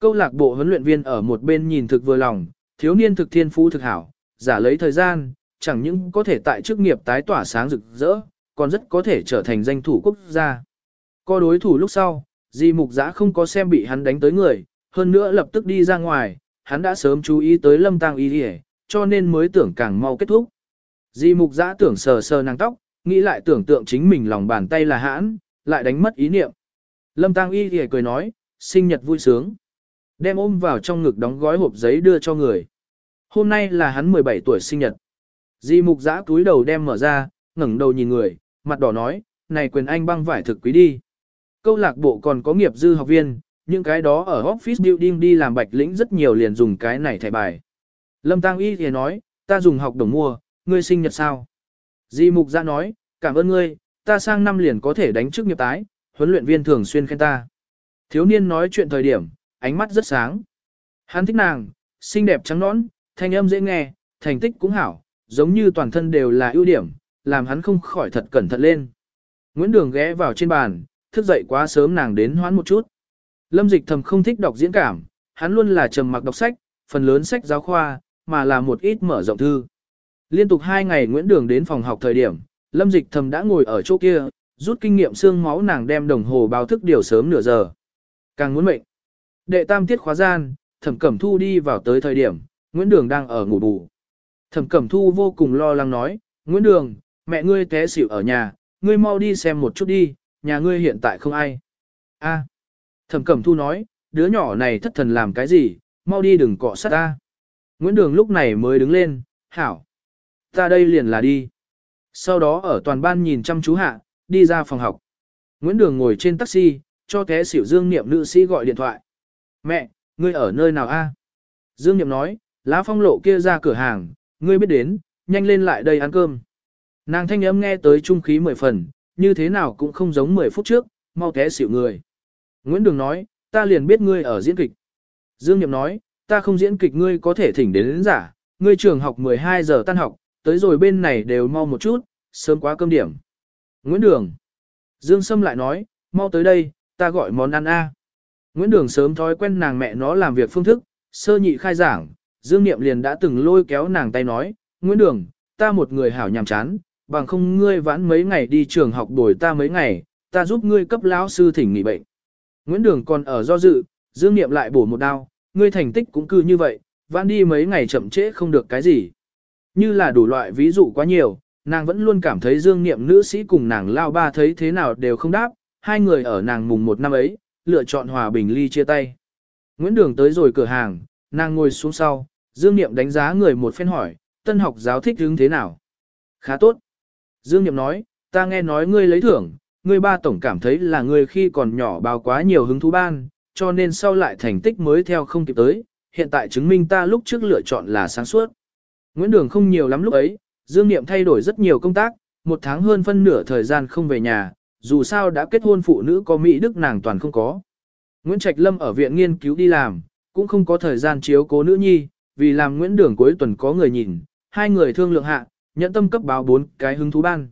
Câu lạc bộ huấn luyện viên ở một bên nhìn thực vừa lòng, thiếu niên thực thiên phú thực hảo, giả lấy thời gian, chẳng những có thể tại chức nghiệp tái tỏa sáng rực rỡ, còn rất có thể trở thành danh thủ quốc gia. có đối thủ lúc sau, Di Mục Giã không có xem bị hắn đánh tới người, hơn nữa lập tức đi ra ngoài, hắn đã sớm chú ý tới Lâm Tăng Y Điề, cho nên mới tưởng càng mau kết thúc. Di Mục Giã tưởng sờ sờ nàng tóc, nghĩ lại tưởng tượng chính mình lòng bàn tay là hãn, lại đánh mất ý niệm. Lâm Tăng Y thì cười nói, sinh nhật vui sướng. Đem ôm vào trong ngực đóng gói hộp giấy đưa cho người. Hôm nay là hắn 17 tuổi sinh nhật. Di Mục Giã túi đầu đem mở ra, ngẩng đầu nhìn người, mặt đỏ nói, này quyền anh băng vải thực quý đi câu lạc bộ còn có nghiệp dư học viên, những cái đó ở office building đi làm bạch lĩnh rất nhiều liền dùng cái này thẻ bài. Lâm Tăng Y thì nói, ta dùng học đồng mua, ngươi sinh nhật sao? Di Mục ra nói, cảm ơn ngươi, ta sang năm liền có thể đánh trước nghiệp tái, huấn luyện viên thường xuyên khen ta. Thiếu niên nói chuyện thời điểm, ánh mắt rất sáng. Hắn thích nàng, xinh đẹp trắng nõn, thanh âm dễ nghe, thành tích cũng hảo, giống như toàn thân đều là ưu điểm, làm hắn không khỏi thật cẩn thận lên. Nguyễn Đường ghé vào trên bàn, thức dậy quá sớm nàng đến hoán một chút. Lâm dịch thầm không thích đọc diễn cảm, hắn luôn là trầm mặc đọc sách, phần lớn sách giáo khoa, mà là một ít mở rộng thư. Liên tục hai ngày Nguyễn Đường đến phòng học thời điểm, Lâm dịch thầm đã ngồi ở chỗ kia, rút kinh nghiệm xương máu nàng đem đồng hồ báo thức điều sớm nửa giờ. Càng muốn mệnh. Đệ tam tiết khóa gian, Thẩm Cẩm Thu đi vào tới thời điểm, Nguyễn Đường đang ở ngủ bù. Thẩm Cẩm Thu vô cùng lo lắng nói, Nguyễn Đường, mẹ ngươi té xỉu ở nhà, ngươi mau đi xem một chút đi, nhà ngươi hiện tại không ai. A. Thẩm Cẩm Thu nói, đứa nhỏ này thất thần làm cái gì, mau đi đừng cọ sát ta. Nguyễn Đường lúc này mới đứng lên, hảo. Ta đây liền là đi. Sau đó ở toàn ban nhìn chăm chú hạ, đi ra phòng học. Nguyễn Đường ngồi trên taxi, cho té xỉu Dương Niệm nữ sĩ gọi điện thoại. Mẹ, ngươi ở nơi nào a? Dương Niệm nói, lá phong lộ kia ra cửa hàng, ngươi biết đến, nhanh lên lại đây ăn cơm. Nàng thanh âm nghe tới trung khí mười phần, như thế nào cũng không giống 10 phút trước, mau té xỉu người. Nguyễn Đường nói, ta liền biết ngươi ở diễn kịch. Dương Niệm nói, ta không diễn kịch ngươi có thể thỉnh đến, đến giả, ngươi trường học 12 giờ tan học, tới rồi bên này đều mau một chút, sớm quá cơm điểm. Nguyễn Đường. Dương Sâm lại nói, mau tới đây, ta gọi món ăn A. Nguyễn Đường sớm thói quen nàng mẹ nó làm việc phương thức, sơ nhị khai giảng, Dương Niệm liền đã từng lôi kéo nàng tay nói, Nguyễn Đường, ta một người hảo nhàm chán, bằng không ngươi vãn mấy ngày đi trường học đổi ta mấy ngày, ta giúp ngươi cấp lão sư thỉnh nghỉ bệnh. Nguyễn Đường còn ở do dự, Dương Niệm lại bổ một đao, ngươi thành tích cũng cứ như vậy, vãn đi mấy ngày chậm trễ không được cái gì. Như là đủ loại ví dụ quá nhiều, nàng vẫn luôn cảm thấy Dương Niệm nữ sĩ cùng nàng lao ba thấy thế nào đều không đáp, hai người ở nàng mùng một năm ấy, lựa chọn hòa bình ly chia tay. Nguyễn Đường tới rồi cửa hàng, nàng ngồi xuống sau, Dương Niệm đánh giá người một phen hỏi, tân học giáo thích hướng thế nào? Khá tốt. Dương Niệm nói, ta nghe nói ngươi lấy thưởng, ngươi ba tổng cảm thấy là ngươi khi còn nhỏ bao quá nhiều hứng thú ban, cho nên sau lại thành tích mới theo không kịp tới, hiện tại chứng minh ta lúc trước lựa chọn là sáng suốt. Nguyễn Đường không nhiều lắm lúc ấy, Dương Niệm thay đổi rất nhiều công tác, một tháng hơn phân nửa thời gian không về nhà, dù sao đã kết hôn phụ nữ có Mỹ Đức nàng toàn không có. Nguyễn Trạch Lâm ở viện nghiên cứu đi làm, cũng không có thời gian chiếu cố nữ nhi, vì làm Nguyễn Đường cuối tuần có người nhìn, hai người thương lượng hạ, nhận tâm cấp báo bốn cái hứng thú ban.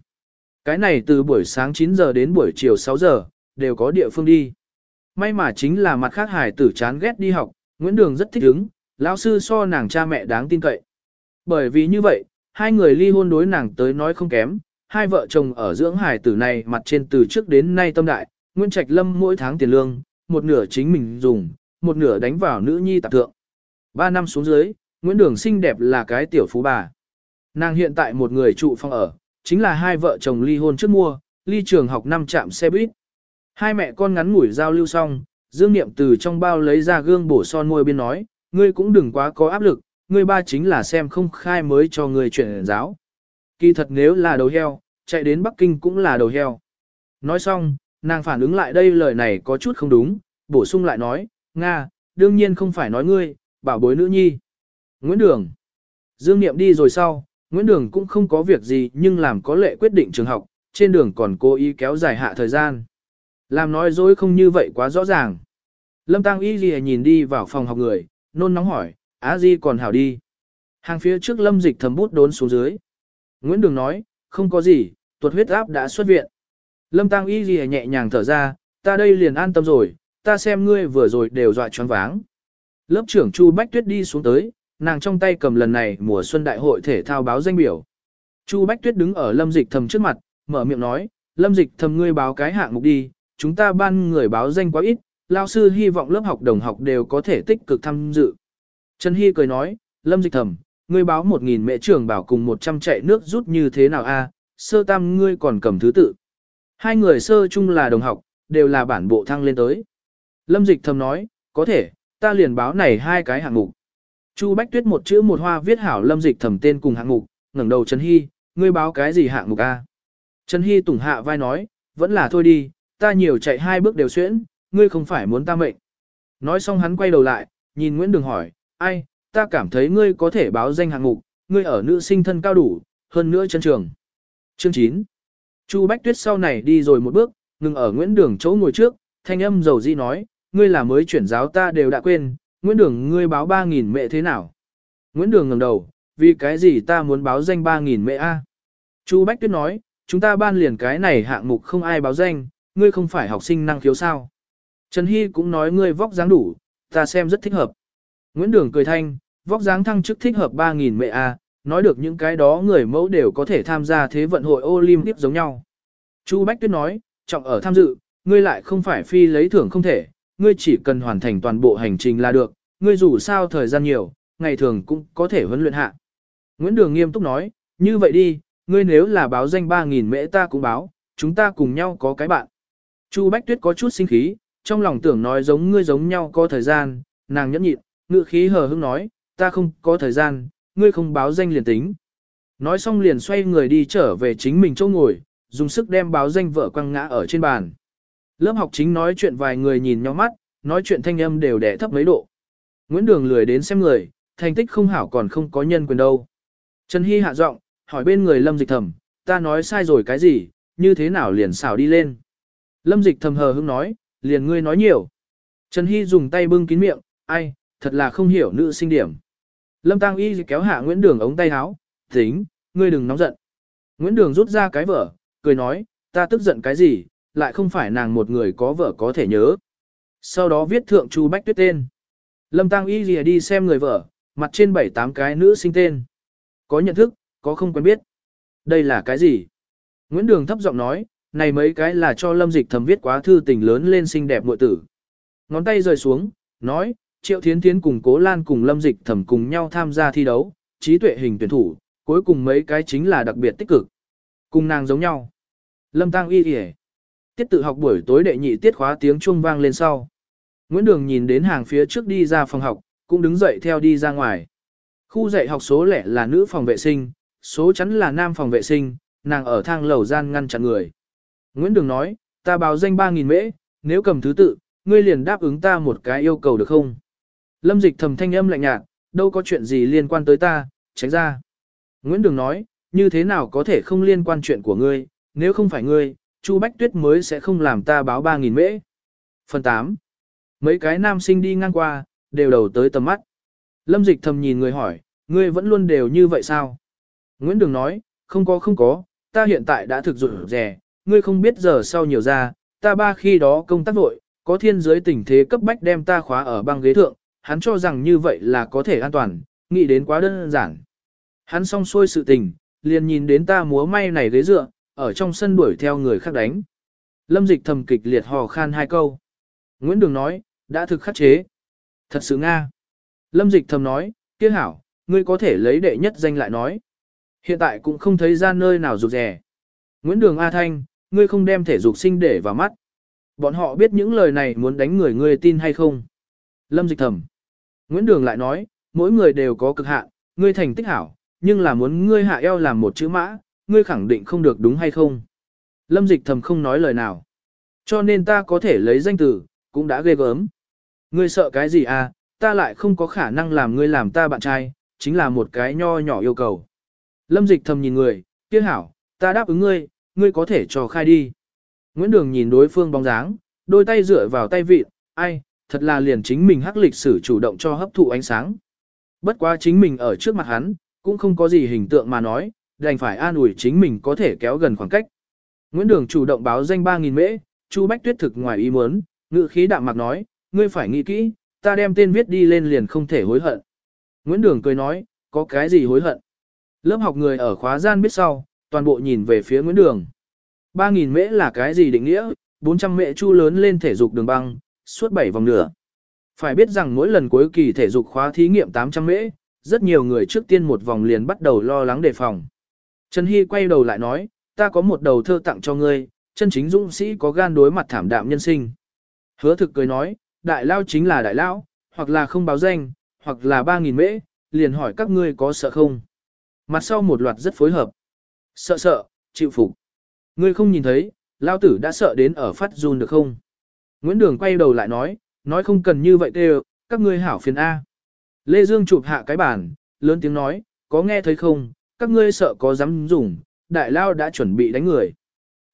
Cái này từ buổi sáng 9 giờ đến buổi chiều 6 giờ, đều có địa phương đi. May mà chính là mặt khác hải tử chán ghét đi học, Nguyễn Đường rất thích ứng, lão sư so nàng cha mẹ đáng tin cậy. Bởi vì như vậy, hai người ly hôn đối nàng tới nói không kém, hai vợ chồng ở dưỡng hải tử này mặt trên từ trước đến nay tâm đại, Nguyễn Trạch Lâm mỗi tháng tiền lương, một nửa chính mình dùng, một nửa đánh vào nữ nhi tạp thượng. Ba năm xuống dưới, Nguyễn Đường xinh đẹp là cái tiểu phú bà. Nàng hiện tại một người trụ phòng ở, chính là hai vợ chồng ly hôn trước mua, ly trường học năm trạm xe buýt. Hai mẹ con ngắn ngủi giao lưu xong, Dương Niệm từ trong bao lấy ra gương bổ son môi biên nói, ngươi cũng đừng quá có áp lực, ngươi ba chính là xem không khai mới cho ngươi chuyển giáo. Kỳ thật nếu là đầu heo, chạy đến Bắc Kinh cũng là đầu heo. Nói xong, nàng phản ứng lại đây lời này có chút không đúng, bổ sung lại nói, Nga, đương nhiên không phải nói ngươi, bảo bối nữ nhi. Nguyễn Đường. Dương Niệm đi rồi sau, Nguyễn Đường cũng không có việc gì nhưng làm có lệ quyết định trường học, trên đường còn cố ý kéo dài hạ thời gian. Làm nói dối không như vậy quá rõ ràng. Lâm Tăng Y Ghi nhìn đi vào phòng học người, nôn nóng hỏi, Á Di còn hảo đi. Hàng phía trước Lâm Dịch thầm bút đốn xuống dưới. Nguyễn Đường nói, không có gì, tuột huyết áp đã xuất viện. Lâm Tăng Y Ghi nhẹ nhàng thở ra, ta đây liền an tâm rồi, ta xem ngươi vừa rồi đều dọa choáng váng. Lớp trưởng Chu Bách Tuyết đi xuống tới, nàng trong tay cầm lần này mùa xuân đại hội thể thao báo danh biểu. Chu Bách Tuyết đứng ở Lâm Dịch Thầm trước mặt, mở miệng nói, Lâm Dịch Thầm ngươi báo cái hạng mục đi, chúng ta ban người báo danh quá ít, lao sư hy vọng lớp học đồng học đều có thể tích cực tham dự. Trần Hy cười nói, Lâm Dịch Thẩm, ngươi báo 1.000 mẹ trường bảo cùng 100 chạy nước rút như thế nào a? sơ tam ngươi còn cầm thứ tự. Hai người sơ chung là đồng học, đều là bản bộ thăng lên tới. Lâm Dịch Thầm nói, có thể, ta liền báo này hai cái hạng mục. Chu Bách Tuyết một chữ một hoa viết hảo lâm dịch thẩm tên cùng hạng mục, ngẩng đầu Trần Hy, ngươi báo cái gì hạng mục a? Trần Hy tủng hạ vai nói, vẫn là thôi đi, ta nhiều chạy hai bước đều xuyễn, ngươi không phải muốn ta mệnh. Nói xong hắn quay đầu lại, nhìn Nguyễn Đường hỏi, ai, ta cảm thấy ngươi có thể báo danh hạng mục, ngươi ở nữ sinh thân cao đủ, hơn nữa chân trường. Chương 9 Chu Bách Tuyết sau này đi rồi một bước, ngừng ở Nguyễn Đường chỗ ngồi trước, thanh âm dầu di nói, ngươi là mới chuyển giáo ta đều đã quên, Nguyễn Đường ngươi báo 3.000 mẹ thế nào? Nguyễn Đường ngẩng đầu, vì cái gì ta muốn báo danh 3.000 mẹ a? Chu Bách Tuyết nói, chúng ta ban liền cái này hạng mục không ai báo danh, ngươi không phải học sinh năng khiếu sao. Trần Hy cũng nói ngươi vóc dáng đủ, ta xem rất thích hợp. Nguyễn Đường cười thanh, vóc dáng thăng chức thích hợp 3.000 mẹ a, nói được những cái đó người mẫu đều có thể tham gia thế vận hội Olympic giống nhau. Chu Bách Tuyết nói, trọng ở tham dự, ngươi lại không phải phi lấy thưởng không thể, ngươi chỉ cần hoàn thành toàn bộ hành trình là được, ngươi dù sao thời gian nhiều, ngày thường cũng có thể huấn luyện hạ. Nguyễn Đường nghiêm túc nói, như vậy đi, ngươi nếu là báo danh 3.000 mễ ta cũng báo, chúng ta cùng nhau có cái bạn. Chu Bách Tuyết có chút sinh khí, trong lòng tưởng nói giống ngươi giống nhau có thời gian, nàng nhẫn nhịn, ngự khí hờ hững nói, ta không có thời gian, ngươi không báo danh liền tính. Nói xong liền xoay người đi trở về chính mình chỗ ngồi, dùng sức đem báo danh vợ quăng ngã ở trên bàn. Lớp học chính nói chuyện vài người nhìn nhau mắt, nói chuyện thanh âm đều đẻ thấp mấy độ. Nguyễn Đường lười đến xem người, thành tích không hảo còn không có nhân quyền đâu. Trần Hy hạ giọng, hỏi bên người Lâm Dịch Thầm, ta nói sai rồi cái gì, như thế nào liền xảo đi lên. Lâm Dịch Thầm hờ hững nói, liền ngươi nói nhiều. Trần Hy dùng tay bưng kín miệng, ai, thật là không hiểu nữ sinh điểm. Lâm Tăng Y kéo hạ Nguyễn Đường ống tay áo, tính, ngươi đừng nóng giận. Nguyễn Đường rút ra cái vở, cười nói, ta tức giận cái gì, lại không phải nàng một người có vợ có thể nhớ. Sau đó viết thượng Chu Bách Tuyết tên. Lâm Tăng Y lìa đi xem người vợ, mặt trên bảy tám cái nữ sinh tên. Có nhận thức, có không quen biết. Đây là cái gì? Nguyễn Đường thấp giọng nói, này mấy cái là cho Lâm Dịch thầm viết quá thư tình lớn lên xinh đẹp muội tử. Ngón tay rời xuống, nói, Triệu Thiến Thiến cùng Cố Lan cùng Lâm Dịch thầm cùng nhau tham gia thi đấu, trí tuệ hình tuyển thủ, cuối cùng mấy cái chính là đặc biệt tích cực. Cùng nàng giống nhau. Lâm Tăng Y y Tiết tự học buổi tối đệ nhị tiết khóa tiếng chuông vang lên sau. Nguyễn Đường nhìn đến hàng phía trước đi ra phòng học, cũng đứng dậy theo đi ra ngoài. Khu dạy học số lẻ là nữ phòng vệ sinh, số chắn là nam phòng vệ sinh, nàng ở thang lầu gian ngăn chặn người. Nguyễn Đường nói, ta báo danh 3.000 mễ, nếu cầm thứ tự, ngươi liền đáp ứng ta một cái yêu cầu được không? Lâm dịch thầm thanh âm lạnh nhạt, đâu có chuyện gì liên quan tới ta, tránh ra. Nguyễn Đường nói, như thế nào có thể không liên quan chuyện của ngươi, nếu không phải ngươi, Chu Bách Tuyết mới sẽ không làm ta báo 3.000 mễ. Phần 8. Mấy cái nam sinh đi ngang qua, đều đầu tới tầm mắt. Lâm dịch thầm nhìn người hỏi, ngươi vẫn luôn đều như vậy sao? Nguyễn Đường nói, không có không có, ta hiện tại đã thực dụng rẻ, ngươi không biết giờ sau nhiều ra, ta ba khi đó công tác vội, có thiên giới tình thế cấp bách đem ta khóa ở băng ghế thượng, hắn cho rằng như vậy là có thể an toàn, nghĩ đến quá đơn giản. Hắn xong xuôi sự tình, liền nhìn đến ta múa may này ghế dựa, ở trong sân đuổi theo người khác đánh. Lâm dịch thầm kịch liệt hò khan hai câu. Nguyễn Đường nói, đã thực khắc chế. Thật sự Nga. Lâm dịch thầm nói, kia hảo, ngươi có thể lấy đệ nhất danh lại nói. Hiện tại cũng không thấy ra nơi nào rụt rè. Nguyễn Đường A Thanh, ngươi không đem thể dục sinh để vào mắt. Bọn họ biết những lời này muốn đánh người ngươi tin hay không. Lâm dịch thầm. Nguyễn Đường lại nói, mỗi người đều có cực hạn, ngươi thành tích hảo, nhưng là muốn ngươi hạ eo làm một chữ mã, ngươi khẳng định không được đúng hay không. Lâm dịch thầm không nói lời nào. Cho nên ta có thể lấy danh từ, cũng đã ghê gớm. Ngươi sợ cái gì à, ta lại không có khả năng làm ngươi làm ta bạn trai, chính là một cái nho nhỏ yêu cầu. Lâm dịch thầm nhìn người, kia hảo, ta đáp ứng ngươi, ngươi có thể cho khai đi. Nguyễn Đường nhìn đối phương bóng dáng, đôi tay dựa vào tay vịt, ai, thật là liền chính mình hắc lịch sử chủ động cho hấp thụ ánh sáng. Bất quá chính mình ở trước mặt hắn, cũng không có gì hình tượng mà nói, đành phải an ủi chính mình có thể kéo gần khoảng cách. Nguyễn Đường chủ động báo danh 3.000 mễ, Chu Bách Tuyết thực ngoài ý muốn, ngự khí đạm mạc nói, ngươi phải nghĩ kỹ, ta đem tên viết đi lên liền không thể hối hận. Nguyễn Đường cười nói, có cái gì hối hận? Lớp học người ở khóa gian biết sau, toàn bộ nhìn về phía Nguyễn Đường. 3.000 mễ là cái gì định nghĩa? 400 mễ chu lớn lên thể dục đường băng, suốt 7 vòng nửa. Phải biết rằng mỗi lần cuối kỳ thể dục khóa thí nghiệm 800 mễ, rất nhiều người trước tiên một vòng liền bắt đầu lo lắng đề phòng. Trần Hy quay đầu lại nói, ta có một đầu thơ tặng cho ngươi, chân chính dũng sĩ có gan đối mặt thảm đạm nhân sinh. Hứa thực cười nói, đại lao chính là đại Lão, hoặc là không báo danh, hoặc là 3.000 mễ, liền hỏi các ngươi có sợ không. Mặt sau một loạt rất phối hợp. Sợ sợ, chịu phục. Ngươi không nhìn thấy, lao tử đã sợ đến ở phát run được không? Nguyễn Đường quay đầu lại nói, nói không cần như vậy kêu, các ngươi hảo phiền A. Lê Dương chụp hạ cái bàn, lớn tiếng nói, có nghe thấy không, các ngươi sợ có dám dùng, đại lao đã chuẩn bị đánh người.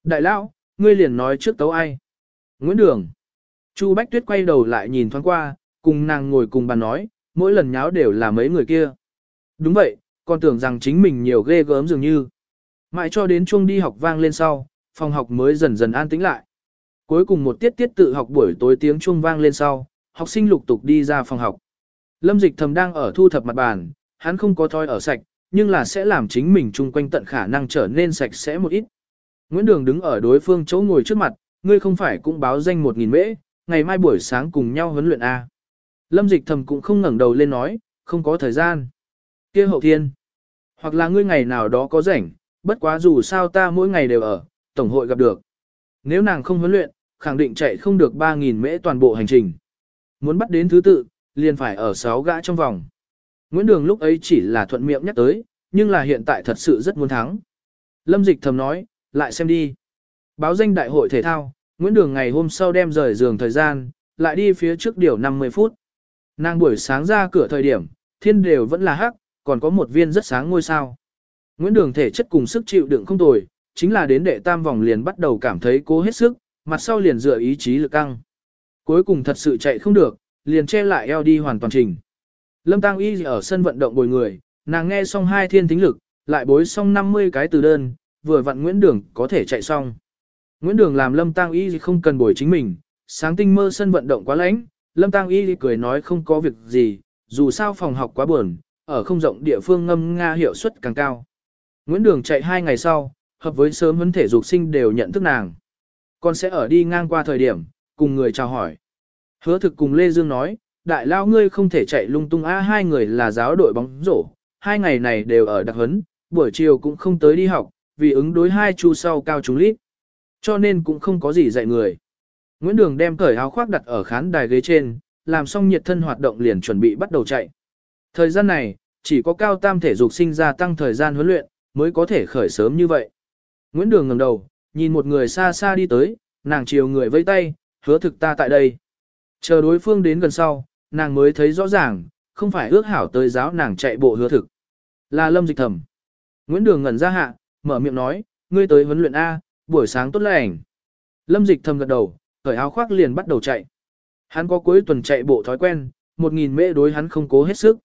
Đại lao, ngươi liền nói trước tấu ai. Nguyễn Đường. Chu Bách Tuyết quay đầu lại nhìn thoáng qua, cùng nàng ngồi cùng bàn nói, mỗi lần nháo đều là mấy người kia. Đúng vậy, còn tưởng rằng chính mình nhiều ghê gớm dường như. Mãi cho đến chuông đi học vang lên sau, phòng học mới dần dần an tĩnh lại. Cuối cùng một tiết tiết tự học buổi tối tiếng chuông vang lên sau, học sinh lục tục đi ra phòng học. Lâm dịch thầm đang ở thu thập mặt bàn, hắn không có thói ở sạch, nhưng là sẽ làm chính mình chung quanh tận khả năng trở nên sạch sẽ một ít. Nguyễn Đường đứng ở đối phương chỗ ngồi trước mặt, ngươi không phải cũng báo danh một nghìn mễ, ngày mai buổi sáng cùng nhau huấn luyện A. Lâm dịch thầm cũng không ngẩng đầu lên nói, không có thời gian. kia hậu thiên. Hoặc là ngươi ngày nào đó có rảnh, bất quá dù sao ta mỗi ngày đều ở, tổng hội gặp được. Nếu nàng không huấn luyện, khẳng định chạy không được 3.000 mễ toàn bộ hành trình. Muốn bắt đến thứ tự, liền phải ở 6 gã trong vòng. Nguyễn Đường lúc ấy chỉ là thuận miệng nhắc tới, nhưng là hiện tại thật sự rất muốn thắng. Lâm Dịch thầm nói, lại xem đi. Báo danh đại hội thể thao, Nguyễn Đường ngày hôm sau đem rời giường thời gian, lại đi phía trước điều 50 phút. Nàng buổi sáng ra cửa thời điểm, thiên đều vẫn là hắc, còn có một viên rất sáng ngôi sao. Nguyễn Đường thể chất cùng sức chịu đựng không tồi, chính là đến đệ tam vòng liền bắt đầu cảm thấy cố hết sức, mặt sau liền dựa ý chí lực căng. Cuối cùng thật sự chạy không được, liền che lại eo đi hoàn toàn trình. Lâm Tăng Y ở sân vận động bồi người, nàng nghe xong hai thiên tính lực, lại bối xong 50 cái từ đơn, vừa vặn Nguyễn Đường có thể chạy xong. Nguyễn Đường làm Lâm Tăng Y không cần bồi chính mình, sáng tinh mơ sân vận động quá lạnh, Lâm Tăng Y cười nói không có việc gì, dù sao phòng học quá buồn, ở không rộng địa phương ngâm nga hiệu suất càng cao. Nguyễn Đường chạy hai ngày sau, hợp với sớm huấn thể dục sinh đều nhận thức nàng. Con sẽ ở đi ngang qua thời điểm, cùng người chào hỏi. Hứa thực cùng Lê Dương nói, đại lao ngươi không thể chạy lung tung a hai người là giáo đội bóng rổ, hai ngày này đều ở đặc huấn, buổi chiều cũng không tới đi học, vì ứng đối hai chu sau cao chúng lít. Cho nên cũng không có gì dạy người. Nguyễn Đường đem cởi áo khoác đặt ở khán đài ghế trên, làm xong nhiệt thân hoạt động liền chuẩn bị bắt đầu chạy. Thời gian này, chỉ có cao tam thể dục sinh ra tăng thời gian huấn luyện, mới có thể khởi sớm như vậy. Nguyễn Đường ngẩng đầu, nhìn một người xa xa đi tới, nàng chiều người vẫy tay, hứa thực ta tại đây. Chờ đối phương đến gần sau, nàng mới thấy rõ ràng, không phải ước hảo tới giáo nàng chạy bộ hứa thực. Là lâm dịch thầm. Nguyễn Đường ngẩn ra hạ, mở miệng nói, ngươi tới huấn luyện A, buổi sáng tốt lành. Lâm dịch thầm gật đầu, cởi áo khoác liền bắt đầu chạy. Hắn có cuối tuần chạy bộ thói quen, một nghìn mễ đối hắn không cố hết sức.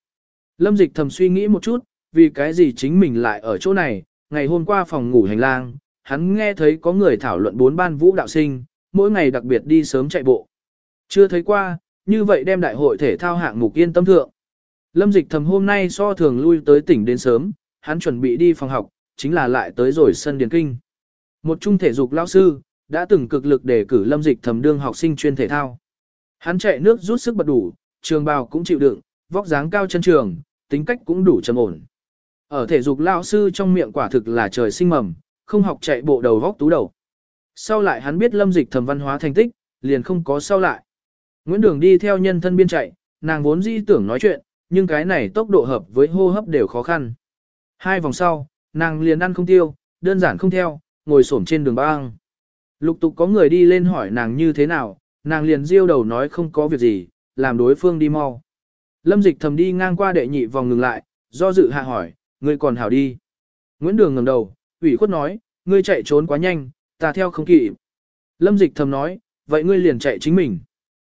Lâm dịch thầm suy nghĩ một chút, vì cái gì chính mình lại ở chỗ này, ngày hôm qua phòng ngủ hành lang, hắn nghe thấy có người thảo luận bốn ban vũ đạo sinh, mỗi ngày đặc biệt đi sớm chạy bộ. Chưa thấy qua, như vậy đem đại hội thể thao hạng mục yên tâm thượng. Lâm dịch thầm hôm nay so thường lui tới tỉnh đến sớm, hắn chuẩn bị đi phòng học, chính là lại tới rồi sân điền kinh. Một trung thể dục lao sư, đã từng cực lực để cử lâm dịch thầm đương học sinh chuyên thể thao. Hắn chạy nước rút sức bật đủ, trường bào cũng chịu đựng, vóc dáng cao chân trường, tính cách cũng đủ trầm ổn. Ở thể dục lao sư trong miệng quả thực là trời sinh mầm, không học chạy bộ đầu góc tú đầu. Sau lại hắn biết lâm dịch thầm văn hóa thành tích, liền không có sau lại. Nguyễn Đường đi theo nhân thân biên chạy, nàng vốn dĩ tưởng nói chuyện, nhưng cái này tốc độ hợp với hô hấp đều khó khăn. Hai vòng sau, nàng liền ăn không tiêu, đơn giản không theo, ngồi xổm trên đường băng. Lục tục có người đi lên hỏi nàng như thế nào, nàng liền diêu đầu nói không có việc gì, làm đối phương đi mau. Lâm dịch thầm đi ngang qua đệ nhị vòng ngừng lại, do dự hạ hỏi, ngươi còn hảo đi. Nguyễn Đường ngẩng đầu, ủy khuất nói, ngươi chạy trốn quá nhanh, ta theo không kịp. Lâm dịch thầm nói, vậy ngươi liền chạy chính mình.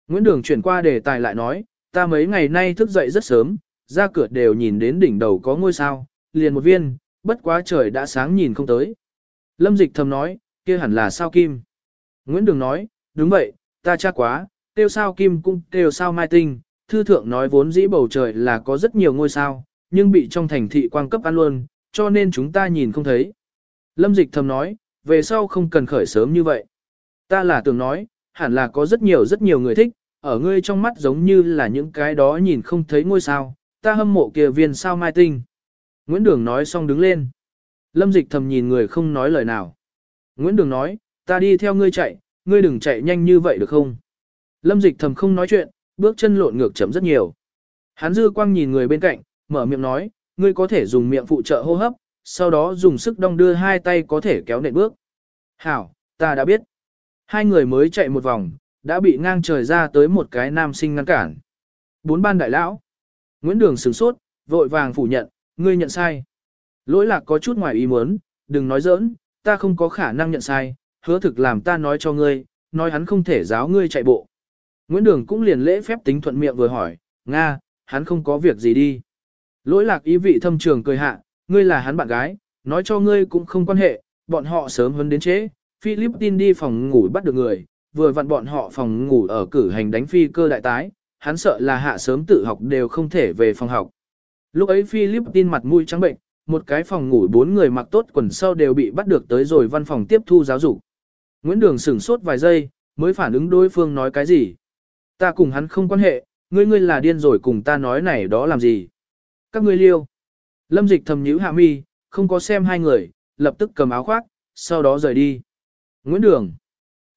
Nguyễn Đường chuyển qua đề tài lại nói, ta mấy ngày nay thức dậy rất sớm, ra cửa đều nhìn đến đỉnh đầu có ngôi sao, liền một viên, bất quá trời đã sáng nhìn không tới. Lâm dịch thầm nói, kia hẳn là sao kim. Nguyễn Đường nói, đúng vậy, ta chắc quá, tiêu sao kim cũng tiêu sao mai tinh, thư thượng nói vốn dĩ bầu trời là có rất nhiều ngôi sao, nhưng bị trong thành thị quang cấp ăn luôn, cho nên chúng ta nhìn không thấy. Lâm dịch thầm nói, về sau không cần khởi sớm như vậy. Ta là tưởng nói, hẳn là có rất nhiều rất nhiều người thích, ở ngươi trong mắt giống như là những cái đó nhìn không thấy ngôi sao, ta hâm mộ kia viên sao mai tinh. Nguyễn Đường nói xong đứng lên. Lâm dịch thầm nhìn người không nói lời nào. Nguyễn Đường nói, ta đi theo ngươi chạy, ngươi đừng chạy nhanh như vậy được không? Lâm dịch thầm không nói chuyện, bước chân lộn ngược chậm rất nhiều. Hắn dư quang nhìn người bên cạnh, mở miệng nói, ngươi có thể dùng miệng phụ trợ hô hấp, sau đó dùng sức đong đưa hai tay có thể kéo nện bước. Hảo, ta đã biết. Hai người mới chạy một vòng, đã bị ngang trời ra tới một cái nam sinh ngăn cản. Bốn ban đại lão. Nguyễn Đường sửng sốt, vội vàng phủ nhận, ngươi nhận sai. Lỗi lạc có chút ngoài ý muốn, đừng nói giỡn, ta không có khả năng nhận sai, hứa thực làm ta nói cho ngươi, nói hắn không thể giáo ngươi chạy bộ. Nguyễn Đường cũng liền lễ phép tính thuận miệng vừa hỏi, Nga, hắn không có việc gì đi. Lỗi lạc ý vị thâm trường cười hạ, ngươi là hắn bạn gái, nói cho ngươi cũng không quan hệ, bọn họ sớm hơn đến chế. Philippines đi phòng ngủ bắt được người, vừa vặn bọn họ phòng ngủ ở cử hành đánh phi cơ đại tái, hắn sợ là hạ sớm tự học đều không thể về phòng học. Lúc ấy Philippines mặt mũi trắng bệnh, một cái phòng ngủ bốn người mặc tốt quần sau đều bị bắt được tới rồi văn phòng tiếp thu giáo dục. Nguyễn Đường sửng sốt vài giây, mới phản ứng đối phương nói cái gì. Ta cùng hắn không quan hệ, ngươi ngươi là điên rồi cùng ta nói này đó làm gì? Các ngươi liêu. Lâm dịch thầm nhíu hạ mi, không có xem hai người, lập tức cầm áo khoác, sau đó rời đi. Nguyễn Đường.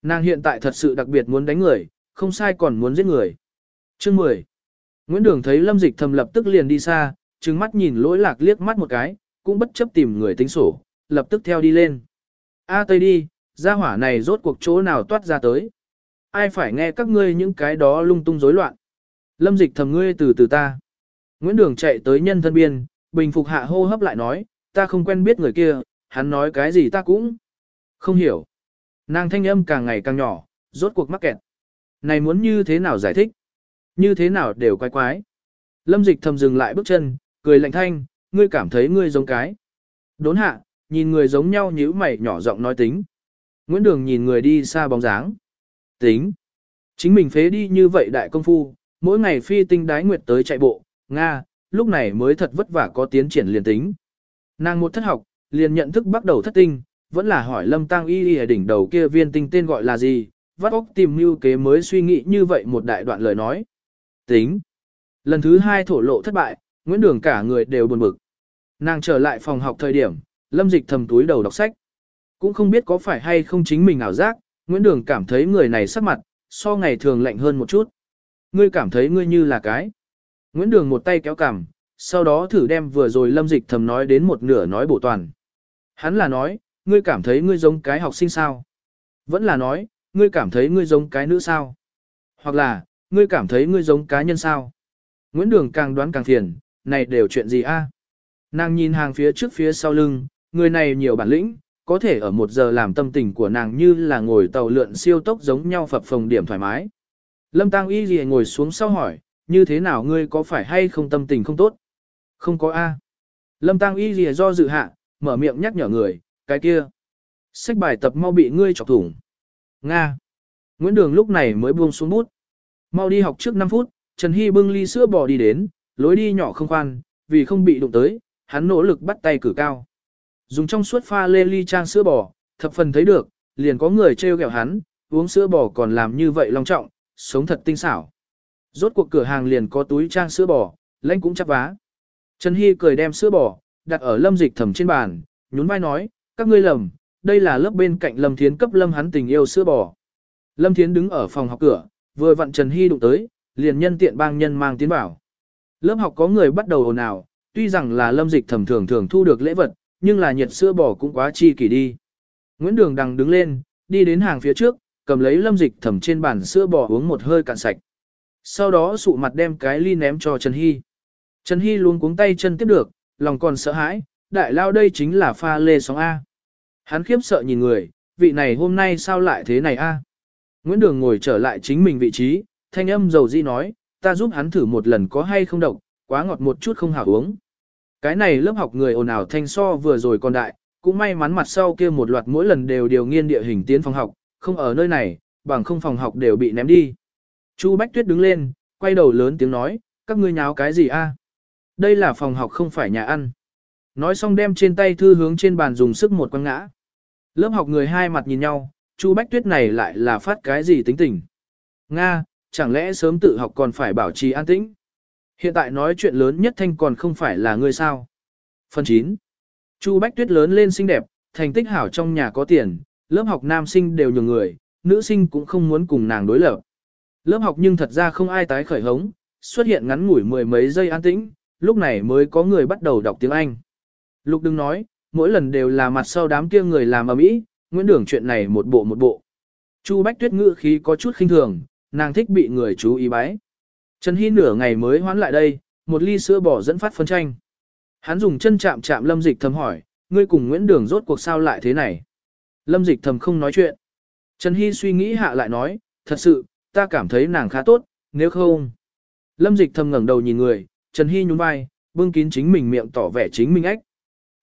Nàng hiện tại thật sự đặc biệt muốn đánh người, không sai còn muốn giết người. Chương 10. Nguyễn Đường thấy Lâm Dịch thầm lập tức liền đi xa, trừng mắt nhìn lỗi lạc liếc mắt một cái, cũng bất chấp tìm người tính sổ, lập tức theo đi lên. A tây đi, gia hỏa này rốt cuộc chỗ nào toát ra tới. Ai phải nghe các ngươi những cái đó lung tung rối loạn. Lâm dịch thầm ngươi từ từ ta. Nguyễn Đường chạy tới nhân thân biên, bình phục hạ hô hấp lại nói, ta không quen biết người kia, hắn nói cái gì ta cũng không hiểu. Nàng thanh âm càng ngày càng nhỏ, rốt cuộc mắc kẹt. Này muốn như thế nào giải thích? Như thế nào đều quái quái. Lâm dịch thầm dừng lại bước chân, cười lạnh thanh, ngươi cảm thấy ngươi giống cái. Đốn hạ, nhìn người giống nhau nhíu mày nhỏ giọng nói tính. Nguyễn Đường nhìn người đi xa bóng dáng. Tính. Chính mình phế đi như vậy đại công phu, mỗi ngày phi tinh đái nguyệt tới chạy bộ, Nga, lúc này mới thật vất vả có tiến triển liền tính. Nàng một thất học, liền nhận thức bắt đầu thất tinh, vẫn là hỏi lâm tăng y y đỉnh đầu kia viên tinh tên gọi là gì, vắt óc tìm mưu kế mới suy nghĩ như vậy một đại đoạn lời nói. Tính. Lần thứ hai thổ lộ thất bại, Nguyễn Đường cả người đều buồn bực. Nàng trở lại phòng học thời điểm, lâm dịch thầm túi đầu đọc sách. Cũng không biết có phải hay không chính mình ảo giác, Nguyễn Đường cảm thấy người này sắc mặt, so ngày thường lạnh hơn một chút. Ngươi cảm thấy ngươi như là cái. Nguyễn Đường một tay kéo cằm, sau đó thử đem vừa rồi lâm dịch thầm nói đến một nửa nói bổ toàn. Hắn là nói, ngươi cảm thấy ngươi giống cái học sinh sao? Vẫn là nói, ngươi cảm thấy ngươi giống cái nữ sao? Hoặc là, ngươi cảm thấy ngươi giống cá nhân sao? Nguyễn Đường càng đoán càng thiền, này đều chuyện gì a? Nàng nhìn hàng phía trước phía sau lưng, người này nhiều bản lĩnh, có thể ở một giờ làm tâm tình của nàng như là ngồi tàu lượn siêu tốc giống nhau phập phồng điểm thoải mái. Lâm Tăng Y gì ngồi xuống sau hỏi, như thế nào ngươi có phải hay không tâm tình không tốt? Không có A. Lâm Tăng Y gì do dự hạ, mở miệng nhắc nhở người, cái kia. Sách bài tập mau bị ngươi chọc thủng. Nga. Nguyễn Đường lúc này mới buông xuống bút. Mau đi học trước 5 phút, Trần Hy bưng ly sữa bò đi đến, lối đi nhỏ không khoan, vì không bị đụng tới, hắn nỗ lực bắt tay cử cao. Dùng trong suốt pha lê ly trang sữa bò, thập phần thấy được, liền có người trêu ghẹo hắn, uống sữa bò còn làm như vậy long trọng, sống thật tinh xảo. Rốt cuộc cửa hàng liền có túi trang sữa bò, lãnh cũng chắp vá. Trần Hy cười đem sữa bò, đặt ở lâm dịch thầm trên bàn, nhún vai nói, các ngươi lầm, đây là lớp bên cạnh Lâm Thiến cấp Lâm hắn tình yêu sữa bò. Lâm Thiến đứng ở phòng học cửa, vừa vặn Trần Hy đụng tới, liền nhân tiện bang nhân mang tiến bảo. Lớp học có người bắt đầu ồn ào, tuy rằng là Lâm Dịch thầm thường thường thu được lễ vật, nhưng là nhiệt sữa bò cũng quá chi kỷ đi. Nguyễn Đường Đằng đứng lên, đi đến hàng phía trước, cầm lấy Lâm Dịch thầm trên bàn sữa bò uống một hơi cạn sạch. Sau đó sụ mặt đem cái ly ném cho Trần Hy. Trần Hy luôn cuống tay chân tiếp được, lòng còn sợ hãi, đại lao đây chính là pha lê sóng A. Hắn khiếp sợ nhìn người, vị này hôm nay sao lại thế này A. Nguyễn Đường ngồi trở lại chính mình vị trí, thanh âm dầu di nói, ta giúp hắn thử một lần có hay không độc, quá ngọt một chút không hảo uống. Cái này lớp học người ồn ào thanh so vừa rồi còn đại, cũng may mắn mặt sau kia một loạt mỗi lần đều điều nghiên địa hình tiến phòng học, không ở nơi này, bằng không phòng học đều bị ném đi. Chu Bách Tuyết đứng lên, quay đầu lớn tiếng nói, các ngươi nháo cái gì a? Đây là phòng học không phải nhà ăn. Nói xong đem trên tay thư hướng trên bàn dùng sức một quăng ngã. Lớp học người hai mặt nhìn nhau, Chu Bách Tuyết này lại là phát cái gì tính tình. Nga, chẳng lẽ sớm tự học còn phải bảo trì an tĩnh? Hiện tại nói chuyện lớn nhất thanh còn không phải là ngươi sao? Phần 9. Chu Bách Tuyết lớn lên xinh đẹp, thành tích hảo trong nhà có tiền, lớp học nam sinh đều nhường người, nữ sinh cũng không muốn cùng nàng đối lập. Lớp học nhưng thật ra không ai tái khởi hống, xuất hiện ngắn ngủi mười mấy giây an tĩnh, lúc này mới có người bắt đầu đọc tiếng Anh. Lục đừng nói, mỗi lần đều là mặt sau đám kia người làm ở mỹ, Nguyễn Đường chuyện này một bộ một bộ. Chu Bách Tuyết ngữ khí có chút khinh thường, nàng thích bị người chú ý bái. Trần Hy nửa ngày mới hoán lại đây, một ly sữa bò dẫn phát phân tranh. Hắn dùng chân chạm chạm Lâm Dịch thầm hỏi, ngươi cùng Nguyễn Đường rốt cuộc sao lại thế này? Lâm Dịch thầm không nói chuyện. Trần Hy suy nghĩ hạ lại nói, thật sự, ta cảm thấy nàng khá tốt, nếu không. Lâm Dịch thầm ngẩng đầu nhìn người, Trần Hy nhún vai, bưng kín chính mình miệng tỏ vẻ chính mình ách.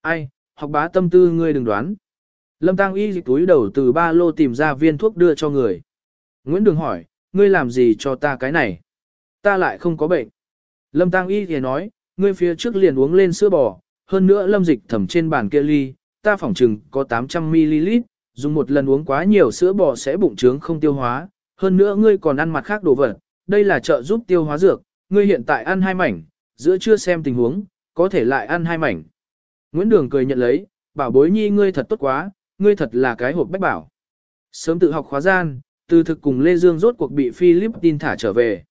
Ai, học bá tâm tư ngươi đừng đoán. Lâm Tăng Y dịch túi đầu từ ba lô tìm ra viên thuốc đưa cho người. Nguyễn Đường hỏi, ngươi làm gì cho ta cái này? Ta lại không có bệnh. Lâm Tăng Y thì nói, ngươi phía trước liền uống lên sữa bò, hơn nữa lâm dịch thẩm trên bàn kia ly, ta phỏng chừng có 800ml, dùng một lần uống quá nhiều sữa bò sẽ bụng trướng không tiêu hóa, hơn nữa ngươi còn ăn mặt khác đồ vật, đây là trợ giúp tiêu hóa dược, ngươi hiện tại ăn hai mảnh, giữa chưa xem tình huống, có thể lại ăn hai mảnh. Nguyễn Đường cười nhận lấy, bảo bối nhi ngươi thật tốt quá, ngươi thật là cái hộp bách bảo. Sớm tự học khóa gian, từ thực cùng Lê Dương rốt cuộc bị Philippines thả trở về.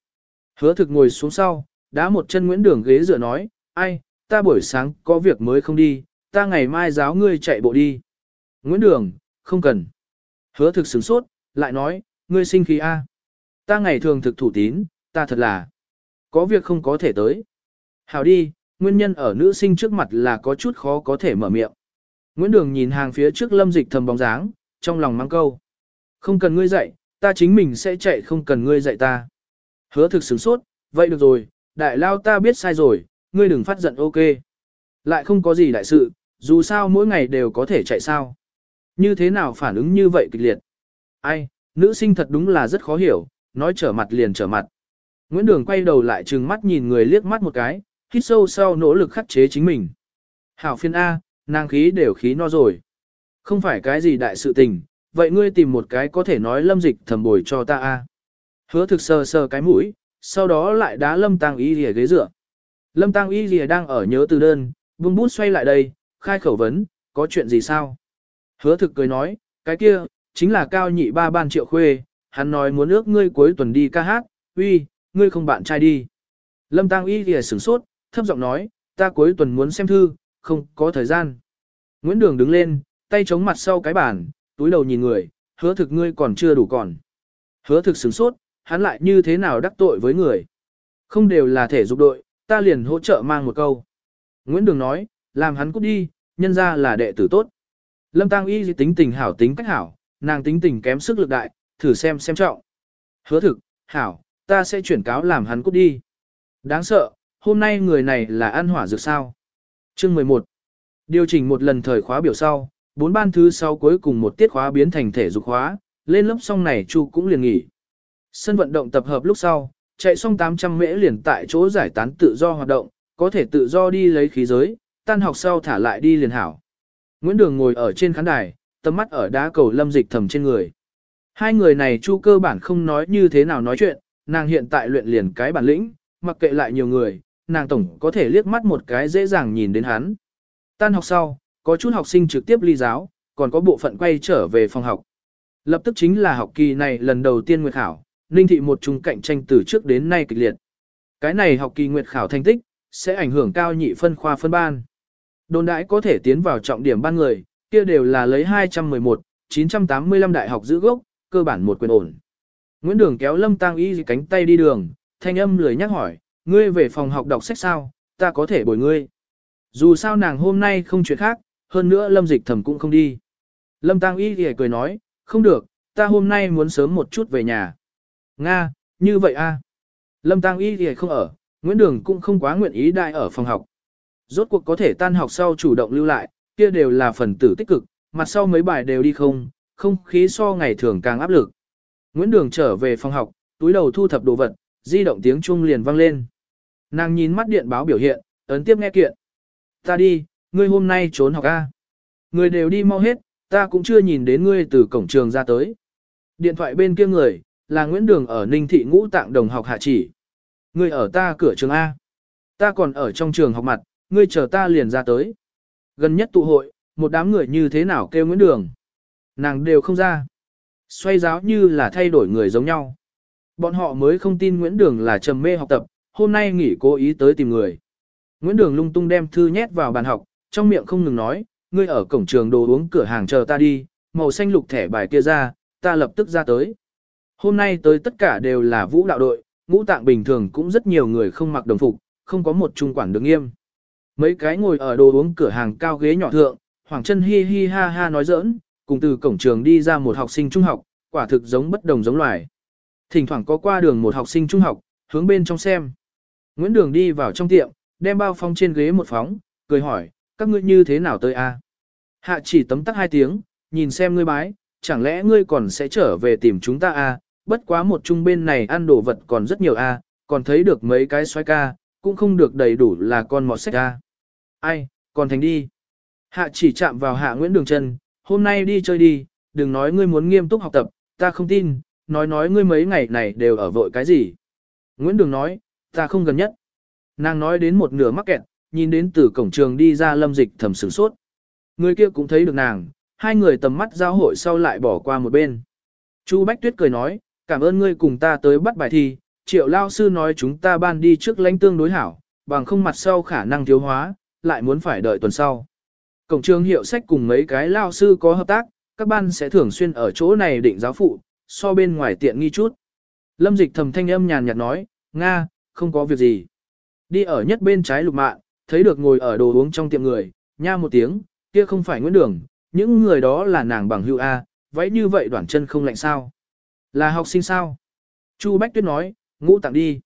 Hứa thực ngồi xuống sau, đá một chân Nguyễn Đường ghế dựa nói, ai, ta buổi sáng có việc mới không đi, ta ngày mai giáo ngươi chạy bộ đi. Nguyễn Đường, không cần. Hứa thực sửng sốt, lại nói, ngươi sinh khí A. Ta ngày thường thực thủ tín, ta thật là, có việc không có thể tới. Hào đi, nguyên nhân ở nữ sinh trước mặt là có chút khó có thể mở miệng. Nguyễn Đường nhìn hàng phía trước lâm dịch thầm bóng dáng, trong lòng mang câu. Không cần ngươi dạy, ta chính mình sẽ chạy không cần ngươi dạy ta. Hứa thực sửng sốt, vậy được rồi, đại lao ta biết sai rồi, ngươi đừng phát giận ok. Lại không có gì đại sự, dù sao mỗi ngày đều có thể chạy sao. Như thế nào phản ứng như vậy kịch liệt? Ai, nữ sinh thật đúng là rất khó hiểu, nói trở mặt liền trở mặt. Nguyễn Đường quay đầu lại trừng mắt nhìn người liếc mắt một cái, hít sâu sau nỗ lực khắc chế chính mình. Hảo phiên A, nàng khí đều khí no rồi. Không phải cái gì đại sự tình, vậy ngươi tìm một cái có thể nói lâm dịch thầm bồi cho ta A. Hứa thực sờ sờ cái mũi, sau đó lại đá lâm tăng y rìa ghế dựa. Lâm tăng y rìa đang ở nhớ từ đơn, buông bút xoay lại đây, khai khẩu vấn, có chuyện gì sao? Hứa thực cười nói, cái kia, chính là cao nhị ba ban triệu khuê, hắn nói muốn ước ngươi cuối tuần đi ca hát, uy, ngươi không bạn trai đi. Lâm tăng y thì sửng sốt, thấp giọng nói, ta cuối tuần muốn xem thư, không có thời gian. Nguyễn Đường đứng lên, tay chống mặt sau cái bàn, túi đầu nhìn người, hứa thực ngươi còn chưa đủ còn. Hứa thực sửng sốt, hắn lại như thế nào đắc tội với người. Không đều là thể dục đội, ta liền hỗ trợ mang một câu. Nguyễn Đường nói, làm hắn cút đi, nhân ra là đệ tử tốt. Lâm Tăng Y tính tình hảo tính cách hảo, nàng tính tình kém sức lực đại, thử xem xem trọng. Hứa thực, hảo, ta sẽ chuyển cáo làm hắn cút đi. Đáng sợ, hôm nay người này là ăn hỏa dược sao. Chương 11. Điều chỉnh một lần thời khóa biểu sau, bốn ban thứ sau cuối cùng một tiết khóa biến thành thể dục khóa, lên lớp xong này Chu cũng liền nghỉ. Sân vận động tập hợp lúc sau, chạy xong 800 mễ liền tại chỗ giải tán tự do hoạt động, có thể tự do đi lấy khí giới, tan học sau thả lại đi liền hảo. Nguyễn Đường ngồi ở trên khán đài, tầm mắt ở đá cầu lâm dịch thầm trên người. Hai người này chu cơ bản không nói như thế nào nói chuyện, nàng hiện tại luyện liền cái bản lĩnh, mặc kệ lại nhiều người, nàng tổng có thể liếc mắt một cái dễ dàng nhìn đến hắn. Tan học sau, có chút học sinh trực tiếp ly giáo, còn có bộ phận quay trở về phòng học. Lập tức chính là học kỳ này lần đầu tiên nguyệt khảo, Ninh thị một chung cạnh tranh từ trước đến nay kịch liệt. Cái này học kỳ nguyệt khảo thành tích, sẽ ảnh hưởng cao nhị phân khoa phân ban. Đồn đãi có thể tiến vào trọng điểm ban người, kia đều là lấy 211, 985 đại học giữ gốc, cơ bản một quyền ổn. Nguyễn Đường kéo Lâm Tăng Y cánh tay đi đường, thanh âm lười nhắc hỏi, ngươi về phòng học đọc sách sao, ta có thể bồi ngươi. Dù sao nàng hôm nay không chuyện khác, hơn nữa Lâm Dịch Thầm cũng không đi. Lâm Tăng Y thì cười nói, không được, ta hôm nay muốn sớm một chút về nhà. Nga, như vậy a. Lâm Tăng Y thì không ở, Nguyễn Đường cũng không quá nguyện ý đại ở phòng học. Rốt cuộc có thể tan học sau chủ động lưu lại, kia đều là phần tử tích cực, mặt sau mấy bài đều đi không, không khí so ngày thường càng áp lực. Nguyễn Đường trở về phòng học, túi đầu thu thập đồ vật, di động tiếng chuông liền vang lên. Nàng nhìn mắt điện báo biểu hiện, ấn tiếp nghe kiện. Ta đi, ngươi hôm nay trốn học A. Người đều đi mau hết, ta cũng chưa nhìn đến ngươi từ cổng trường ra tới. Điện thoại bên kia người, là Nguyễn Đường ở Ninh Thị Ngũ Tạng Đồng học hạ chỉ. Ngươi ở ta cửa trường A. Ta còn ở trong trường học mặt, ngươi chờ ta liền ra tới. Gần nhất tụ hội, một đám người như thế nào kêu Nguyễn Đường. Nàng đều không ra. Xoay giáo như là thay đổi người giống nhau. Bọn họ mới không tin Nguyễn Đường là trầm mê học tập, hôm nay nghỉ cố ý tới tìm người. Nguyễn Đường lung tung đem thư nhét vào bàn học, trong miệng không ngừng nói, ngươi ở cổng trường đồ uống cửa hàng chờ ta đi, màu xanh lục thẻ bài kia ra, ta lập tức ra tới. Hôm nay tới tất cả đều là vũ đạo đội, ngũ tạng bình thường cũng rất nhiều người không mặc đồng phục, không có một trung quản được nghiêm. Mấy cái ngồi ở đồ uống cửa hàng cao ghế nhỏ thượng, Hoàng chân hi hi ha ha nói giỡn, cùng từ cổng trường đi ra một học sinh trung học, quả thực giống bất đồng giống loài. Thỉnh thoảng có qua đường một học sinh trung học, hướng bên trong xem. Nguyễn Đường đi vào trong tiệm, đem bao phong trên ghế một phóng, cười hỏi, các ngươi như thế nào tới a? Hạ chỉ tấm tắc hai tiếng, nhìn xem ngươi bái, chẳng lẽ ngươi còn sẽ trở về tìm chúng ta a? Bất quá một chung bên này ăn đồ vật còn rất nhiều a, còn thấy được mấy cái xoay ca, cũng không được đầy đủ là con mọt sách a. Ai, còn thành đi. Hạ chỉ chạm vào hạ Nguyễn Đường Trần. hôm nay đi chơi đi, đừng nói ngươi muốn nghiêm túc học tập, ta không tin, nói nói ngươi mấy ngày này đều ở vội cái gì. Nguyễn Đường nói, ta không gần nhất. Nàng nói đến một nửa mắc kẹt, nhìn đến từ cổng trường đi ra lâm dịch thầm sửng sốt. Người kia cũng thấy được nàng, hai người tầm mắt giao hội sau lại bỏ qua một bên. Chu Bách Tuyết cười nói, cảm ơn ngươi cùng ta tới bắt bài thi, triệu lao sư nói chúng ta ban đi trước lãnh tương đối hảo, bằng không mặt sau khả năng thiếu hóa, lại muốn phải đợi tuần sau. Cổng trường hiệu sách cùng mấy cái lao sư có hợp tác, các ban sẽ thường xuyên ở chỗ này định giáo phụ, so bên ngoài tiện nghi chút. Lâm dịch thầm thanh âm nhàn nhạt nói, Nga, không có việc gì. Đi ở nhất bên trái lục mạn, thấy được ngồi ở đồ uống trong tiệm người, nha một tiếng, kia không phải Nguyễn Đường, những người đó là nàng bằng hữu A, vậy như vậy đoạn chân không lạnh sao? Là học sinh sao? Chu Bách Tuyết nói, ngũ tạng đi.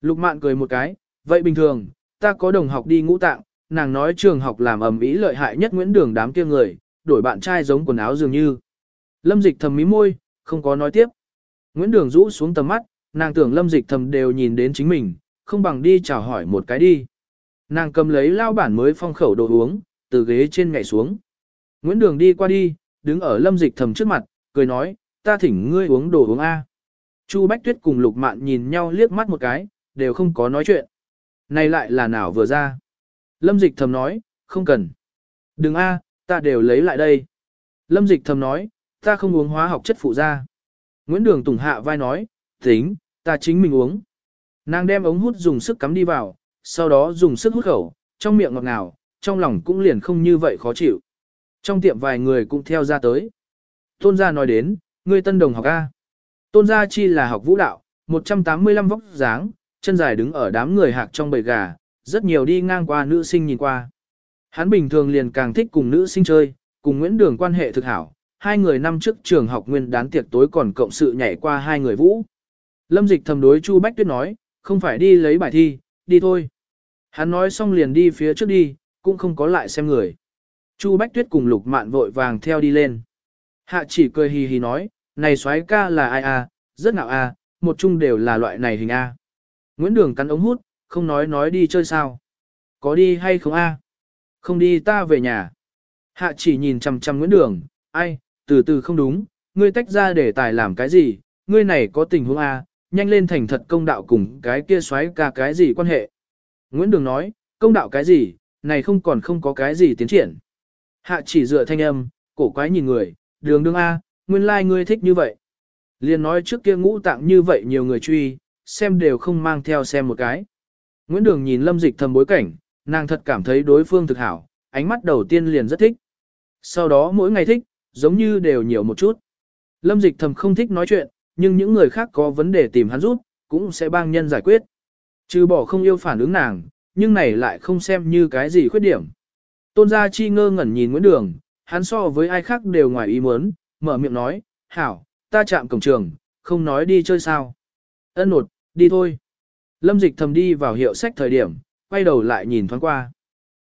Lục mạn cười một cái, vậy bình thường, ta có đồng học đi ngũ tạng, nàng nói trường học làm ầm ĩ lợi hại nhất Nguyễn Đường đám kia người, đổi bạn trai giống quần áo dường như. Lâm dịch thầm mí môi, không có nói tiếp. Nguyễn Đường rũ xuống tầm mắt, nàng tưởng lâm dịch thầm đều nhìn đến chính mình, không bằng đi chào hỏi một cái đi. Nàng cầm lấy lao bản mới phong khẩu đồ uống, từ ghế trên nhảy xuống. Nguyễn Đường đi qua đi, đứng ở lâm dịch thầm trước mặt, cười nói, ta thỉnh ngươi uống đồ uống A. Chu Bách Tuyết cùng Lục Mạn nhìn nhau liếc mắt một cái, đều không có nói chuyện. Này lại là nào vừa ra. Lâm dịch thầm nói, không cần. Đừng A, ta đều lấy lại đây. Lâm dịch thầm nói, ta không uống hóa học chất phụ ra. Nguyễn Đường Tùng hạ vai nói, tính, ta chính mình uống. Nàng đem ống hút dùng sức cắm đi vào, sau đó dùng sức hút khẩu, trong miệng ngọt ngào, trong lòng cũng liền không như vậy khó chịu. Trong tiệm vài người cũng theo ra tới. Tôn gia nói đến, ngươi tân đồng học A. Tôn gia chi là học vũ đạo, 185 vóc dáng, chân dài đứng ở đám người hạc trong bầy gà, rất nhiều đi ngang qua nữ sinh nhìn qua. Hắn bình thường liền càng thích cùng nữ sinh chơi, cùng Nguyễn Đường quan hệ thực hảo, hai người năm trước trường học nguyên đán tiệc tối còn cộng sự nhảy qua hai người vũ. Lâm dịch thầm đối Chu Bách Tuyết nói, không phải đi lấy bài thi, đi thôi. Hắn nói xong liền đi phía trước đi, cũng không có lại xem người. Chu Bách Tuyết cùng Lục Mạn vội vàng theo đi lên. Hạ chỉ cười hì hì nói, này soái ca là ai à, rất ngạo à, một chung đều là loại này hình A. Nguyễn Đường cắn ống hút, không nói nói đi chơi sao. Có đi hay không a? Không đi ta về nhà. Hạ chỉ nhìn chằm chằm Nguyễn Đường, ai, từ từ không đúng, ngươi tách ra để tài làm cái gì, ngươi này có tình huống a, nhanh lên thành thật công đạo cùng cái kia xoáy ca cái gì quan hệ. Nguyễn Đường nói, công đạo cái gì, này không còn không có cái gì tiến triển. Hạ chỉ dựa thanh âm, cổ quái nhìn người, đường đường A, nguyên lai like ngươi thích như vậy. Liên nói trước kia ngũ tạng như vậy nhiều người truy, xem đều không mang theo xem một cái. Nguyễn Đường nhìn lâm dịch thầm bối cảnh, nàng thật cảm thấy đối phương thực hảo, ánh mắt đầu tiên liền rất thích. Sau đó mỗi ngày thích, giống như đều nhiều một chút. Lâm dịch thầm không thích nói chuyện, nhưng những người khác có vấn đề tìm hắn rút, cũng sẽ bang nhân giải quyết. Trừ bỏ không yêu phản ứng nàng, nhưng này lại không xem như cái gì khuyết điểm. Tôn gia chi ngơ ngẩn nhìn Nguyễn Đường, hắn so với ai khác đều ngoài ý muốn, mở miệng nói, hảo, ta chạm cổng trường, không nói đi chơi sao. Ân nột, đi thôi. Lâm dịch thầm đi vào hiệu sách thời điểm, quay đầu lại nhìn thoáng qua.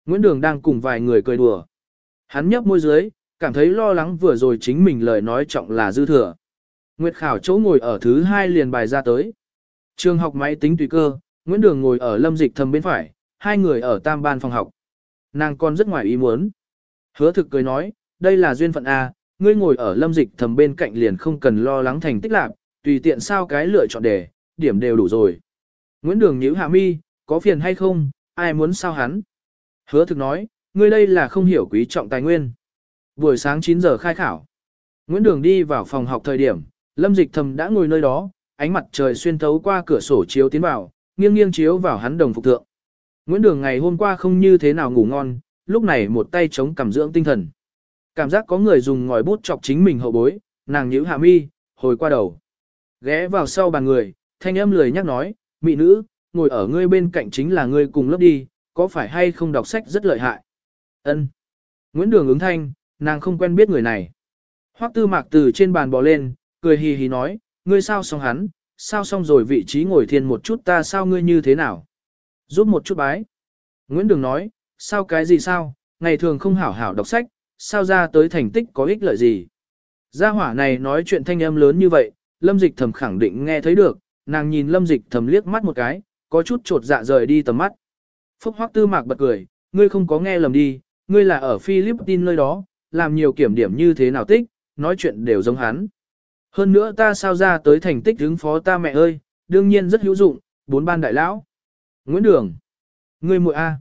Nguyễn Đường đang cùng vài người cười đùa. Hắn nhấp môi dưới, cảm thấy lo lắng vừa rồi chính mình lời nói trọng là dư thừa. Nguyệt Khảo chỗ ngồi ở thứ hai liền bài ra tới. Trường học máy tính tùy cơ, Nguyễn Đường ngồi ở lâm dịch thầm bên phải, hai người ở tam ban phòng học. Nàng còn rất ngoài ý muốn. Hứa thực cười nói, đây là duyên phận A, ngươi ngồi ở lâm dịch thầm bên cạnh liền không cần lo lắng thành tích lạc, tùy tiện sao cái lựa chọn đề, điểm đều đủ rồi. Nguyễn Đường nhíu hạ mi, có phiền hay không, ai muốn sao hắn? Hứa thực nói, ngươi đây là không hiểu quý trọng tài nguyên. Buổi sáng 9 giờ khai khảo. Nguyễn Đường đi vào phòng học thời điểm, Lâm Dịch Thầm đã ngồi nơi đó, ánh mặt trời xuyên thấu qua cửa sổ chiếu tiến vào, nghiêng nghiêng chiếu vào hắn đồng phục thượng. Nguyễn Đường ngày hôm qua không như thế nào ngủ ngon, lúc này một tay chống cảm dưỡng tinh thần. Cảm giác có người dùng ngòi bút chọc chính mình hậu bối, nàng nhíu hạ mi, hồi qua đầu. Ghé vào sau bàn người, thanh âm lười nhắc nói, mị nữ, ngồi ở ngươi bên cạnh chính là ngươi cùng lớp đi, có phải hay không đọc sách rất lợi hại? Ân. Nguyễn Đường ứng thanh, nàng không quen biết người này. Hoắc tư mạc từ trên bàn bò lên, cười hì hì nói, ngươi sao xong hắn, sao xong rồi vị trí ngồi thiên một chút ta sao ngươi như thế nào? Giúp một chút bái. Nguyễn Đường nói, sao cái gì sao, ngày thường không hảo hảo đọc sách, sao ra tới thành tích có ích lợi gì? Gia hỏa này nói chuyện thanh âm lớn như vậy, lâm dịch thầm khẳng định nghe thấy được, nàng nhìn lâm dịch thầm liếc mắt một cái, có chút trột dạ rời đi tầm mắt. Phúc Hoắc Tư Mạc bật cười, ngươi không có nghe lầm đi, ngươi là ở Philippines nơi đó, làm nhiều kiểm điểm như thế nào tích, nói chuyện đều giống hắn. Hơn nữa ta sao ra tới thành tích ứng phó ta mẹ ơi, đương nhiên rất hữu dụng, bốn ban đại lão. Nguyễn Đường. Ngươi muội A.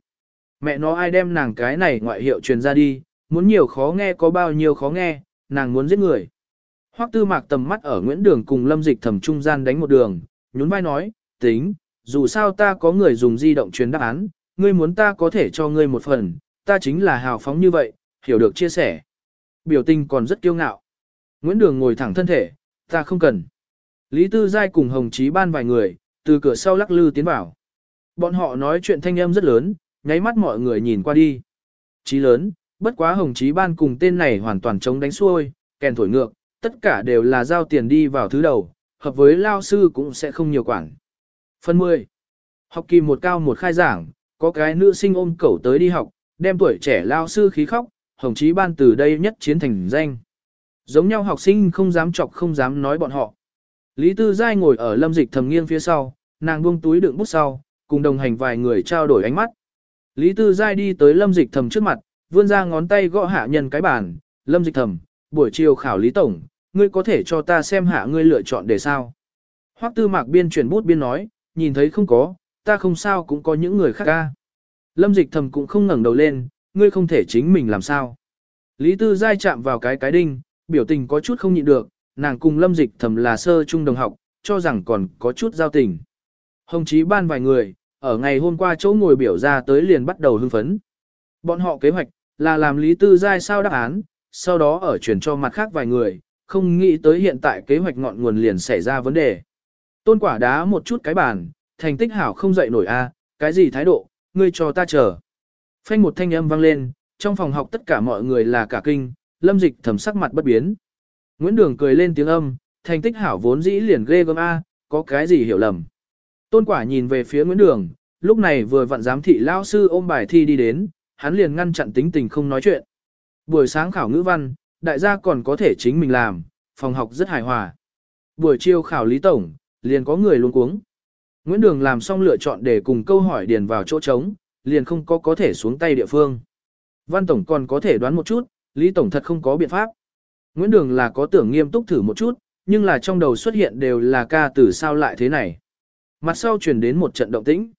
Mẹ nó ai đem nàng cái này ngoại hiệu truyền ra đi, muốn nhiều khó nghe có bao nhiêu khó nghe, nàng muốn giết người. Hoắc tư mạc tầm mắt ở Nguyễn Đường cùng lâm dịch thầm trung gian đánh một đường, nhún vai nói, tính, dù sao ta có người dùng di động truyền đáp án, ngươi muốn ta có thể cho ngươi một phần, ta chính là hào phóng như vậy, hiểu được chia sẻ. Biểu tình còn rất kiêu ngạo. Nguyễn Đường ngồi thẳng thân thể, ta không cần. Lý Tư Giai cùng Hồng Chí ban vài người, từ cửa sau lắc lư tiến vào. Bọn họ nói chuyện thanh âm rất lớn, nháy mắt mọi người nhìn qua đi. Chí lớn, bất quá Hồng Chí ban cùng tên này hoàn toàn chống đánh xuôi, kèn thổi ngược, tất cả đều là giao tiền đi vào thứ đầu, hợp với lao sư cũng sẽ không nhiều quản. Phần 10. Học kỳ một cao một khai giảng, có cái nữ sinh ôm cẩu tới đi học, đem tuổi trẻ lao sư khí khóc, hồng chí ban từ đây nhất chiến thành danh. Giống nhau học sinh không dám chọc không dám nói bọn họ. Lý Tư Giai ngồi ở lâm dịch thầm nghiêng phía sau, nàng buông túi đựng bút sau, cùng đồng hành vài người trao đổi ánh mắt. Lý Tư Giai đi tới lâm dịch thầm trước mặt, vươn ra ngón tay gõ hạ nhân cái bàn, lâm dịch thầm, buổi chiều khảo Lý Tổng, ngươi có thể cho ta xem hạ ngươi lựa chọn để sao. Hoắc tư mạc biên chuyển bút biên nói, nhìn thấy không có, ta không sao cũng có những người khác ca. Lâm dịch thầm cũng không ngẩng đầu lên, ngươi không thể chính mình làm sao. Lý tư giai chạm vào cái cái đinh, biểu tình có chút không nhịn được, nàng cùng lâm dịch thầm là sơ trung đồng học, cho rằng còn có chút giao tình. Hồng chí ban vài người, ở ngày hôm qua chỗ ngồi biểu ra tới liền bắt đầu hưng phấn. Bọn họ kế hoạch, là làm Lý Tư Giai sao đáp án, sau đó ở chuyển cho mặt khác vài người, không nghĩ tới hiện tại kế hoạch ngọn nguồn liền xảy ra vấn đề. Tôn quả đá một chút cái bàn, thành tích hảo không dậy nổi a, cái gì thái độ, ngươi cho ta chờ. Phanh một thanh âm vang lên, trong phòng học tất cả mọi người là cả kinh, lâm dịch thầm sắc mặt bất biến. Nguyễn Đường cười lên tiếng âm, thành tích hảo vốn dĩ liền ghê gớm a, có cái gì hiểu lầm. Tôn quả nhìn về phía Nguyễn Đường, lúc này vừa vặn giám thị lao sư ôm bài thi đi đến, hắn liền ngăn chặn tính tình không nói chuyện. Buổi sáng khảo ngữ văn, đại gia còn có thể chính mình làm, phòng học rất hài hòa. Buổi chiều khảo lý tổng, liền có người luôn cuống. Nguyễn Đường làm xong lựa chọn để cùng câu hỏi điền vào chỗ trống, liền không có có thể xuống tay địa phương. Văn Tổng còn có thể đoán một chút, Lý Tổng thật không có biện pháp. Nguyễn Đường là có tưởng nghiêm túc thử một chút, nhưng là trong đầu xuất hiện đều là ca từ sao lại thế này. Mặt sau chuyển đến một trận động tĩnh.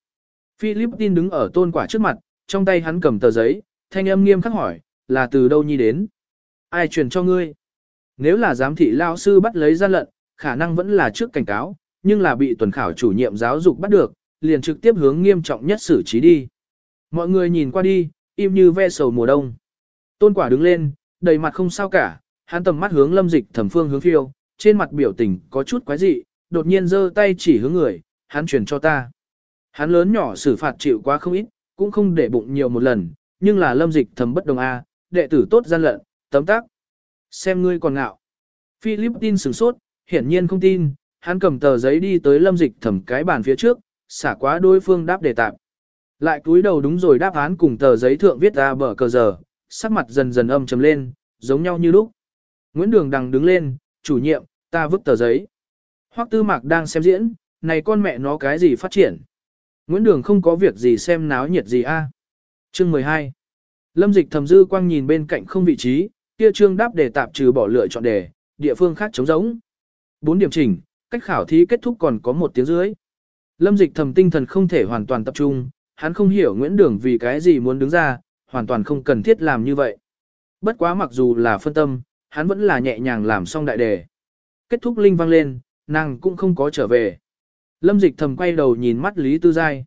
Philippines đứng ở tôn quả trước mặt, trong tay hắn cầm tờ giấy, thanh âm nghiêm khắc hỏi, là từ đâu nhi đến? Ai truyền cho ngươi? Nếu là giám thị lao sư bắt lấy gian lận, khả năng vẫn là trước cảnh cáo, nhưng là bị tuần khảo chủ nhiệm giáo dục bắt được, liền trực tiếp hướng nghiêm trọng nhất xử trí đi. Mọi người nhìn qua đi, im như ve sầu mùa đông. Tôn quả đứng lên, đầy mặt không sao cả, hắn tầm mắt hướng lâm dịch thẩm phương hướng phiêu, trên mặt biểu tình có chút quái dị, đột nhiên giơ tay chỉ hướng người, hắn truyền cho ta. Hắn lớn nhỏ xử phạt chịu quá không ít, cũng không để bụng nhiều một lần, nhưng là lâm dịch Thẩm bất đồng A, đệ tử tốt gian lận, tấm tác. Xem ngươi còn ngạo. Philippines sửng sốt, hiển nhiên không tin, hắn cầm tờ giấy đi tới lâm dịch thẩm cái bàn phía trước, xả quá đối phương đáp đề tạp. Lại cúi đầu đúng rồi đáp án cùng tờ giấy thượng viết ra bở cờ giờ, sắc mặt dần dần âm trầm lên, giống nhau như lúc. Nguyễn Đường Đằng đứng lên, chủ nhiệm, ta vứt tờ giấy. Hoắc Tư Mạc đang xem diễn, này con mẹ nó cái gì phát triển. Nguyễn Đường không có việc gì xem náo nhiệt gì a. Chương 12. Lâm Dịch thầm dư quang nhìn bên cạnh không vị trí, kia trương đáp đề tạp trừ bỏ lựa chọn đề, địa phương khác chống giống. Bốn điểm chỉnh, cách khảo thí kết thúc còn có một tiếng dưới. Lâm dịch thầm tinh thần không thể hoàn toàn tập trung, hắn không hiểu Nguyễn Đường vì cái gì muốn đứng ra, hoàn toàn không cần thiết làm như vậy. Bất quá mặc dù là phân tâm, hắn vẫn là nhẹ nhàng làm xong đại đề. Kết thúc linh vang lên, nàng cũng không có trở về. Lâm dịch thầm quay đầu nhìn mắt Lý Tư Giai.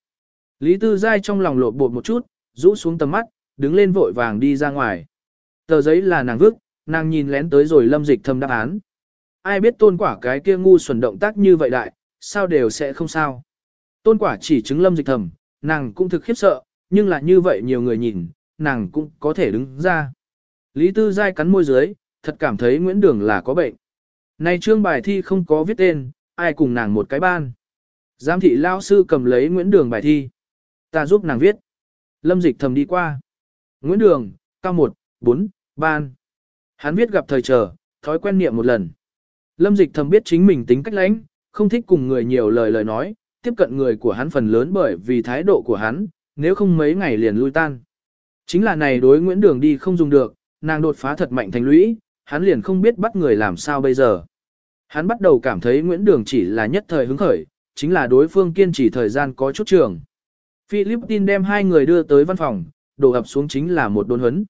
Lý Tư Giai trong lòng lột bột một chút, rũ xuống tầm mắt, đứng lên vội vàng đi ra ngoài. Tờ giấy là nàng vứt, nàng nhìn lén tới rồi lâm dịch thầm đáp án. Ai biết tôn quả cái kia ngu xuẩn động tác như vậy đại, sao đều sẽ không sao. Tôn quả chỉ chứng lâm dịch thầm, nàng cũng thực khiếp sợ, nhưng là như vậy nhiều người nhìn, nàng cũng có thể đứng ra. Lý Tư Giai cắn môi dưới, thật cảm thấy Nguyễn Đường là có bệnh. Này trương bài thi không có viết tên, ai cùng nàng một cái ban. Giám thị lao sư cầm lấy Nguyễn Đường bài thi. Ta giúp nàng viết. Lâm dịch thầm đi qua. Nguyễn Đường, cao 1, 4, ban. Hắn viết gặp thời chờ, thói quen niệm một lần. Lâm dịch thầm biết chính mình tính cách lãnh, không thích cùng người nhiều lời lời nói, tiếp cận người của hắn phần lớn bởi vì thái độ của hắn, nếu không mấy ngày liền lui tan. Chính là này đối Nguyễn Đường đi không dùng được, nàng đột phá thật mạnh thành lũy, hắn liền không biết bắt người làm sao bây giờ. Hắn bắt đầu cảm thấy Nguyễn Đường chỉ là nhất thời hứng khởi, chính là đối phương kiên trì thời gian có chút trường. Philippines đem hai người đưa tới văn phòng, đổ ập xuống chính là một đồn huấn.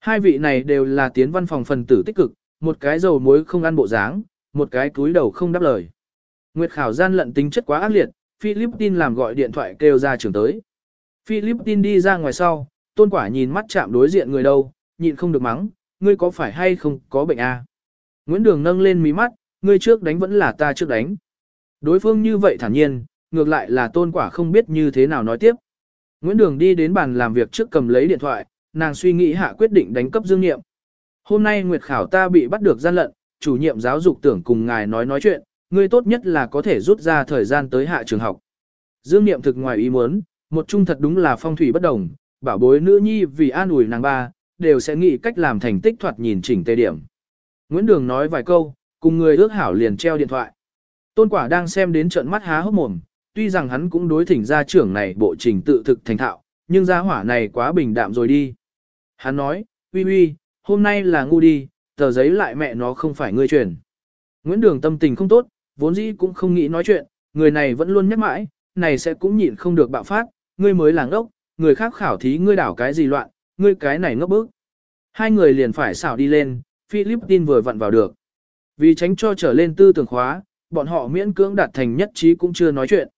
Hai vị này đều là tiến văn phòng phần tử tích cực, một cái dầu muối không ăn bộ dáng, một cái túi đầu không đáp lời. Nguyệt khảo gian lận tính chất quá ác liệt, Philippines làm gọi điện thoại kêu ra trường tới. Philippines đi ra ngoài sau, tôn quả nhìn mắt chạm đối diện người đâu, nhịn không được mắng, ngươi có phải hay không có bệnh à? Nguyễn Đường nâng lên mí mắt, ngươi trước đánh vẫn là ta trước đánh. Đối phương như vậy thản nhiên, ngược lại là tôn quả không biết như thế nào nói tiếp. Nguyễn Đường đi đến bàn làm việc trước cầm lấy điện thoại, nàng suy nghĩ hạ quyết định đánh cấp dương nghiệm. Hôm nay Nguyệt Khảo ta bị bắt được gian lận, chủ nhiệm giáo dục tưởng cùng ngài nói nói chuyện, ngươi tốt nhất là có thể rút ra thời gian tới hạ trường học. Dương Niệm thực ngoài ý muốn, một trung thật đúng là phong thủy bất đồng, bảo bối nữ nhi vì an ủi nàng ba, đều sẽ nghĩ cách làm thành tích thoạt nhìn chỉnh tề điểm. Nguyễn Đường nói vài câu, cùng người ước hảo liền treo điện thoại. Tôn quả đang xem đến trận mắt há hốc mồm, tuy rằng hắn cũng đối thỉnh gia trưởng này bộ trình tự thực thành thạo, nhưng gia hỏa này quá bình đạm rồi đi. Hắn nói, uy uy, hôm nay là ngu đi, tờ giấy lại mẹ nó không phải ngươi truyền. Nguyễn Đường tâm tình không tốt, vốn dĩ cũng không nghĩ nói chuyện, người này vẫn luôn nhắc mãi, này sẽ cũng nhịn không được bạo phát, ngươi mới là ngốc, người khác khảo thí ngươi đảo cái gì loạn, ngươi cái này ngốc bức. Hai người liền phải xảo đi lên, Philippines vừa vặn vào được. Vì tránh cho trở lên tư tưởng khóa, bọn họ miễn cưỡng đạt thành nhất trí cũng chưa nói chuyện.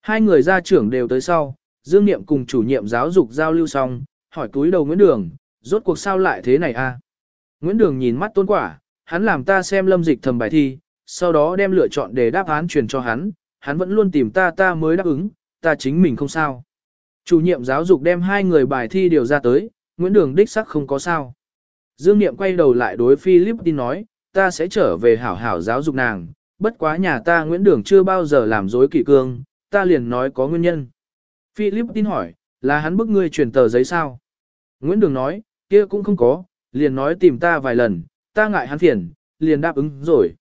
Hai người gia trưởng đều tới sau, Dương Niệm cùng chủ nhiệm giáo dục giao lưu xong, hỏi túi đầu Nguyễn Đường, rốt cuộc sao lại thế này a? Nguyễn Đường nhìn mắt tôn quả, hắn làm ta xem lâm dịch thầm bài thi, sau đó đem lựa chọn để đáp án truyền cho hắn, hắn vẫn luôn tìm ta ta mới đáp ứng, ta chính mình không sao. Chủ nhiệm giáo dục đem hai người bài thi điều ra tới, Nguyễn Đường đích sắc không có sao. Dương Niệm quay đầu lại đối Philip tin nói, ta sẽ trở về hảo hảo giáo dục nàng, bất quá nhà ta Nguyễn Đường chưa bao giờ làm dối kỷ cương, ta liền nói có nguyên nhân. Philip tin hỏi, là hắn bức ngươi truyền tờ giấy sao? Nguyễn Đường nói, kia cũng không có, liền nói tìm ta vài lần, ta ngại hắn phiền, liền đáp ứng rồi.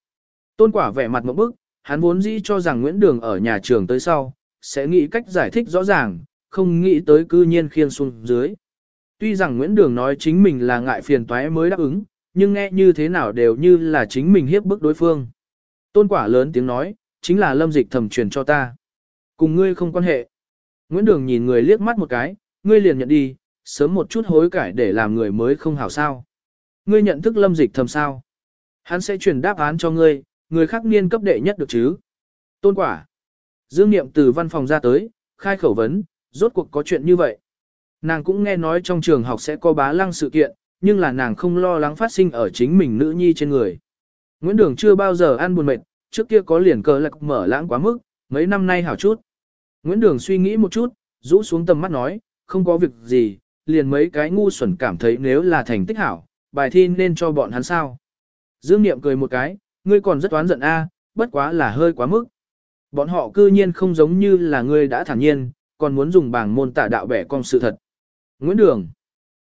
Tôn quả vẻ mặt một bức, hắn vốn dĩ cho rằng Nguyễn Đường ở nhà trường tới sau, sẽ nghĩ cách giải thích rõ ràng, không nghĩ tới cư nhiên khiên xuống dưới. Tuy rằng Nguyễn Đường nói chính mình là ngại phiền toái mới đáp ứng, nhưng nghe như thế nào đều như là chính mình hiếp bức đối phương. Tôn quả lớn tiếng nói, chính là lâm dịch thầm truyền cho ta. Cùng ngươi không quan hệ. Nguyễn Đường nhìn người liếc mắt một cái, ngươi liền nhận đi, sớm một chút hối cải để làm người mới không hảo sao. Ngươi nhận thức lâm dịch thầm sao. Hắn sẽ truyền đáp án cho ngươi, người khác niên cấp đệ nhất được chứ. Tôn quả. Dương Niệm từ văn phòng ra tới, khai khẩu vấn, rốt cuộc có chuyện như vậy. Nàng cũng nghe nói trong trường học sẽ có bá lăng sự kiện, nhưng là nàng không lo lắng phát sinh ở chính mình nữ nhi trên người. Nguyễn Đường chưa bao giờ ăn buồn mệt, trước kia có liền cờ lạc mở lãng quá mức, mấy năm nay hảo chút. Nguyễn Đường suy nghĩ một chút, rũ xuống tầm mắt nói, không có việc gì, liền mấy cái ngu xuẩn cảm thấy nếu là thành tích hảo, bài thi nên cho bọn hắn sao. Dương Niệm cười một cái, ngươi còn rất oán giận a, bất quá là hơi quá mức. Bọn họ cư nhiên không giống như là ngươi đã thản nhiên, còn muốn dùng bảng môn tả đạo bẻ con sự thật. Nguyễn Đường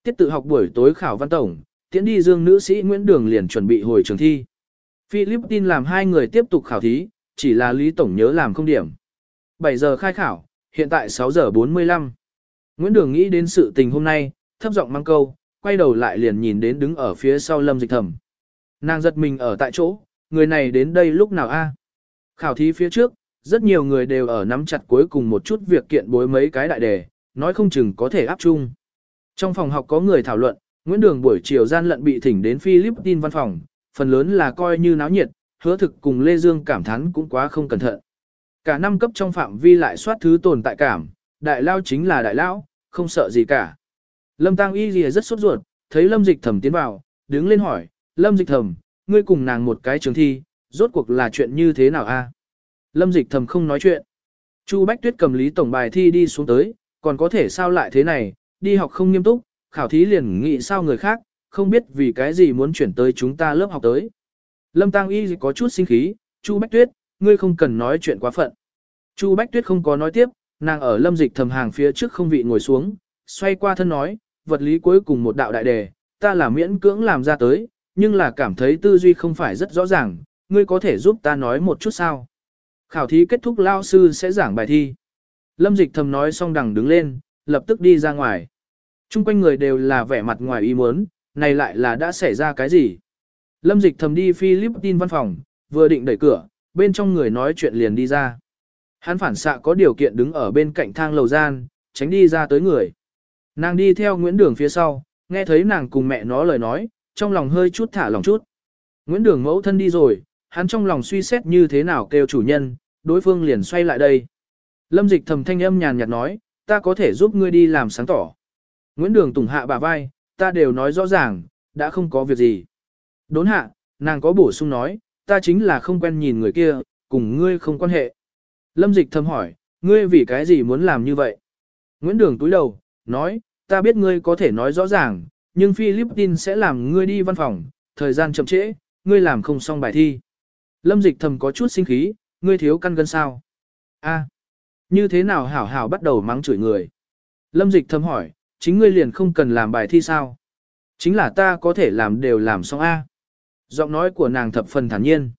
Tiết tự học buổi tối khảo văn tổng, tiễn đi dương nữ sĩ Nguyễn Đường liền chuẩn bị hồi trường thi. Philippines làm hai người tiếp tục khảo thí, chỉ là Lý Tổng nhớ làm không điểm. 7 giờ khai khảo, hiện tại 6 giờ 45. Nguyễn Đường nghĩ đến sự tình hôm nay, thấp giọng mang câu, quay đầu lại liền nhìn đến đứng ở phía sau lâm dịch Thẩm. Nàng giật mình ở tại chỗ, người này đến đây lúc nào a? Khảo thí phía trước, rất nhiều người đều ở nắm chặt cuối cùng một chút việc kiện bối mấy cái đại đề, nói không chừng có thể áp chung. Trong phòng học có người thảo luận, Nguyễn Đường buổi chiều gian lận bị thỉnh đến Philippines văn phòng, phần lớn là coi như náo nhiệt, hứa thực cùng Lê Dương cảm thán cũng quá không cẩn thận. Cả năm cấp trong phạm vi lại soát thứ tồn tại cảm, đại lao chính là đại lão, không sợ gì cả. Lâm Tăng Y gì rất sốt ruột, thấy Lâm Dịch Thầm tiến vào, đứng lên hỏi, Lâm Dịch Thầm, ngươi cùng nàng một cái trường thi, rốt cuộc là chuyện như thế nào a? Lâm Dịch Thầm không nói chuyện. Chu Bách Tuyết cầm lý tổng bài thi đi xuống tới, còn có thể sao lại thế này, đi học không nghiêm túc, khảo thí liền nghĩ sao người khác, không biết vì cái gì muốn chuyển tới chúng ta lớp học tới. Lâm Tăng Y có chút sinh khí, Chu Bách Tuyết, ngươi không cần nói chuyện quá phận. Chu Bách Tuyết không có nói tiếp, nàng ở lâm dịch thầm hàng phía trước không vị ngồi xuống, xoay qua thân nói, vật lý cuối cùng một đạo đại đề, ta là miễn cưỡng làm ra tới, nhưng là cảm thấy tư duy không phải rất rõ ràng, ngươi có thể giúp ta nói một chút sao. Khảo thí kết thúc lao sư sẽ giảng bài thi. Lâm dịch thầm nói xong đằng đứng lên, lập tức đi ra ngoài. Trung quanh người đều là vẻ mặt ngoài ý muốn, này lại là đã xảy ra cái gì. Lâm dịch thầm đi Philippines văn phòng, vừa định đẩy cửa, bên trong người nói chuyện liền đi ra. Hắn phản xạ có điều kiện đứng ở bên cạnh thang lầu gian, tránh đi ra tới người. Nàng đi theo Nguyễn Đường phía sau, nghe thấy nàng cùng mẹ nó lời nói, trong lòng hơi chút thả lòng chút. Nguyễn Đường mẫu thân đi rồi, hắn trong lòng suy xét như thế nào kêu chủ nhân, đối phương liền xoay lại đây. Lâm dịch thầm thanh âm nhàn nhạt nói, ta có thể giúp ngươi đi làm sáng tỏ. Nguyễn Đường tùng hạ bà vai, ta đều nói rõ ràng, đã không có việc gì. Đốn hạ, nàng có bổ sung nói, ta chính là không quen nhìn người kia, cùng ngươi không quan hệ. Lâm dịch thầm hỏi, ngươi vì cái gì muốn làm như vậy? Nguyễn Đường túi đầu, nói, ta biết ngươi có thể nói rõ ràng, nhưng Philippines sẽ làm ngươi đi văn phòng, thời gian chậm trễ, ngươi làm không xong bài thi. Lâm dịch thầm có chút sinh khí, ngươi thiếu căn gân sao? A, như thế nào hảo hảo bắt đầu mắng chửi người? Lâm dịch thầm hỏi, chính ngươi liền không cần làm bài thi sao? Chính là ta có thể làm đều làm xong A. Giọng nói của nàng thập phần thản nhiên.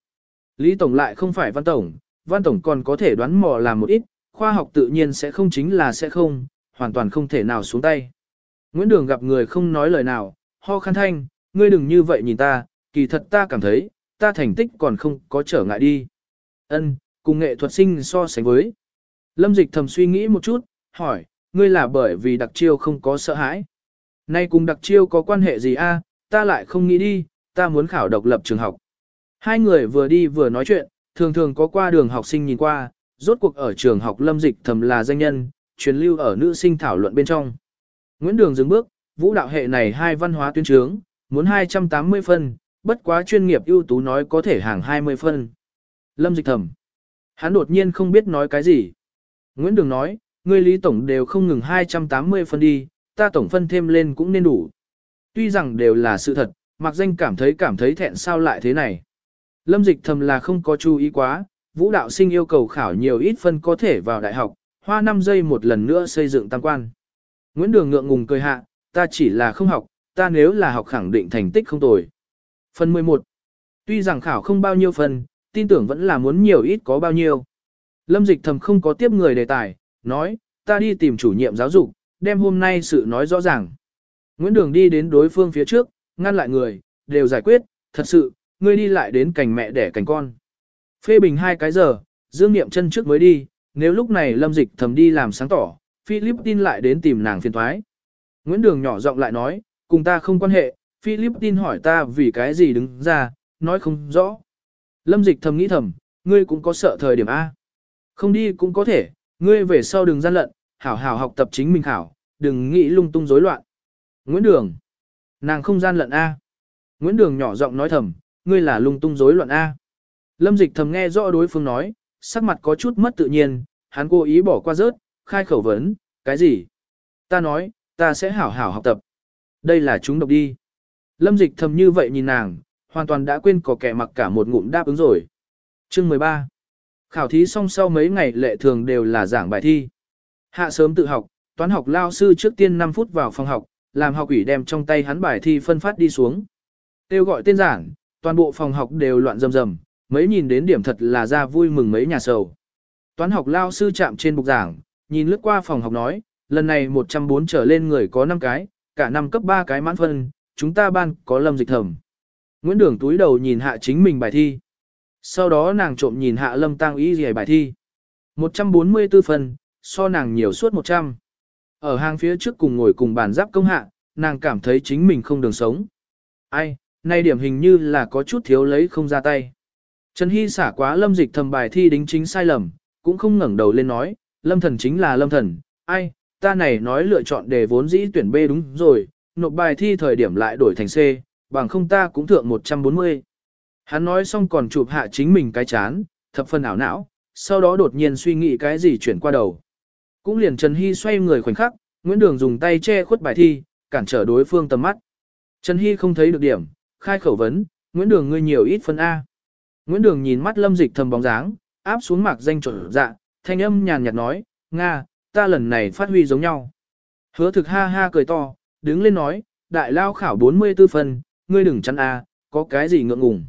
Lý Tổng lại không phải Văn Tổng, Văn Tổng còn có thể đoán mò làm một ít, khoa học tự nhiên sẽ không chính là sẽ không, hoàn toàn không thể nào xuống tay. Nguyễn Đường gặp người không nói lời nào, ho khăn thanh, ngươi đừng như vậy nhìn ta, kỳ thật ta cảm thấy, ta thành tích còn không có trở ngại đi. Ân, cùng nghệ thuật sinh so sánh với. Lâm Dịch thầm suy nghĩ một chút, hỏi, ngươi là bởi vì đặc chiêu không có sợ hãi. Nay cùng đặc chiêu có quan hệ gì a? ta lại không nghĩ đi, ta muốn khảo độc lập trường học. Hai người vừa đi vừa nói chuyện, thường thường có qua đường học sinh nhìn qua, rốt cuộc ở trường học lâm dịch thầm là danh nhân, truyền lưu ở nữ sinh thảo luận bên trong. Nguyễn Đường dừng bước, vũ đạo hệ này hai văn hóa tuyên trướng, muốn 280 phân, bất quá chuyên nghiệp ưu tú nói có thể hàng 20 phân. Lâm dịch thầm. Hắn đột nhiên không biết nói cái gì. Nguyễn Đường nói, ngươi lý tổng đều không ngừng 280 phân đi, ta tổng phân thêm lên cũng nên đủ. Tuy rằng đều là sự thật, mặc danh cảm thấy cảm thấy thẹn sao lại thế này. Lâm dịch thầm là không có chú ý quá, vũ đạo sinh yêu cầu khảo nhiều ít phân có thể vào đại học, hoa 5 giây một lần nữa xây dựng tăng quan. Nguyễn Đường ngượng ngùng cười hạ, ta chỉ là không học, ta nếu là học khẳng định thành tích không tồi. Phần 11. Tuy rằng khảo không bao nhiêu phần, tin tưởng vẫn là muốn nhiều ít có bao nhiêu. Lâm dịch thầm không có tiếp người đề tài, nói, ta đi tìm chủ nhiệm giáo dục, đem hôm nay sự nói rõ ràng. Nguyễn Đường đi đến đối phương phía trước, ngăn lại người, đều giải quyết, thật sự, ngươi đi lại đến cành mẹ đẻ cành con. Phê bình hai cái giờ, Dương Niệm chân trước mới đi, nếu lúc này Lâm Dịch thầm đi làm sáng tỏ, Philippines lại đến tìm nàng phiền thoái. Nguyễn Đường nhỏ giọng lại nói, cùng ta không quan hệ, Philippines hỏi ta vì cái gì đứng ra, nói không rõ. Lâm Dịch thầm nghĩ thầm, ngươi cũng có sợ thời điểm A. Không đi cũng có thể, ngươi về sau đừng gian lận, hảo hảo học tập chính mình hảo, đừng nghĩ lung tung rối loạn. Nguyễn Đường. Nàng không gian lận A. Nguyễn Đường nhỏ giọng nói thầm, ngươi là lung tung rối loạn A. Lâm dịch thầm nghe rõ đối phương nói, sắc mặt có chút mất tự nhiên, hắn cố ý bỏ qua rớt, khai khẩu vấn, cái gì? Ta nói, ta sẽ hảo hảo học tập. Đây là chúng độc đi. Lâm dịch thầm như vậy nhìn nàng, hoàn toàn đã quên có kẻ mặc cả một ngụm đáp ứng rồi. Chương 13. Khảo thí xong sau mấy ngày lệ thường đều là giảng bài thi. Hạ sớm tự học, toán học lao sư trước tiên 5 phút vào phòng học, làm học ủy đem trong tay hắn bài thi phân phát đi xuống. Tiêu gọi tên giảng, toàn bộ phòng học đều loạn rầm rầm, mấy nhìn đến điểm thật là ra vui mừng mấy nhà sầu. Toán học lao sư chạm trên bục giảng, nhìn lướt qua phòng học nói, lần này 104 trở lên người có 5 cái, cả năm cấp 3 cái mãn phân, chúng ta ban có lâm dịch thẩm. Nguyễn Đường túi đầu nhìn hạ chính mình bài thi. Sau đó nàng trộm nhìn hạ lâm tăng ý gì bài thi. 144 phần, so nàng nhiều suốt 100. Ở hàng phía trước cùng ngồi cùng bàn giáp công hạ, nàng cảm thấy chính mình không đường sống. Ai, nay điểm hình như là có chút thiếu lấy không ra tay. Trần Hy xả quá lâm dịch thầm bài thi đính chính sai lầm, cũng không ngẩng đầu lên nói, lâm thần chính là lâm thần, ai, ta này nói lựa chọn đề vốn dĩ tuyển B đúng rồi, nộp bài thi thời điểm lại đổi thành C, bằng không ta cũng thượng 140. Hắn nói xong còn chụp hạ chính mình cái chán, thập phần ảo não, sau đó đột nhiên suy nghĩ cái gì chuyển qua đầu. Cũng liền Trần Hy xoay người khoảnh khắc, Nguyễn Đường dùng tay che khuất bài thi, cản trở đối phương tầm mắt. Trần Hy không thấy được điểm, khai khẩu vấn, Nguyễn Đường ngươi nhiều ít phân A. Nguyễn Đường nhìn mắt lâm dịch thầm bóng dáng, áp xuống mạc danh chuẩn dạ, thanh âm nhàn nhạt nói, Nga, ta lần này phát huy giống nhau. Hứa thực ha ha cười to, đứng lên nói, đại lao khảo 44 phân, ngươi đừng chăn A, có cái gì ngượng ngùng.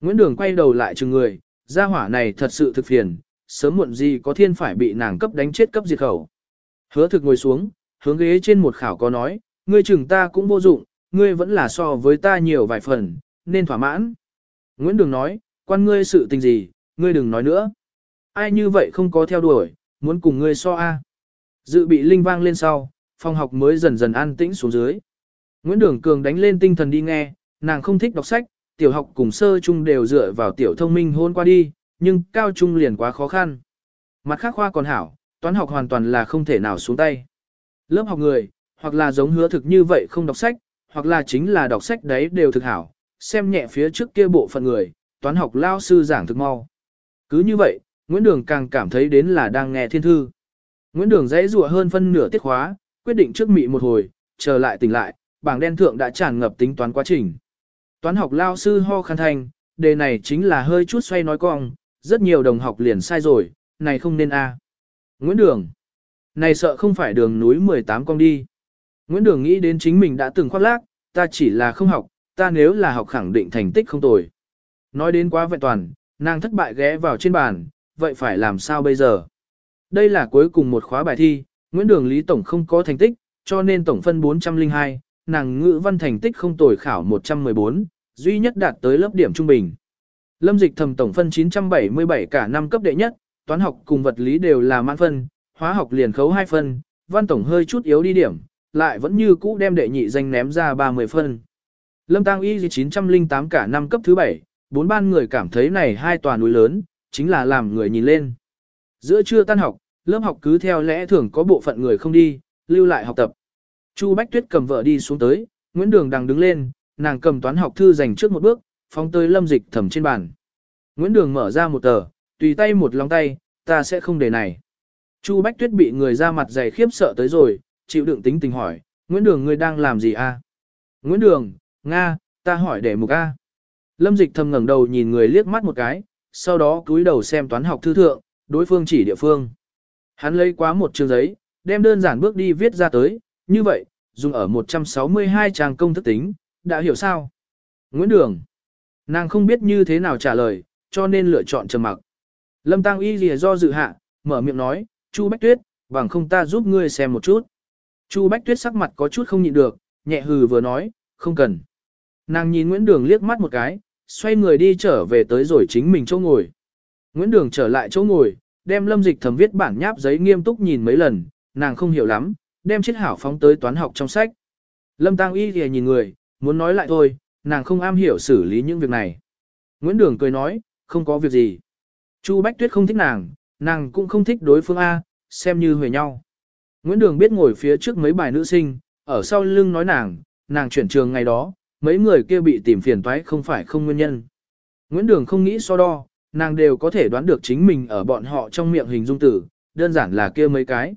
Nguyễn Đường quay đầu lại chừng người, gia hỏa này thật sự thực phiền, sớm muộn gì có thiên phải bị nàng cấp đánh chết cấp diệt khẩu. Hứa thực ngồi xuống, hướng ghế trên một khảo có nói, ngươi chừng ta cũng vô dụng, ngươi vẫn là so với ta nhiều vài phần, nên thỏa mãn. Nguyễn Đường nói, quan ngươi sự tình gì, ngươi đừng nói nữa. ai như vậy không có theo đuổi, muốn cùng ngươi so a. Dự bị linh vang lên sau, phòng học mới dần dần an tĩnh xuống dưới. Nguyễn Đường Cường đánh lên tinh thần đi nghe, nàng không thích đọc sách, tiểu học cùng sơ trung đều dựa vào tiểu thông minh hôn qua đi, nhưng cao trung liền quá khó khăn. Mặt khác khoa còn hảo, toán học hoàn toàn là không thể nào xuống tay. Lớp học người, hoặc là giống hứa thực như vậy không đọc sách, hoặc là chính là đọc sách đấy đều thực hảo, xem nhẹ phía trước kia bộ phận người, toán học lao sư giảng thực mau. Cứ như vậy, Nguyễn Đường càng cảm thấy đến là đang nghe thiên thư. Nguyễn Đường dãy rùa hơn phân nửa tiết khóa, quyết định trước mị một hồi, chờ lại tỉnh lại, bảng đen thượng đã tràn ngập tính toán quá trình. Toán học lao sư ho khăn thành, đề này chính là hơi chút xoay nói cong, rất nhiều đồng học liền sai rồi, này không nên a. Nguyễn Đường. Này sợ không phải đường núi 18 con đi. Nguyễn Đường nghĩ đến chính mình đã từng khoác lác, ta chỉ là không học, ta nếu là học khẳng định thành tích không tồi. Nói đến quá vẹn toàn, nàng thất bại ghé vào trên bàn, vậy phải làm sao bây giờ? Đây là cuối cùng một khóa bài thi, Nguyễn Đường Lý Tổng không có thành tích, cho nên tổng phân 402, nàng ngữ văn thành tích không tồi khảo 114, duy nhất đạt tới lớp điểm trung bình. Lâm dịch thầm tổng phân 977 cả năm cấp đệ nhất, toán học cùng vật lý đều là mãn phân, hóa học liền khấu 2 phân, văn tổng hơi chút yếu đi điểm, lại vẫn như cũ đem đệ nhị danh ném ra 30 phân. Lâm Tăng Y 908 cả năm cấp thứ 7, bốn ban người cảm thấy này hai tòa núi lớn, chính là làm người nhìn lên. Giữa trưa tan học, lớp học cứ theo lẽ thường có bộ phận người không đi, lưu lại học tập. Chu Bách Tuyết cầm vợ đi xuống tới, Nguyễn Đường đang đứng lên, nàng cầm toán học thư dành trước một bước, phóng tới lâm dịch thầm trên bàn. Nguyễn Đường mở ra một tờ, tùy tay một lòng tay, ta sẽ không để này. Chu Bách Tuyết bị người ra mặt dày khiếp sợ tới rồi, chịu đựng tính tình hỏi, Nguyễn Đường ngươi đang làm gì a? Nguyễn Đường, Nga, ta hỏi để mục A. Lâm dịch thầm ngẩng đầu nhìn người liếc mắt một cái, sau đó cúi đầu xem toán học thư thượng, đối phương chỉ địa phương. Hắn lấy quá một chương giấy, đem đơn giản bước đi viết ra tới, như vậy, dùng ở 162 trang công thức tính, đã hiểu sao? Nguyễn Đường. Nàng không biết như thế nào trả lời, cho nên lựa chọn trầm mặc. Lâm Tăng Y lìa do dự hạ, mở miệng nói, Chu Bách Tuyết, bằng không ta giúp ngươi xem một chút. Chu Bách Tuyết sắc mặt có chút không nhịn được, nhẹ hừ vừa nói, không cần. Nàng nhìn Nguyễn Đường liếc mắt một cái, xoay người đi trở về tới rồi chính mình chỗ ngồi. Nguyễn Đường trở lại chỗ ngồi, đem lâm dịch thầm viết bản nháp giấy nghiêm túc nhìn mấy lần, nàng không hiểu lắm, đem chiếc hảo phóng tới toán học trong sách. Lâm Tăng Y thì nhìn người, muốn nói lại thôi, nàng không am hiểu xử lý những việc này. Nguyễn Đường cười nói, không có việc gì. Chu Bách Tuyết không thích nàng, nàng cũng không thích đối phương A, xem như huề nhau. Nguyễn Đường biết ngồi phía trước mấy bài nữ sinh, ở sau lưng nói nàng, nàng chuyển trường ngày đó, mấy người kia bị tìm phiền toái không phải không nguyên nhân. Nguyễn Đường không nghĩ so đo, nàng đều có thể đoán được chính mình ở bọn họ trong miệng hình dung tử, đơn giản là kia mấy cái.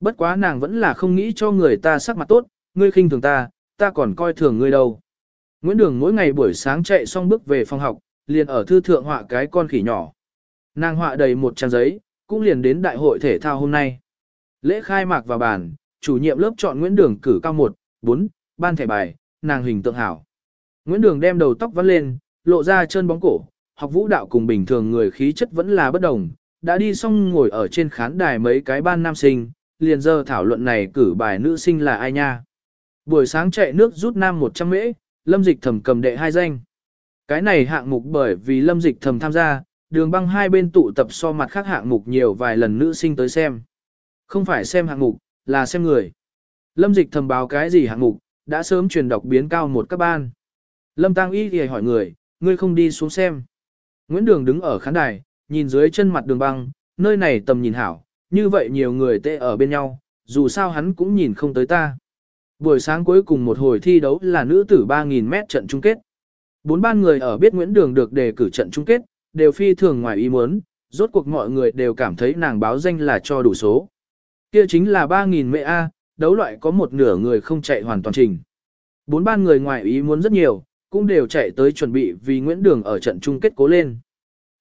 Bất quá nàng vẫn là không nghĩ cho người ta sắc mặt tốt, ngươi khinh thường ta, ta còn coi thường ngươi đâu. Nguyễn Đường mỗi ngày buổi sáng chạy xong bước về phòng học, liền ở thư thượng họa cái con khỉ nhỏ. Nàng họa đầy một trang giấy, cũng liền đến đại hội thể thao hôm nay. Lễ khai mạc vào bàn, chủ nhiệm lớp chọn Nguyễn Đường cử cao 1, 4, ban thẻ bài, nàng hình tượng hảo. Nguyễn Đường đem đầu tóc vắt lên, lộ ra chân bóng cổ, học vũ đạo cùng bình thường người khí chất vẫn là bất đồng, đã đi xong ngồi ở trên khán đài mấy cái ban nam sinh, liền giờ thảo luận này cử bài nữ sinh là ai nha. Buổi sáng chạy nước rút nam 100 mễ, lâm dịch thầm cầm đệ hai danh. Cái này hạng mục bởi vì lâm dịch thầm tham gia, đường băng hai bên tụ tập so mặt khác hạng mục nhiều vài lần nữ sinh tới xem. Không phải xem hạng mục, là xem người. Lâm dịch thầm báo cái gì hạng mục, đã sớm truyền đọc biến cao một các ban. Lâm Tăng Y thì hỏi người, ngươi không đi xuống xem. Nguyễn Đường đứng ở khán đài, nhìn dưới chân mặt đường băng, nơi này tầm nhìn hảo, như vậy nhiều người tệ ở bên nhau, dù sao hắn cũng nhìn không tới ta. Buổi sáng cuối cùng một hồi thi đấu là nữ tử 3.000 mét trận chung kết. Bốn ban người ở biết Nguyễn Đường được đề cử trận chung kết, đều phi thường ngoài ý muốn, rốt cuộc mọi người đều cảm thấy nàng báo danh là cho đủ số. Kia chính là 3.000 mẹ A, đấu loại có một nửa người không chạy hoàn toàn trình. Bốn ban người ngoài ý muốn rất nhiều, cũng đều chạy tới chuẩn bị vì Nguyễn Đường ở trận chung kết cố lên.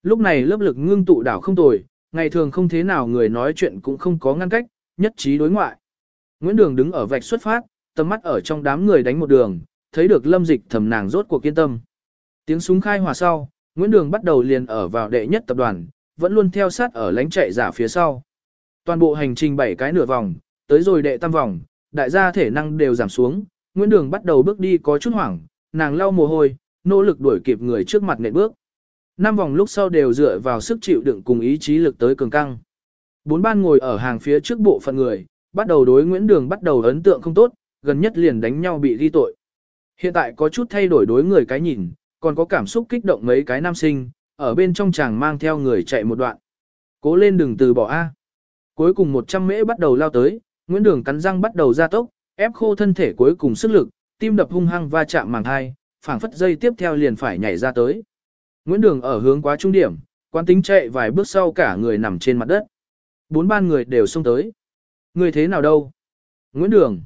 Lúc này lớp lực ngưng tụ đảo không tồi, ngày thường không thế nào người nói chuyện cũng không có ngăn cách, nhất trí đối ngoại. Nguyễn Đường đứng ở vạch xuất phát, tầm mắt ở trong đám người đánh một đường, thấy được lâm dịch thầm nàng rốt cuộc kiên tâm. Tiếng súng khai hòa sau, Nguyễn Đường bắt đầu liền ở vào đệ nhất tập đoàn, vẫn luôn theo sát ở lánh chạy giả phía sau. Toàn bộ hành trình bảy cái nửa vòng, tới rồi đệ tam vòng, đại gia thể năng đều giảm xuống, Nguyễn Đường bắt đầu bước đi có chút hoảng, nàng lau mồ hôi, nỗ lực đuổi kịp người trước mặt nệ bước. năm vòng lúc sau đều dựa vào sức chịu đựng cùng ý chí lực tới cường căng. Bốn ban ngồi ở hàng phía trước bộ phận người, bắt đầu đối Nguyễn Đường bắt đầu ấn tượng không tốt, gần nhất liền đánh nhau bị ghi tội. Hiện tại có chút thay đổi đối người cái nhìn, còn có cảm xúc kích động mấy cái nam sinh, ở bên trong chàng mang theo người chạy một đoạn. Cố lên đừng từ bỏ A. Cuối cùng 100 mễ bắt đầu lao tới, Nguyễn Đường cắn răng bắt đầu ra tốc, ép khô thân thể cuối cùng sức lực, tim đập hung hăng va chạm màng hai, phảng phất dây tiếp theo liền phải nhảy ra tới. Nguyễn Đường ở hướng quá trung điểm, quán tính chạy vài bước sau cả người nằm trên mặt đất. Bốn ban người đều xông tới. Người thế nào đâu? Nguyễn Đường.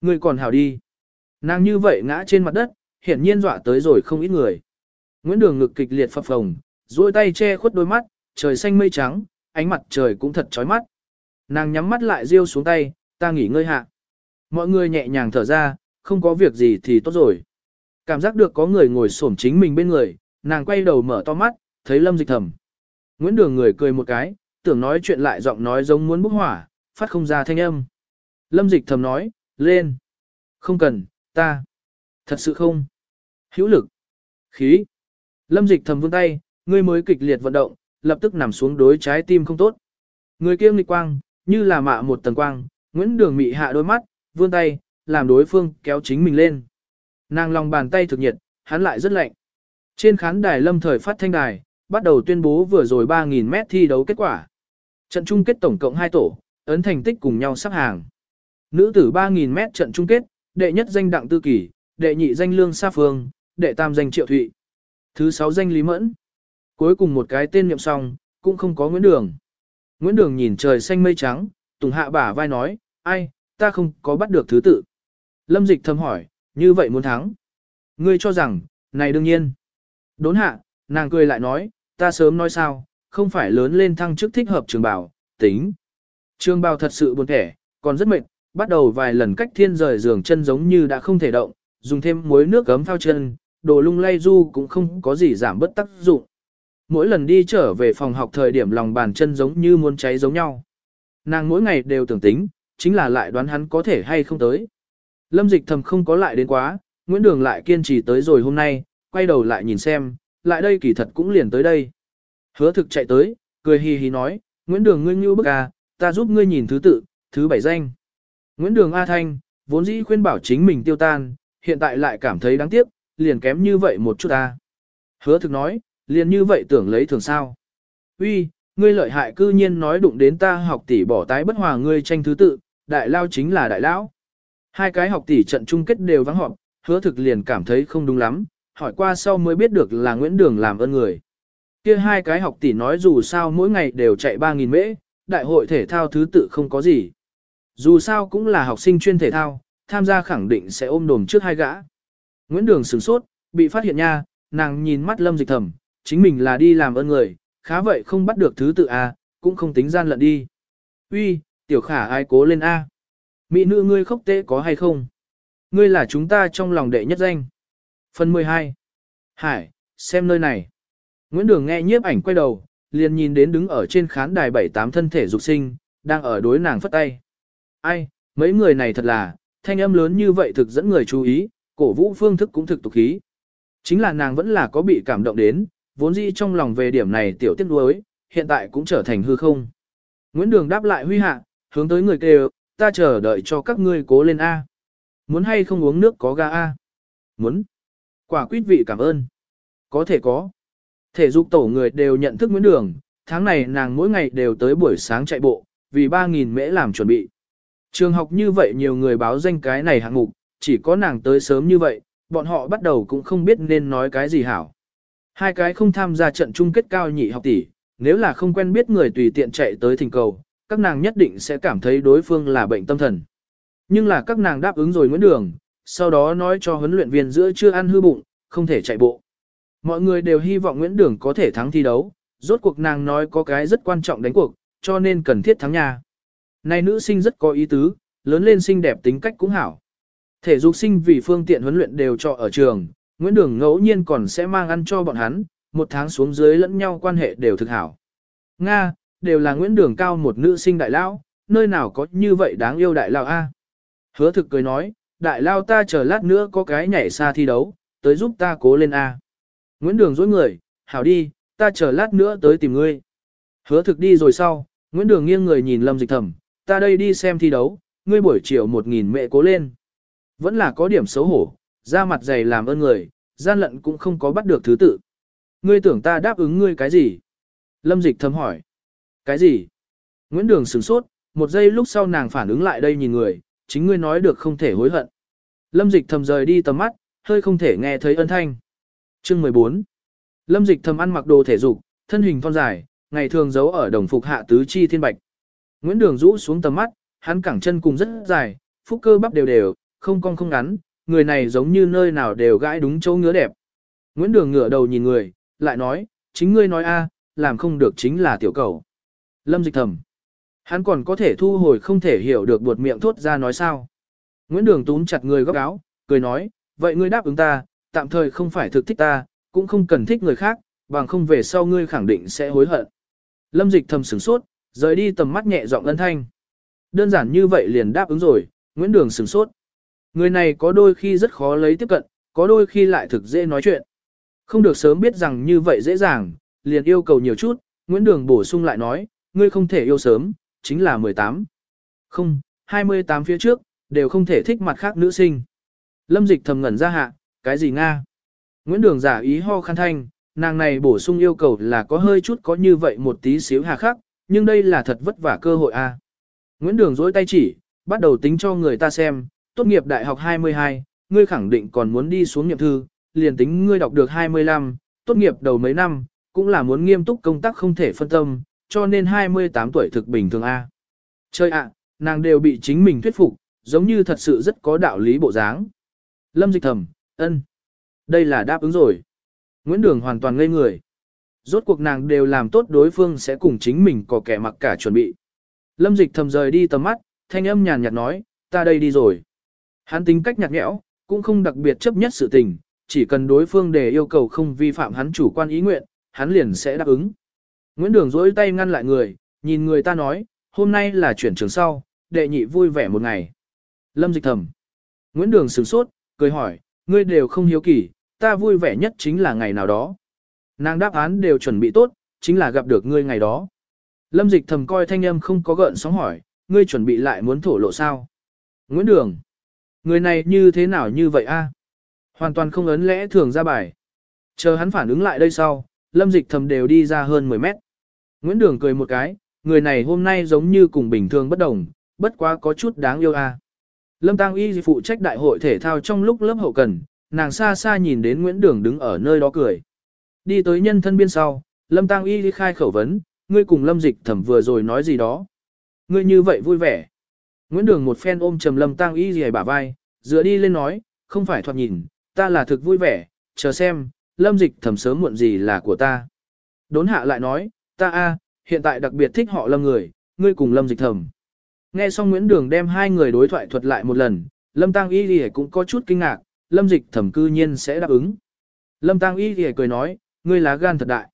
Người còn hào đi. Nàng như vậy ngã trên mặt đất, hiển nhiên dọa tới rồi không ít người. Nguyễn Đường ngực kịch liệt phập phồng, duỗi tay che khuất đôi mắt, trời xanh mây trắng, ánh mặt trời cũng thật chói mắt. Nàng nhắm mắt lại riêu xuống tay, ta nghỉ ngơi hạ. Mọi người nhẹ nhàng thở ra, không có việc gì thì tốt rồi. Cảm giác được có người ngồi xổm chính mình bên người, nàng quay đầu mở to mắt, thấy lâm dịch thầm. Nguyễn Đường người cười một cái, tưởng nói chuyện lại giọng nói giống muốn bốc hỏa, phát không ra thanh âm. Lâm dịch thầm nói, lên. Không cần, ta. Thật sự không. Hữu lực. Khí. Lâm dịch thầm vươn tay, ngươi mới kịch liệt vận động, lập tức nằm xuống đối trái tim không tốt. Người kia nghịch quang, như là mạ một tầng quang, Nguyễn Đường mị hạ đôi mắt, vươn tay, làm đối phương kéo chính mình lên. Nàng lòng bàn tay thực nhiệt, hắn lại rất lạnh. Trên khán đài lâm thời phát thanh đài, bắt đầu tuyên bố vừa rồi 3.000 mét thi đấu kết quả. Trận chung kết tổng cộng 2 tổ, ấn thành tích cùng nhau sắp hàng. Nữ tử 3.000 mét trận chung kết, đệ nhất danh đặng tư kỷ, đệ nhị danh lương sa phương, đệ tam danh triệu thụy. Thứ sáu danh lý mẫn. Cuối cùng một cái tên niệm xong, cũng không có Nguyễn Đường. Nguyễn Đường nhìn trời xanh mây trắng, tùng hạ bả vai nói, ai, ta không có bắt được thứ tự. Lâm dịch thầm hỏi, như vậy muốn thắng. Ngươi cho rằng, này đương nhiên. Đốn hạ, nàng cười lại nói, ta sớm nói sao, không phải lớn lên thăng chức thích hợp trường bảo, tính. Trường bào thật sự buồn thẻ, còn rất mệt, bắt đầu vài lần cách thiên rời giường chân giống như đã không thể động, dùng thêm muối nước gấm phao chân, đồ lung lay du cũng không có gì giảm bất tác dụng. Mỗi lần đi trở về phòng học thời điểm lòng bàn chân giống như muốn cháy giống nhau. Nàng mỗi ngày đều tưởng tính, chính là lại đoán hắn có thể hay không tới. Lâm dịch thầm không có lại đến quá, Nguyễn Đường lại kiên trì tới rồi hôm nay, quay đầu lại nhìn xem, lại đây kỳ thật cũng liền tới đây. Hứa thực chạy tới, cười hì hì nói, Nguyễn Đường ngươi như bức à, ta giúp ngươi nhìn thứ tự, thứ bảy danh. Nguyễn Đường A Thanh, vốn dĩ khuyên bảo chính mình tiêu tan, hiện tại lại cảm thấy đáng tiếc, liền kém như vậy một chút ta. Hứa thực nói, liền như vậy tưởng lấy thường sao. Uy, ngươi lợi hại cư nhiên nói đụng đến ta học tỷ bỏ tái bất hòa ngươi tranh thứ tự, đại lao chính là đại lão. Hai cái học tỷ trận chung kết đều vắng họp, hứa thực liền cảm thấy không đúng lắm, hỏi qua sau mới biết được là Nguyễn Đường làm ơn người. Kia hai cái học tỷ nói dù sao mỗi ngày đều chạy 3.000 mễ, đại hội thể thao thứ tự không có gì. Dù sao cũng là học sinh chuyên thể thao, tham gia khẳng định sẽ ôm đồm trước hai gã. Nguyễn Đường sửng sốt, bị phát hiện nha, nàng nhìn mắt lâm dịch thầm, chính mình là đi làm ơn người, khá vậy không bắt được thứ tự A, cũng không tính gian lận đi. Uy, tiểu khả ai cố lên A. Mỹ nữ ngươi khóc tế có hay không? Ngươi là chúng ta trong lòng đệ nhất danh. Phần 12. Hải, xem nơi này. Nguyễn Đường nghe nhiếp ảnh quay đầu, liền nhìn đến đứng ở trên khán đài bảy tám thân thể dục sinh, đang ở đối nàng phất tay. Ai, mấy người này thật là, thanh âm lớn như vậy thực dẫn người chú ý, cổ vũ phương thức cũng thực tục khí. Chính là nàng vẫn là có bị cảm động đến, vốn dĩ trong lòng về điểm này tiểu tiết đối, hiện tại cũng trở thành hư không. Nguyễn Đường đáp lại huy hạ, hướng tới người kêu, ta chờ đợi cho các ngươi cố lên A. Muốn hay không uống nước có ga A? Muốn. Quả quyết vị cảm ơn. Có thể có. Thể dục tổ người đều nhận thức Nguyễn Đường, tháng này nàng mỗi ngày đều tới buổi sáng chạy bộ, vì 3.000 mễ làm chuẩn bị. Trường học như vậy nhiều người báo danh cái này hạng mục, chỉ có nàng tới sớm như vậy, bọn họ bắt đầu cũng không biết nên nói cái gì hảo. Hai cái không tham gia trận chung kết cao nhị học tỷ, nếu là không quen biết người tùy tiện chạy tới thỉnh cầu, các nàng nhất định sẽ cảm thấy đối phương là bệnh tâm thần. Nhưng là các nàng đáp ứng rồi Nguyễn Đường, sau đó nói cho huấn luyện viên giữa chưa ăn hư bụng, không thể chạy bộ. Mọi người đều hy vọng Nguyễn Đường có thể thắng thi đấu, rốt cuộc nàng nói có cái rất quan trọng đánh cuộc, cho nên cần thiết thắng nhà. Này nữ sinh rất có ý tứ, lớn lên xinh đẹp tính cách cũng hảo. Thể dục sinh vì phương tiện huấn luyện đều cho ở trường, Nguyễn Đường ngẫu nhiên còn sẽ mang ăn cho bọn hắn, một tháng xuống dưới lẫn nhau quan hệ đều thực hảo. Nga, đều là Nguyễn Đường cao một nữ sinh đại lao, nơi nào có như vậy đáng yêu đại lao a? Hứa thực cười nói, đại lao ta chờ lát nữa có cái nhảy xa thi đấu, tới giúp ta cố lên a. Nguyễn Đường dối người, hảo đi, ta chờ lát nữa tới tìm ngươi. Hứa thực đi rồi sau, Nguyễn Đường nghiêng người nhìn Lâm Dịch thẩm, ta đây đi xem thi đấu, ngươi buổi chiều một nghìn mẹ cố lên. Vẫn là có điểm xấu hổ, ra mặt dày làm ơn người, gian lận cũng không có bắt được thứ tự. Ngươi tưởng ta đáp ứng ngươi cái gì? Lâm Dịch Thầm hỏi. Cái gì? Nguyễn Đường sửng sốt, một giây lúc sau nàng phản ứng lại đây nhìn người, chính ngươi nói được không thể hối hận. Lâm Dịch Thầm rời đi tầm mắt, hơi không thể nghe thấy ân thanh. Chương 14 Lâm Dịch Thầm ăn mặc đồ thể dục, thân hình thon dài, ngày thường giấu ở đồng phục hạ tứ chi thiên bạch. Nguyễn Đường rũ xuống tầm mắt, hắn cẳng chân cùng rất dài, phúc cơ bắp đều đều, không cong không ngắn, người này giống như nơi nào đều gãi đúng chỗ ngứa đẹp. Nguyễn Đường ngửa đầu nhìn người, lại nói, chính ngươi nói a, làm không được chính là tiểu cầu. Lâm dịch thầm. Hắn còn có thể thu hồi không thể hiểu được buột miệng thốt ra nói sao. Nguyễn Đường túm chặt người góc áo, cười nói, vậy ngươi đáp ứng ta, tạm thời không phải thực thích ta, cũng không cần thích người khác, bằng không về sau ngươi khẳng định sẽ hối hận. Lâm dịch thầm sửng sốt, rời đi tầm mắt nhẹ giọng ân thanh. Đơn giản như vậy liền đáp ứng rồi, Nguyễn Đường sửng sốt. Người này có đôi khi rất khó lấy tiếp cận, có đôi khi lại thực dễ nói chuyện. Không được sớm biết rằng như vậy dễ dàng, liền yêu cầu nhiều chút, Nguyễn Đường bổ sung lại nói, ngươi không thể yêu sớm, chính là 18. Không, 28 phía trước, đều không thể thích mặt khác nữ sinh. Lâm dịch thầm ngẩn ra hạ, cái gì Nga? Nguyễn Đường giả ý ho khăn thanh, nàng này bổ sung yêu cầu là có hơi chút có như vậy một tí xíu hà khắc, nhưng đây là thật vất vả cơ hội a. Nguyễn Đường dối tay chỉ, bắt đầu tính cho người ta xem, tốt nghiệp đại học 22, ngươi khẳng định còn muốn đi xuống nghiệm thư, liền tính ngươi đọc được 25, tốt nghiệp đầu mấy năm, cũng là muốn nghiêm túc công tác không thể phân tâm, cho nên 28 tuổi thực bình thường A. Chơi ạ, nàng đều bị chính mình thuyết phục, giống như thật sự rất có đạo lý bộ dáng. Lâm dịch thầm, ân, Đây là đáp ứng rồi. Nguyễn Đường hoàn toàn ngây người. Rốt cuộc nàng đều làm tốt đối phương sẽ cùng chính mình có kẻ mặc cả chuẩn bị. Lâm dịch thầm rời đi tầm mắt, thanh âm nhàn nhạt nói, ta đây đi rồi. Hắn tính cách nhạt nhẽo, cũng không đặc biệt chấp nhất sự tình, chỉ cần đối phương đề yêu cầu không vi phạm hắn chủ quan ý nguyện, hắn liền sẽ đáp ứng. Nguyễn Đường dối tay ngăn lại người, nhìn người ta nói, hôm nay là chuyển trường sau, đệ nhị vui vẻ một ngày. Lâm dịch thầm. Nguyễn Đường sửng sốt, cười hỏi, ngươi đều không hiếu kỳ, ta vui vẻ nhất chính là ngày nào đó. Nàng đáp án đều chuẩn bị tốt, chính là gặp được ngươi ngày đó. Lâm dịch thầm coi thanh âm không có gợn sóng hỏi, ngươi chuẩn bị lại muốn thổ lộ sao? Nguyễn Đường. Người này như thế nào như vậy a? Hoàn toàn không ấn lẽ thường ra bài. Chờ hắn phản ứng lại đây sau, lâm dịch thầm đều đi ra hơn 10 mét. Nguyễn Đường cười một cái, người này hôm nay giống như cùng bình thường bất đồng, bất quá có chút đáng yêu a. Lâm Tăng Y phụ trách đại hội thể thao trong lúc lớp hậu cần, nàng xa xa nhìn đến Nguyễn Đường đứng ở nơi đó cười. Đi tới nhân thân biên sau, Lâm Tăng Y khai khẩu vấn, ngươi cùng Lâm Dịch thẩm vừa rồi nói gì đó. Ngươi như vậy vui vẻ. Nguyễn Đường một phen ôm trầm Lâm Tăng Y gì bả vai, dựa đi lên nói, không phải thoạt nhìn, ta là thực vui vẻ, chờ xem, Lâm Dịch thẩm sớm muộn gì là của ta. Đốn hạ lại nói, ta a, hiện tại đặc biệt thích họ Lâm người, ngươi cùng Lâm Dịch thẩm. Nghe xong Nguyễn Đường đem hai người đối thoại thuật lại một lần, Lâm Tăng Y Lì cũng có chút kinh ngạc, Lâm Dịch thẩm cư nhiên sẽ đáp ứng. Lâm Tăng Y Lì cười nói, ngươi lá gan thật đại.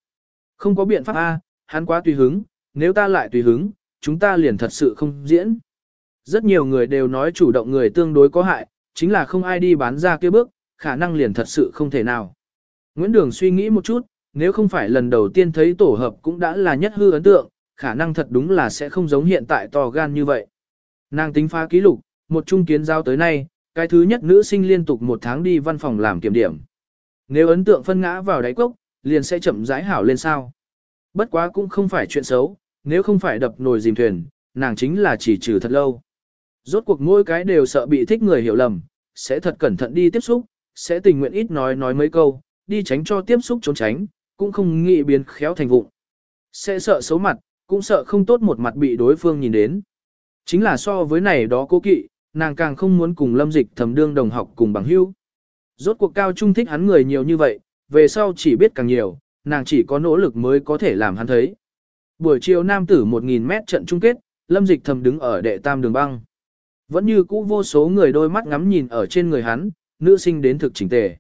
Không có biện pháp A, hắn quá tùy hứng, nếu ta lại tùy hứng, chúng ta liền thật sự không diễn. Rất nhiều người đều nói chủ động người tương đối có hại, chính là không ai đi bán ra kia bước, khả năng liền thật sự không thể nào. Nguyễn Đường suy nghĩ một chút, nếu không phải lần đầu tiên thấy tổ hợp cũng đã là nhất hư ấn tượng, khả năng thật đúng là sẽ không giống hiện tại to gan như vậy. Nàng tính phá ký lục, một trung kiến giao tới nay, cái thứ nhất nữ sinh liên tục một tháng đi văn phòng làm kiểm điểm. Nếu ấn tượng phân ngã vào đáy cốc, liền sẽ chậm rãi hảo lên sao. Bất quá cũng không phải chuyện xấu, nếu không phải đập nồi dìm thuyền, nàng chính là chỉ trừ thật lâu. Rốt cuộc mỗi cái đều sợ bị thích người hiểu lầm, sẽ thật cẩn thận đi tiếp xúc, sẽ tình nguyện ít nói nói mấy câu, đi tránh cho tiếp xúc trốn tránh, cũng không nghĩ biến khéo thành vụng. Sẽ sợ xấu mặt, cũng sợ không tốt một mặt bị đối phương nhìn đến. Chính là so với này đó cố kỵ, nàng càng không muốn cùng lâm dịch thầm đương đồng học cùng bằng hữu. Rốt cuộc cao trung thích hắn người nhiều như vậy, về sau chỉ biết càng nhiều, nàng chỉ có nỗ lực mới có thể làm hắn thấy. Buổi chiều nam tử 1.000 mét trận chung kết, lâm dịch thầm đứng ở đệ tam đường băng. Vẫn như cũ vô số người đôi mắt ngắm nhìn ở trên người hắn, nữ sinh đến thực chỉnh tề.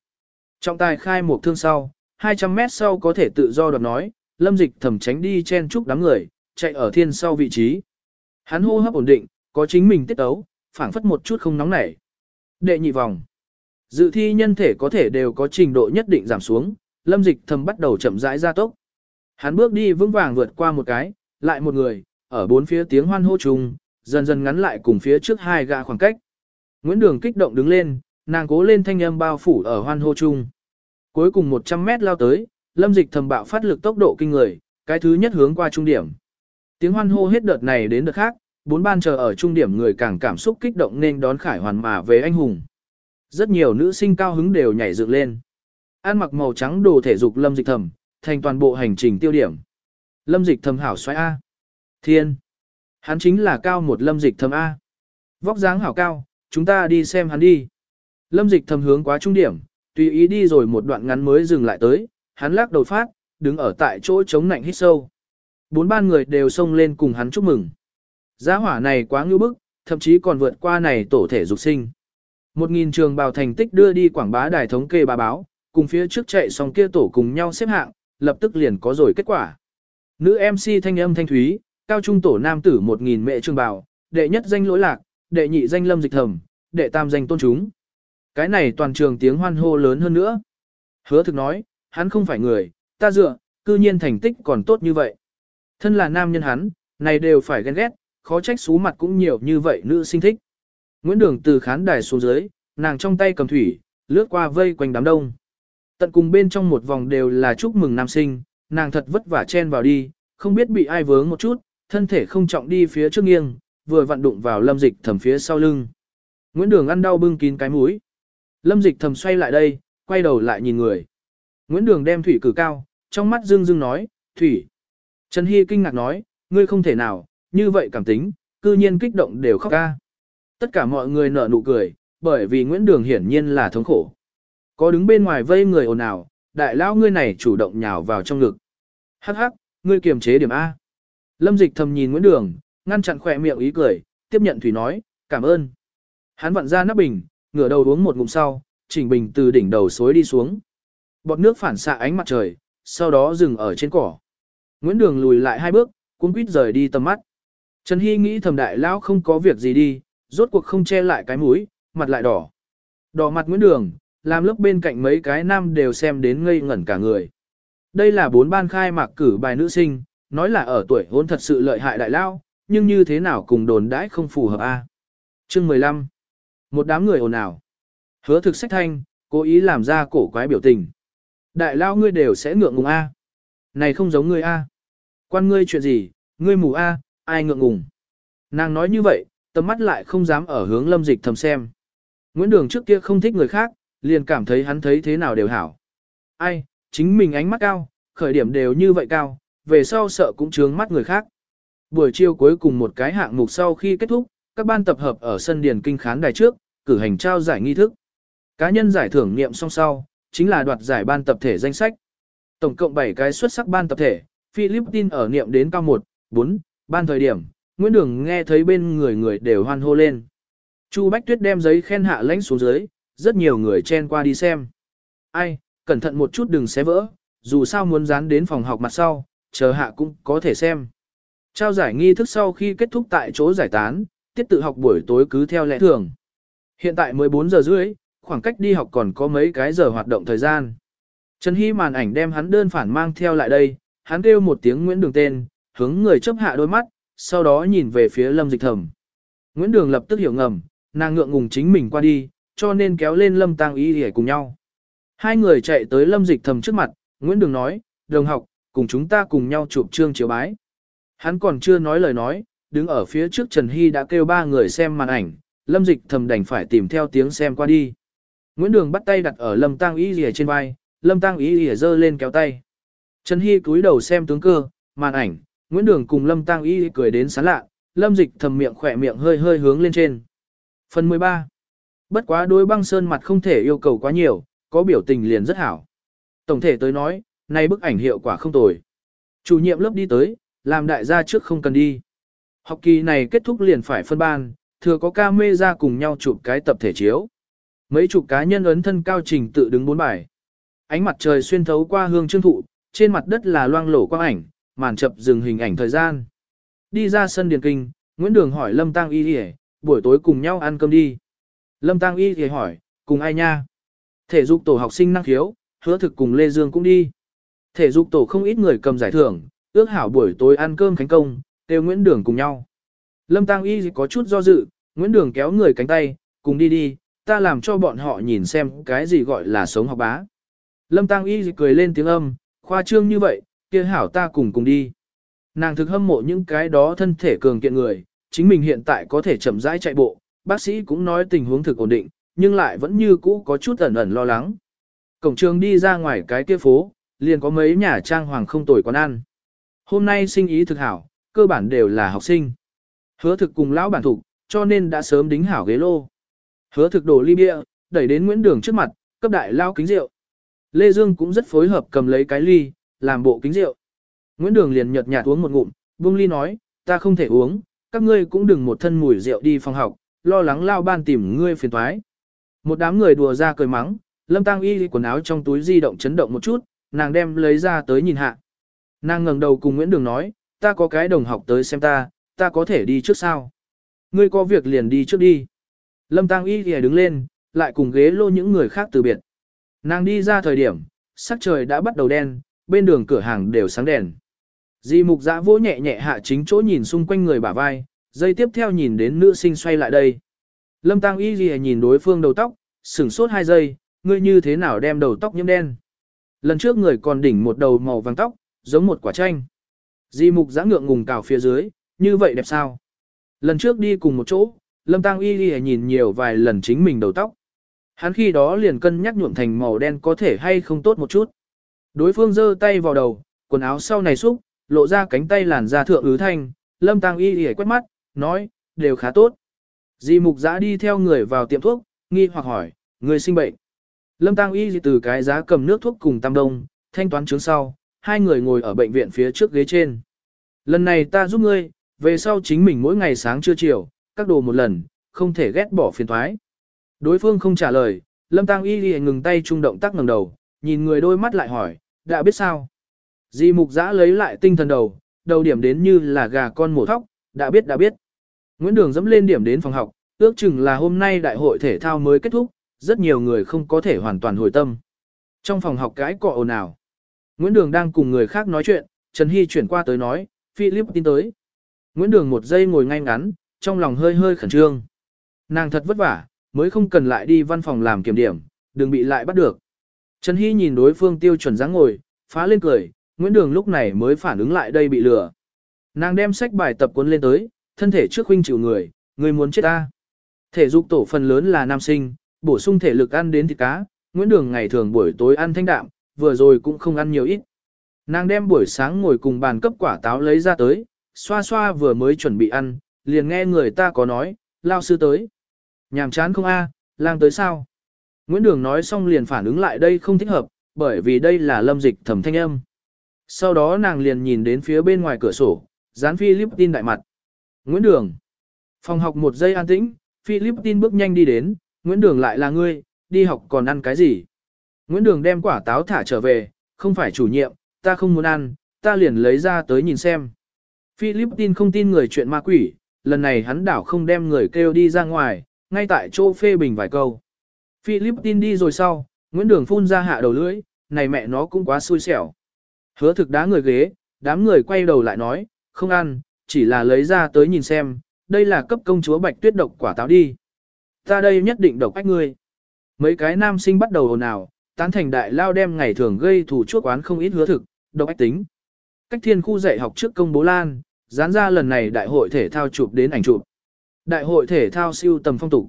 Trọng tài khai một thương sau, 200 mét sau có thể tự do đoạt nói, lâm dịch thẩm tránh đi chen chúc đám người, chạy ở thiên sau vị trí. Hắn hô hấp ổn định, có chính mình tiết tấu, phảng phất một chút không nóng nảy. Đệ nhị vòng. Dự thi nhân thể có thể đều có trình độ nhất định giảm xuống, lâm dịch thầm bắt đầu chậm rãi gia tốc. Hắn bước đi vững vàng vượt qua một cái, lại một người, ở bốn phía tiếng hoan hô chung, dần dần ngắn lại cùng phía trước hai gã khoảng cách. Nguyễn Đường kích động đứng lên, nàng cố lên thanh âm bao phủ ở hoan hô chung. Cuối cùng 100 mét lao tới, lâm dịch thầm bạo phát lực tốc độ kinh người, cái thứ nhất hướng qua trung điểm. Tiếng hoan hô hết đợt này đến đợt khác, bốn ban chờ ở trung điểm người càng cảm xúc kích động nên đón khải hoàn mà về anh hùng. Rất nhiều nữ sinh cao hứng đều nhảy dựng lên. An mặc màu trắng đồ thể dục lâm dịch thầm, thành toàn bộ hành trình tiêu điểm. Lâm dịch thầm hảo xoay A. Thiên. Hắn chính là cao một lâm dịch thầm A. Vóc dáng hảo cao, chúng ta đi xem hắn đi. Lâm dịch thầm hướng quá trung điểm, tùy ý đi rồi một đoạn ngắn mới dừng lại tới, hắn lắc đầu phát, đứng ở tại chỗ chống nạnh hít sâu. Bốn ban người đều xông lên cùng hắn chúc mừng. Giá hỏa này quá ngưu bức, thậm chí còn vượt qua này tổ thể dục sinh. Một nghìn trường bào thành tích đưa đi quảng bá đài thống kê bà báo, cùng phía trước chạy xong kia tổ cùng nhau xếp hạng, lập tức liền có rồi kết quả. Nữ MC thanh âm thanh thúy, cao trung tổ nam tử 1.000 mẹ trường bảo đệ nhất danh lỗi lạc, đệ nhị danh lâm dịch thầm, đệ tam danh tôn chúng. Cái này toàn trường tiếng hoan hô lớn hơn nữa. Hứa thực nói, hắn không phải người, ta dựa, cư nhiên thành tích còn tốt như vậy. Thân là nam nhân hắn, này đều phải ghen ghét, khó trách xú mặt cũng nhiều như vậy nữ sinh thích. Nguyễn Đường từ khán đài xuống dưới, nàng trong tay cầm thủy, lướt qua vây quanh đám đông. Tận cùng bên trong một vòng đều là chúc mừng nam sinh, nàng thật vất vả chen vào đi, không biết bị ai vướng một chút, thân thể không trọng đi phía trước nghiêng, vừa vặn đụng vào lâm dịch thầm phía sau lưng. Nguyễn Đường ăn đau bưng kín cái mũi. Lâm dịch thầm xoay lại đây, quay đầu lại nhìn người. Nguyễn Đường đem thủy cử cao, trong mắt dương dương nói, thủy. Trần Hy kinh ngạc nói, ngươi không thể nào, như vậy cảm tính, cư nhiên kích động đều khóc ca. Tất cả mọi người nở nụ cười, bởi vì Nguyễn Đường hiển nhiên là thống khổ. Có đứng bên ngoài vây người ồn ào, đại lão ngươi này chủ động nhào vào trong ngực. Hắc hắc, ngươi kiềm chế điểm A. Lâm dịch thầm nhìn Nguyễn Đường, ngăn chặn khỏe miệng ý cười, tiếp nhận Thủy nói, cảm ơn. Hắn vặn ra nắp bình, ngửa đầu uống một ngụm sau, chỉnh bình từ đỉnh đầu xối đi xuống. Bọt nước phản xạ ánh mặt trời, sau đó dừng ở trên cỏ. Nguyễn Đường lùi lại hai bước, cuống quýt rời đi tầm mắt. Trần Hy nghĩ thầm đại lão không có việc gì đi, rốt cuộc không che lại cái mũi, mặt lại đỏ. Đỏ mặt Nguyễn Đường, làm lớp bên cạnh mấy cái nam đều xem đến ngây ngẩn cả người. Đây là bốn ban khai mạc cử bài nữ sinh, nói là ở tuổi hôn thật sự lợi hại đại lao, nhưng như thế nào cùng đồn đãi không phù hợp a. À? Chương 15. Một đám người ồn ào. Hứa thực sách thanh, cố ý làm ra cổ quái biểu tình. Đại lao ngươi đều sẽ ngượng ngùng a. Này không giống ngươi a. Quan ngươi chuyện gì, ngươi mù a, ai ngượng ngùng. Nàng nói như vậy, tầm mắt lại không dám ở hướng lâm dịch thầm xem. Nguyễn Đường trước kia không thích người khác, liền cảm thấy hắn thấy thế nào đều hảo. Ai, chính mình ánh mắt cao, khởi điểm đều như vậy cao, về sau sợ cũng chướng mắt người khác. Buổi chiều cuối cùng một cái hạng mục sau khi kết thúc, các ban tập hợp ở sân điền kinh khán đài trước, cử hành trao giải nghi thức. Cá nhân giải thưởng niệm song sau, chính là đoạt giải ban tập thể danh sách. Tổng cộng 7 cái xuất sắc ban tập thể, Philippines ở niệm đến cao 1, 4, ban thời điểm, Nguyễn Đường nghe thấy bên người người đều hoan hô lên. Chu Bách Tuyết đem giấy khen hạ lãnh xuống dưới, rất nhiều người chen qua đi xem. Ai, cẩn thận một chút đừng xé vỡ, dù sao muốn dán đến phòng học mặt sau, chờ hạ cũng có thể xem. Trao giải nghi thức sau khi kết thúc tại chỗ giải tán, tiết tự học buổi tối cứ theo lẽ thường. Hiện tại 14 giờ rưỡi, khoảng cách đi học còn có mấy cái giờ hoạt động thời gian. Trần Hy màn ảnh đem hắn đơn phản mang theo lại đây, hắn kêu một tiếng Nguyễn Đường tên, hướng người chấp hạ đôi mắt, sau đó nhìn về phía Lâm Dịch Thầm. Nguyễn Đường lập tức hiểu ngầm, nàng ngượng ngùng chính mình qua đi, cho nên kéo lên Lâm Tăng Y để cùng nhau. Hai người chạy tới Lâm Dịch Thầm trước mặt, Nguyễn Đường nói, đồng học, cùng chúng ta cùng nhau chụp trương chiếu bái. Hắn còn chưa nói lời nói, đứng ở phía trước Trần Hy đã kêu ba người xem màn ảnh, Lâm Dịch Thầm đành phải tìm theo tiếng xem qua đi. Nguyễn Đường bắt tay đặt ở Lâm Tăng Y rìa trên vai, Lâm Tăng Y rìa giơ lên kéo tay. Trần Hy cúi đầu xem tướng cơ, màn ảnh, Nguyễn Đường cùng Lâm Tăng Y cười đến sán lạ, Lâm Dịch thầm miệng khỏe miệng hơi hơi hướng lên trên. Phần 13. Bất quá đối băng sơn mặt không thể yêu cầu quá nhiều, có biểu tình liền rất hảo. Tổng thể tới nói, nay bức ảnh hiệu quả không tồi. Chủ nhiệm lớp đi tới, làm đại gia trước không cần đi. Học kỳ này kết thúc liền phải phân ban, thừa có ca mê ra cùng nhau chụp cái tập thể chiếu. Mấy chục cá nhân ấn thân cao trình tự đứng bốn bài. Ánh mặt trời xuyên thấu qua hương trương thụ, trên mặt đất là loang lổ quang ảnh, màn chập dừng hình ảnh thời gian. Đi ra sân điền kinh, Nguyễn Đường hỏi Lâm Tăng Y Y, buổi tối cùng nhau ăn cơm đi. Lâm Tăng Y Y hỏi, cùng ai nha? Thể dục tổ học sinh năng khiếu, hứa thực cùng Lê Dương cũng đi. Thể dục tổ không ít người cầm giải thưởng, ước hảo buổi tối ăn cơm khánh công, kêu Nguyễn Đường cùng nhau. Lâm Tăng Y có chút do dự, Nguyễn Đường kéo người cánh tay, cùng đi đi, ta làm cho bọn họ nhìn xem cái gì gọi là sống học bá. Lâm Tăng Y cười lên tiếng âm, khoa trương như vậy, kia hảo ta cùng cùng đi. Nàng thực hâm mộ những cái đó thân thể cường kiện người, chính mình hiện tại có thể chậm rãi chạy bộ, bác sĩ cũng nói tình huống thực ổn định, nhưng lại vẫn như cũ có chút ẩn ẩn lo lắng. Cổng trường đi ra ngoài cái kia phố, liền có mấy nhà trang hoàng không tồi quán ăn. Hôm nay sinh ý thực hảo, cơ bản đều là học sinh. Hứa thực cùng lão bản thục, cho nên đã sớm đính hảo ghế lô. Hứa thực đổ ly bia, đẩy đến Nguyễn Đường trước mặt, cấp đại lao kính rượu. Lê Dương cũng rất phối hợp cầm lấy cái ly, làm bộ kính rượu. Nguyễn Đường liền nhợt nhạt uống một ngụm, buông ly nói, ta không thể uống, các ngươi cũng đừng một thân mùi rượu đi phòng học, lo lắng lao ban tìm ngươi phiền toái. Một đám người đùa ra cười mắng, Lâm Tăng Y quần áo trong túi di động chấn động một chút, nàng đem lấy ra tới nhìn hạ. Nàng ngẩng đầu cùng Nguyễn Đường nói, ta có cái đồng học tới xem ta, ta có thể đi trước sao? Ngươi có việc liền đi trước đi. Lâm Tăng Y thì đứng lên, lại cùng ghế lô những người khác từ biệt. Nàng đi ra thời điểm, sắc trời đã bắt đầu đen, bên đường cửa hàng đều sáng đèn. Di mục giã vỗ nhẹ nhẹ hạ chính chỗ nhìn xung quanh người bả vai, dây tiếp theo nhìn đến nữ sinh xoay lại đây. Lâm Tăng Y gì nhìn đối phương đầu tóc, sửng sốt hai giây, ngươi như thế nào đem đầu tóc nhiễm đen. Lần trước người còn đỉnh một đầu màu vàng tóc, giống một quả chanh. Di mục giã ngượng ngùng cào phía dưới, như vậy đẹp sao? Lần trước đi cùng một chỗ, Lâm Tăng Y Y nhìn nhiều vài lần chính mình đầu tóc. Hắn khi đó liền cân nhắc nhuộm thành màu đen có thể hay không tốt một chút. Đối phương giơ tay vào đầu, quần áo sau này xúc, lộ ra cánh tay làn da thượng ứ thanh, Lâm Tăng Y Y quét mắt, nói, đều khá tốt. Di mục giã đi theo người vào tiệm thuốc, nghi hoặc hỏi, người sinh bệnh. Lâm Tăng Y từ cái giá cầm nước thuốc cùng tam đông, thanh toán chứng sau, hai người ngồi ở bệnh viện phía trước ghế trên. Lần này ta giúp ngươi, về sau chính mình mỗi ngày sáng trưa chiều, các đồ một lần, không thể ghét bỏ phiền thoái. Đối phương không trả lời, Lâm Tăng Y thì ngừng tay trung động tác ngẩng đầu, nhìn người đôi mắt lại hỏi, đã biết sao? Di mục giã lấy lại tinh thần đầu, đầu điểm đến như là gà con mổ thóc, đã biết đã biết. Nguyễn Đường dẫm lên điểm đến phòng học, ước chừng là hôm nay đại hội thể thao mới kết thúc, rất nhiều người không có thể hoàn toàn hồi tâm. Trong phòng học cái cọ ồn ào. Nguyễn Đường đang cùng người khác nói chuyện, Trần Hy chuyển qua tới nói, Philip tin tới. Nguyễn Đường một giây ngồi ngay ngắn, trong lòng hơi hơi khẩn trương. Nàng thật vất vả, mới không cần lại đi văn phòng làm kiểm điểm, đừng bị lại bắt được. Trần Hy nhìn đối phương tiêu chuẩn dáng ngồi, phá lên cười, Nguyễn Đường lúc này mới phản ứng lại đây bị lừa. Nàng đem sách bài tập cuốn lên tới, thân thể trước huynh chịu người, người muốn chết ta. Thể dục tổ phần lớn là nam sinh, bổ sung thể lực ăn đến thịt cá, Nguyễn Đường ngày thường buổi tối ăn thanh đạm, vừa rồi cũng không ăn nhiều ít. Nàng đem buổi sáng ngồi cùng bàn cấp quả táo lấy ra tới, xoa xoa vừa mới chuẩn bị ăn, liền nghe người ta có nói, lao sư tới. Nhàm chán không a, lang tới sao? Nguyễn Đường nói xong liền phản ứng lại đây không thích hợp, bởi vì đây là lâm dịch thẩm thanh âm. Sau đó nàng liền nhìn đến phía bên ngoài cửa sổ, dán Philippines đại mặt. Nguyễn Đường. Phòng học một giây an tĩnh, Philippines bước nhanh đi đến, Nguyễn Đường lại là ngươi, đi học còn ăn cái gì? Nguyễn Đường đem quả táo thả trở về, không phải chủ nhiệm, ta không muốn ăn, ta liền lấy ra tới nhìn xem. Philippines không tin người chuyện ma quỷ, lần này hắn đảo không đem người kêu đi ra ngoài, ngay tại chỗ phê bình vài câu. Philippines đi rồi sau, Nguyễn Đường phun ra hạ đầu lưỡi, này mẹ nó cũng quá xui xẻo. Hứa thực đá người ghế, đám người quay đầu lại nói, không ăn, chỉ là lấy ra tới nhìn xem, đây là cấp công chúa bạch tuyết độc quả táo đi. Ta đây nhất định độc ách ngươi. Mấy cái nam sinh bắt đầu ồn ào, tán thành đại lao đem ngày thường gây thủ chuốc quán không ít hứa thực, độc ách tính. Cách thiên khu dạy học trước công bố lan, dán ra lần này đại hội thể thao chụp đến ảnh chụp. Đại hội thể thao siêu tầm phong tục.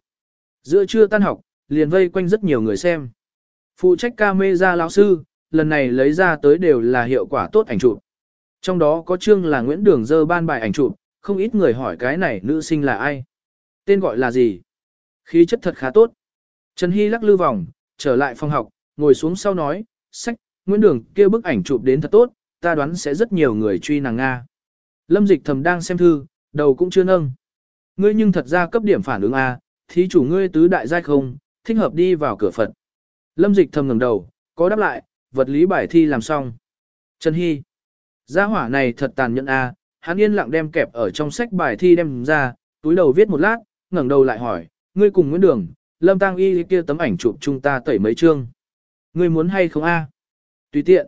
Giữa trưa tan học, liền vây quanh rất nhiều người xem. Phụ trách camera lão sư, lần này lấy ra tới đều là hiệu quả tốt ảnh chụp. Trong đó có chương là Nguyễn Đường dơ ban bài ảnh chụp, không ít người hỏi cái này nữ sinh là ai. Tên gọi là gì? Khí chất thật khá tốt. Trần Hy lắc lư vòng, trở lại phòng học, ngồi xuống sau nói, sách, Nguyễn Đường kia bức ảnh chụp đến thật tốt, ta đoán sẽ rất nhiều người truy nàng Nga. Lâm dịch thầm đang xem thư, đầu cũng chưa nâng. Ngươi nhưng thật ra cấp điểm phản ứng A, thí chủ ngươi tứ đại giai không, thích hợp đi vào cửa Phật. Lâm dịch thầm ngẩng đầu, có đáp lại, vật lý bài thi làm xong. Trần Hy. Gia hỏa này thật tàn nhẫn A, hắn yên lặng đem kẹp ở trong sách bài thi đem ra, túi đầu viết một lát, ngẩng đầu lại hỏi, ngươi cùng Nguyễn Đường, Lâm Tăng Y kia tấm ảnh chụp chúng ta tẩy mấy chương. Ngươi muốn hay không A? Tùy tiện.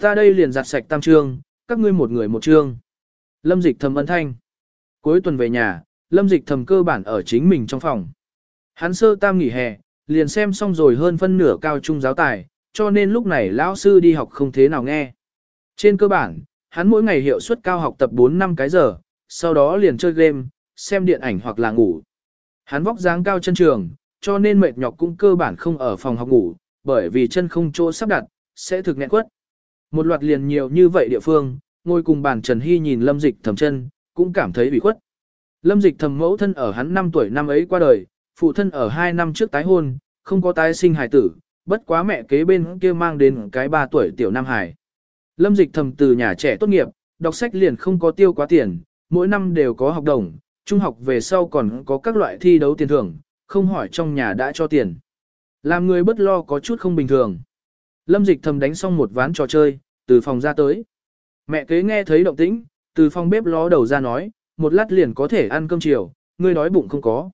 Ta đây liền giặt sạch tam chương, các ngươi một người một chương. Lâm dịch thầm ân thanh. Cuối tuần về nhà, lâm dịch thầm cơ bản ở chính mình trong phòng. Hắn sơ tam nghỉ hè, liền xem xong rồi hơn phân nửa cao trung giáo tài, cho nên lúc này lão sư đi học không thế nào nghe. Trên cơ bản, hắn mỗi ngày hiệu suất cao học tập 4 năm cái giờ, sau đó liền chơi game, xem điện ảnh hoặc là ngủ. Hắn vóc dáng cao chân trường, cho nên mệt nhọc cũng cơ bản không ở phòng học ngủ, bởi vì chân không chỗ sắp đặt, sẽ thực nghẹn quất. Một loạt liền nhiều như vậy địa phương, ngồi cùng bàn Trần Hy nhìn lâm dịch thầm chân, cũng cảm thấy bị khuất. Lâm dịch thầm mẫu thân ở hắn 5 tuổi năm ấy qua đời, phụ thân ở 2 năm trước tái hôn, không có tái sinh hài tử, bất quá mẹ kế bên kia mang đến cái 3 tuổi tiểu nam hài. Lâm dịch thầm từ nhà trẻ tốt nghiệp, đọc sách liền không có tiêu quá tiền, mỗi năm đều có học đồng, trung học về sau còn có các loại thi đấu tiền thưởng, không hỏi trong nhà đã cho tiền. Làm người bất lo có chút không bình thường. Lâm dịch thầm đánh xong một ván trò chơi, từ phòng ra tới. Mẹ kế nghe thấy động tĩnh, từ phòng bếp ló đầu ra nói, một lát liền có thể ăn cơm chiều, ngươi đói bụng không có.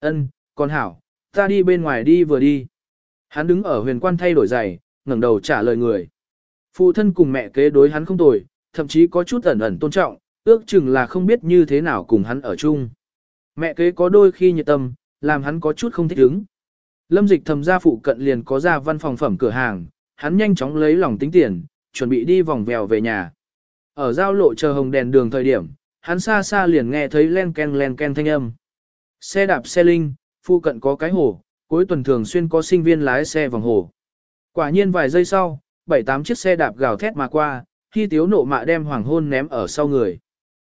Ân, con hảo, ta đi bên ngoài đi vừa đi. Hắn đứng ở huyền quan thay đổi giày, ngẩng đầu trả lời người. Phụ thân cùng mẹ kế đối hắn không tồi, thậm chí có chút ẩn ẩn tôn trọng, ước chừng là không biết như thế nào cùng hắn ở chung. Mẹ kế có đôi khi nhiệt tâm, làm hắn có chút không thích ứng. Lâm dịch thầm ra phụ cận liền có ra văn phòng phẩm cửa hàng, hắn nhanh chóng lấy lòng tính tiền, chuẩn bị đi vòng vèo về nhà. Ở giao lộ chờ hồng đèn đường thời điểm, hắn xa xa liền nghe thấy len ken len ken thanh âm. Xe đạp xe linh, phụ cận có cái hồ, cuối tuần thường xuyên có sinh viên lái xe vòng hồ. Quả nhiên vài giây sau, bảy tám chiếc xe đạp gào thét mà qua, khi tiếu nộ mạ đem hoàng hôn ném ở sau người.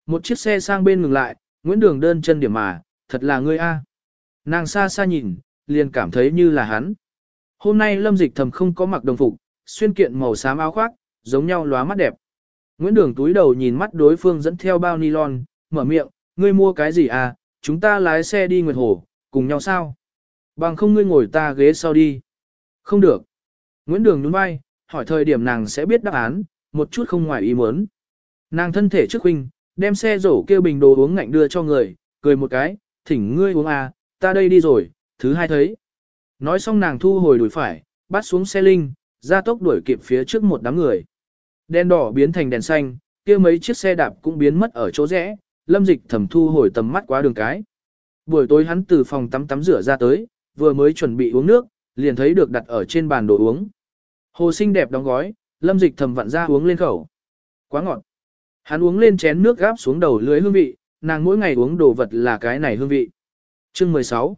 Một chiếc xe sang bên ngừng lại, Nguyễn Đường đơn chân điểm mà, thật là ngươi a. Nàng xa xa nhìn, liền cảm thấy như là hắn. Hôm nay lâm dịch thầm không có mặc đồng phục, xuyên kiện màu xám áo khoác, giống nhau lóa mắt đẹp. Nguyễn Đường túi đầu nhìn mắt đối phương dẫn theo bao nylon, mở miệng, ngươi mua cái gì à, chúng ta lái xe đi Nguyệt Hồ, cùng nhau sao? Bằng không ngươi ngồi ta ghế sau đi. Không được. Nguyễn Đường nhún vai, hỏi thời điểm nàng sẽ biết đáp án, một chút không ngoài ý muốn. Nàng thân thể trước huynh, đem xe rổ kêu bình đồ uống ngạnh đưa cho người, cười một cái, thỉnh ngươi uống à, ta đây đi rồi, thứ hai thấy. Nói xong nàng thu hồi đuổi phải, bắt xuống xe linh, ra tốc đuổi kịp phía trước một đám người. Đèn đỏ biến thành đèn xanh, kia mấy chiếc xe đạp cũng biến mất ở chỗ rẽ, lâm dịch thầm thu hồi tầm mắt qua đường cái. Buổi tối hắn từ phòng tắm tắm rửa ra tới, vừa mới chuẩn bị uống nước, liền thấy được đặt ở trên bàn đồ uống. Hồ xinh đẹp đóng gói, lâm dịch thầm vặn ra uống lên khẩu. Quá ngọt. Hắn uống lên chén nước gáp xuống đầu lưới hương vị, nàng mỗi ngày uống đồ vật là cái này hương vị. Chương 16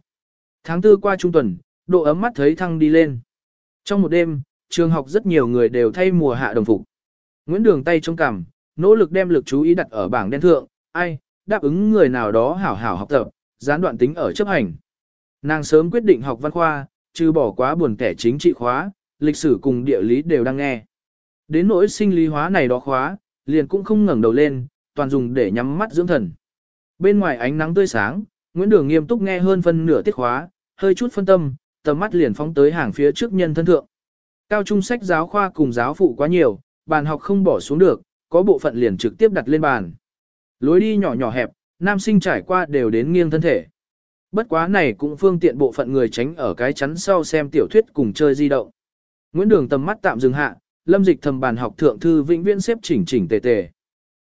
Tháng tư qua trung tuần, độ ấm mắt thấy thăng đi lên. Trong một đêm, trường học rất nhiều người đều thay mùa hạ đồng phục. Nguyễn Đường tay trong cằm, nỗ lực đem lực chú ý đặt ở bảng đen thượng, ai, đáp ứng người nào đó hảo hảo học tập, gián đoạn tính ở chấp hành. Nàng sớm quyết định học văn khoa, trừ bỏ quá buồn kẻ chính trị khóa, lịch sử cùng địa lý đều đang nghe. Đến nỗi sinh lý hóa này đó khóa, liền cũng không ngẩng đầu lên, toàn dùng để nhắm mắt dưỡng thần. Bên ngoài ánh nắng tươi sáng, Nguyễn Đường nghiêm túc nghe hơn phân nửa tiết khóa, hơi chút phân tâm, tầm mắt liền phóng tới hàng phía trước nhân thân thượng. Cao trung sách giáo khoa cùng giáo phụ quá nhiều, bàn học không bỏ xuống được, có bộ phận liền trực tiếp đặt lên bàn. Lối đi nhỏ nhỏ hẹp, nam sinh trải qua đều đến nghiêng thân thể. Bất quá này cũng phương tiện bộ phận người tránh ở cái chắn sau xem tiểu thuyết cùng chơi di động. Nguyễn Đường tầm mắt tạm dừng hạ, lâm dịch thầm bàn học thượng thư vĩnh viễn xếp chỉnh chỉnh tề tề.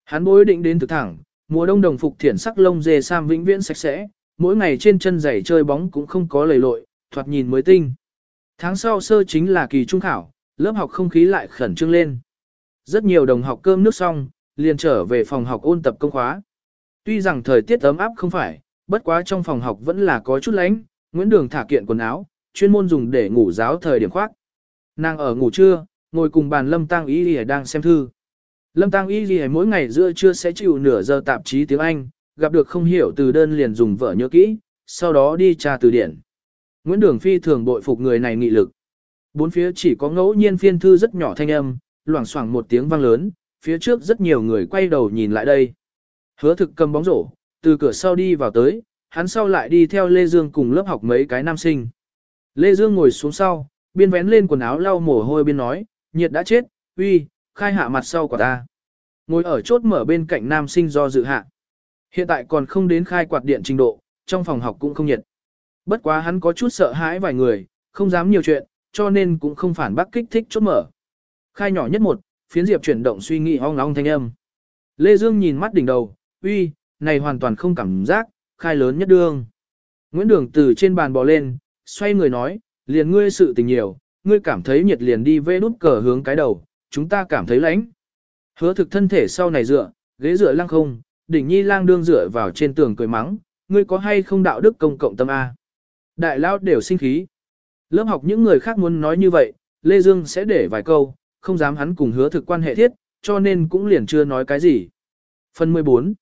Hắn bối định đến thực thẳng, mùa đông đồng phục thiển sắc lông dê sam vĩnh viễn sạch sẽ, mỗi ngày trên chân giày chơi bóng cũng không có lầy lội, thoạt nhìn mới tinh. Tháng sau sơ chính là kỳ trung khảo, lớp học không khí lại khẩn trương lên. Rất nhiều đồng học cơm nước xong, liền trở về phòng học ôn tập công khóa. Tuy rằng thời tiết ấm áp không phải, bất quá trong phòng học vẫn là có chút lánh, Nguyễn Đường thả kiện quần áo, chuyên môn dùng để ngủ giáo thời điểm khoác. Nàng ở ngủ trưa, ngồi cùng bàn Lâm Tăng Y Lìa đang xem thư. Lâm Tăng Y Lìa mỗi ngày giữa trưa sẽ chịu nửa giờ tạp chí tiếng Anh, gặp được không hiểu từ đơn liền dùng vợ nhớ kỹ, sau đó đi tra từ điển. Nguyễn Đường Phi thường bội phục người này nghị lực. Bốn phía chỉ có ngẫu nhiên phiên thư rất nhỏ thanh âm, loảng xoảng một tiếng vang lớn, phía trước rất nhiều người quay đầu nhìn lại đây. Hứa thực cầm bóng rổ, từ cửa sau đi vào tới, hắn sau lại đi theo Lê Dương cùng lớp học mấy cái nam sinh. Lê Dương ngồi xuống sau, biên vén lên quần áo lau mồ hôi biên nói, nhiệt đã chết, uy, khai hạ mặt sau của ta. Ngồi ở chốt mở bên cạnh nam sinh do dự hạ. Hiện tại còn không đến khai quạt điện trình độ, trong phòng học cũng không nhiệt. Bất quá hắn có chút sợ hãi vài người, không dám nhiều chuyện, cho nên cũng không phản bác kích thích chốt mở. Khai nhỏ nhất một, phiến diệp chuyển động suy nghĩ ong ong thanh âm. Lê Dương nhìn mắt đỉnh đầu, uy, này hoàn toàn không cảm giác, khai lớn nhất đương. Nguyễn Đường từ trên bàn bò lên, xoay người nói, liền ngươi sự tình nhiều, ngươi cảm thấy nhiệt liền đi vê đút cờ hướng cái đầu, chúng ta cảm thấy lạnh. Hứa thực thân thể sau này dựa, ghế dựa lăng không, đỉnh nhi lang đương dựa vào trên tường cười mắng, ngươi có hay không đạo đức công cộng tâm A. Đại lao đều sinh khí. Lớp học những người khác muốn nói như vậy, Lê Dương sẽ để vài câu, không dám hắn cùng hứa thực quan hệ thiết, cho nên cũng liền chưa nói cái gì. Phần 14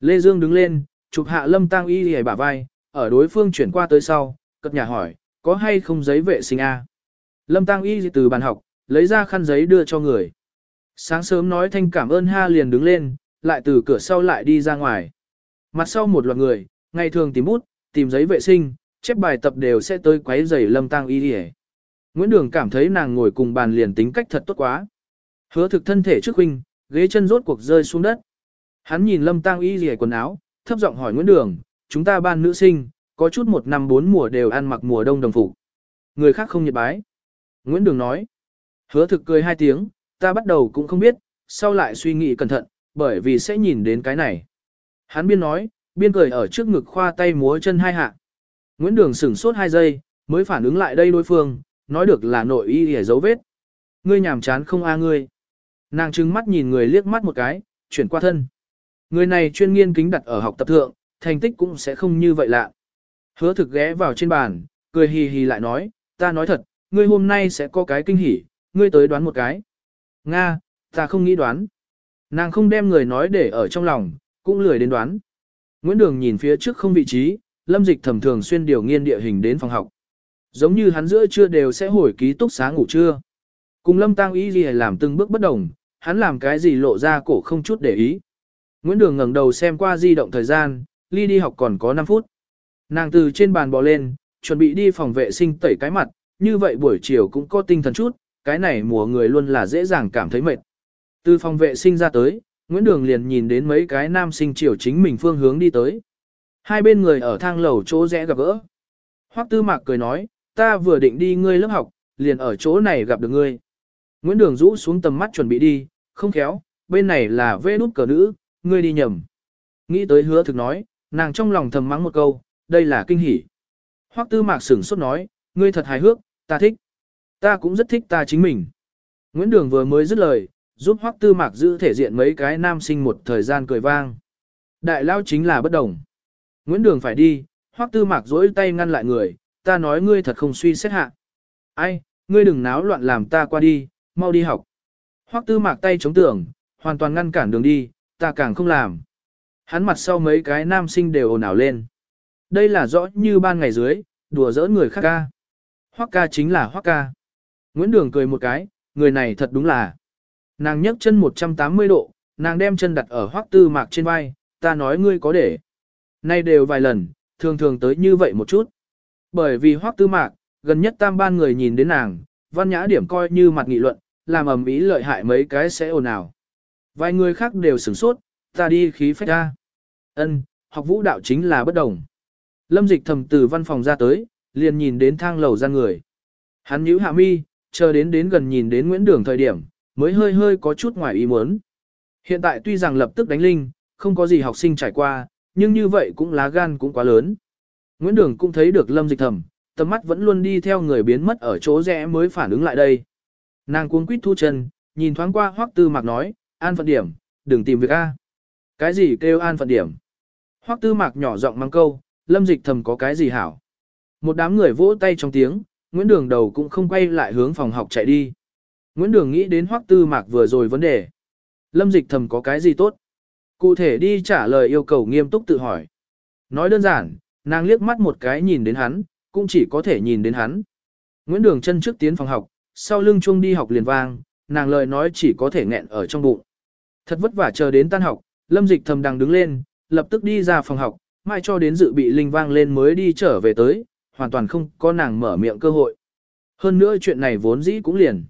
Lê Dương đứng lên, chụp hạ lâm tang y hề bả vai, ở đối phương chuyển qua tới sau, cất nhà hỏi, có hay không giấy vệ sinh A. Lâm tăng y từ bàn học, lấy ra khăn giấy đưa cho người. Sáng sớm nói thanh cảm ơn ha liền đứng lên, lại từ cửa sau lại đi ra ngoài. Mặt sau một loạt người, ngày thường tìm bút, tìm giấy vệ sinh, chép bài tập đều sẽ tới quấy giày lâm tăng y đi Nguyễn Đường cảm thấy nàng ngồi cùng bàn liền tính cách thật tốt quá. Hứa thực thân thể trước huynh, ghế chân rốt cuộc rơi xuống đất. Hắn nhìn lâm tăng y rỉa quần áo, thấp giọng hỏi Nguyễn Đường, chúng ta ban nữ sinh, có chút một năm bốn mùa đều ăn mặc mùa đông đồng phục. Người khác không nhiệt bái. Nguyễn Đường nói. Hứa thực cười hai tiếng, ta bắt đầu cũng không biết, sau lại suy nghĩ cẩn thận, bởi vì sẽ nhìn đến cái này. Hắn biên nói, biên cười ở trước ngực khoa tay múa chân hai hạ. Nguyễn Đường sửng sốt hai giây, mới phản ứng lại đây đối phương, nói được là nội y hề dấu vết. Ngươi nhàm chán không a ngươi. Nàng trừng mắt nhìn người liếc mắt một cái, chuyển qua thân. Người này chuyên nghiên kính đặt ở học tập thượng, thành tích cũng sẽ không như vậy lạ. Hứa thực ghé vào trên bàn, cười hì hì lại nói, ta nói thật, ngươi hôm nay sẽ có cái kinh hỉ, ngươi tới đoán một cái. Nga, ta không nghĩ đoán. Nàng không đem người nói để ở trong lòng, cũng lười đến đoán. Nguyễn Đường nhìn phía trước không vị trí, lâm dịch thầm thường xuyên điều nghiên địa hình đến phòng học. Giống như hắn giữa trưa đều sẽ hồi ký túc xá ngủ trưa. Cùng lâm tăng ý gì làm từng bước bất đồng, hắn làm cái gì lộ ra cổ không chút để ý. Nguyễn Đường ngẩng đầu xem qua di động thời gian, ly đi học còn có 5 phút. Nàng từ trên bàn bò lên, chuẩn bị đi phòng vệ sinh tẩy cái mặt, như vậy buổi chiều cũng có tinh thần chút, cái này mùa người luôn là dễ dàng cảm thấy mệt. Từ phòng vệ sinh ra tới, Nguyễn Đường liền nhìn đến mấy cái nam sinh chiều chính mình phương hướng đi tới. Hai bên người ở thang lầu chỗ rẽ gặp gỡ. Hoắc Tư Mạc cười nói, ta vừa định đi ngươi lớp học, liền ở chỗ này gặp được ngươi. Nguyễn Đường rũ xuống tầm mắt chuẩn bị đi, không khéo, bên này là vê nút cờ nữ, ngươi đi nhầm. Nghĩ tới hứa thực nói, nàng trong lòng thầm mắng một câu, đây là kinh hỉ. Hoắc Tư Mạc sửng sốt nói, ngươi thật hài hước, ta thích. Ta cũng rất thích ta chính mình. Nguyễn Đường vừa mới dứt lời, giúp Hoắc Tư Mạc giữ thể diện mấy cái nam sinh một thời gian cười vang. Đại lao chính là bất đồng. Nguyễn Đường phải đi, Hoắc Tư Mạc dỗi tay ngăn lại người, ta nói ngươi thật không suy xét hạ. Ai, ngươi đừng náo loạn làm ta qua đi, mau đi học. Hoắc Tư Mạc tay chống tường, hoàn toàn ngăn cản đường đi, ta càng không làm. Hắn mặt sau mấy cái nam sinh đều ồn ào lên. Đây là rõ như ban ngày dưới, đùa giỡn người khác ca. Hoắc ca chính là Hoắc ca. Nguyễn Đường cười một cái, người này thật đúng là. Nàng nhấc chân 180 độ, nàng đem chân đặt ở Hoắc Tư Mạc trên vai, ta nói ngươi có để. Nay đều vài lần, thường thường tới như vậy một chút. Bởi vì Hoắc Tư Mạc, gần nhất tam ban người nhìn đến nàng, văn nhã điểm coi như mặt nghị luận, làm ầm ĩ lợi hại mấy cái sẽ ồn ào. Vài người khác đều sửng sốt, ta đi khí phách ra. Ân, học vũ đạo chính là bất đồng. Lâm dịch thầm từ văn phòng ra tới, liền nhìn đến thang lầu ra người. Hắn nhíu hạ mi, chờ đến đến gần nhìn đến Nguyễn Đường thời điểm, mới hơi hơi có chút ngoài ý muốn. Hiện tại tuy rằng lập tức đánh linh, không có gì học sinh trải qua, nhưng như vậy cũng lá gan cũng quá lớn. Nguyễn Đường cũng thấy được Lâm Dịch Thầm, tầm mắt vẫn luôn đi theo người biến mất ở chỗ rẽ mới phản ứng lại đây. Nàng cuống quýt thu chân, nhìn thoáng qua Hoắc Tư Mạc nói, an phận điểm, đừng tìm việc A. Cái gì kêu an phận điểm? Hoắc Tư Mạc nhỏ giọng mang câu, Lâm Dịch Thầm có cái gì hảo? Một đám người vỗ tay trong tiếng, Nguyễn Đường đầu cũng không quay lại hướng phòng học chạy đi. Nguyễn Đường nghĩ đến Hoắc Tư Mạc vừa rồi vấn đề. Lâm Dịch Thầm có cái gì tốt? Cụ thể đi trả lời yêu cầu nghiêm túc tự hỏi. Nói đơn giản, nàng liếc mắt một cái nhìn đến hắn, cũng chỉ có thể nhìn đến hắn. Nguyễn Đường chân trước tiến phòng học, sau lưng chuông đi học liền vang, nàng lời nói chỉ có thể nghẹn ở trong bụng. Thật vất vả chờ đến tan học, Lâm Dịch thầm đang đứng lên, lập tức đi ra phòng học, mai cho đến dự bị linh vang lên mới đi trở về tới, hoàn toàn không có nàng mở miệng cơ hội. Hơn nữa chuyện này vốn dĩ cũng liền.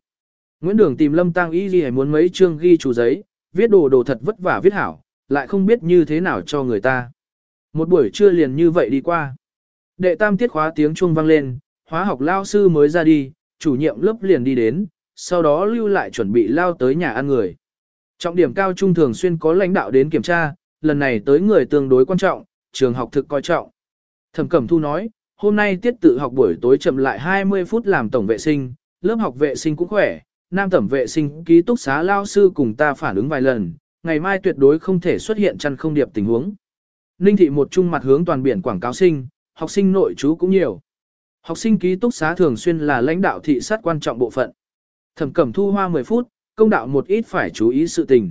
Nguyễn Đường tìm Lâm Tăng Y gì muốn mấy chương ghi chú giấy, viết đồ đồ thật vất vả viết hảo, lại không biết như thế nào cho người ta. Một buổi trưa liền như vậy đi qua. Đệ tam tiết khóa tiếng chuông vang lên, hóa học lao sư mới ra đi, chủ nhiệm lớp liền đi đến, sau đó lưu lại chuẩn bị lao tới nhà ăn người. Trọng điểm cao trung thường xuyên có lãnh đạo đến kiểm tra, lần này tới người tương đối quan trọng, trường học thực coi trọng. Thẩm Cẩm Thu nói, hôm nay tiết tự học buổi tối chậm lại 20 phút làm tổng vệ sinh, lớp học vệ sinh cũng khỏe, nam tẩm vệ sinh ký túc xá lao sư cùng ta phản ứng vài lần, ngày mai tuyệt đối không thể xuất hiện chăn không điệp tình huống. Ninh thị một trung mặt hướng toàn biển quảng cáo sinh, học sinh nội chú cũng nhiều. Học sinh ký túc xá thường xuyên là lãnh đạo thị sát quan trọng bộ phận. Thẩm Cẩm Thu hoa 10 phút, công đạo một ít phải chú ý sự tình.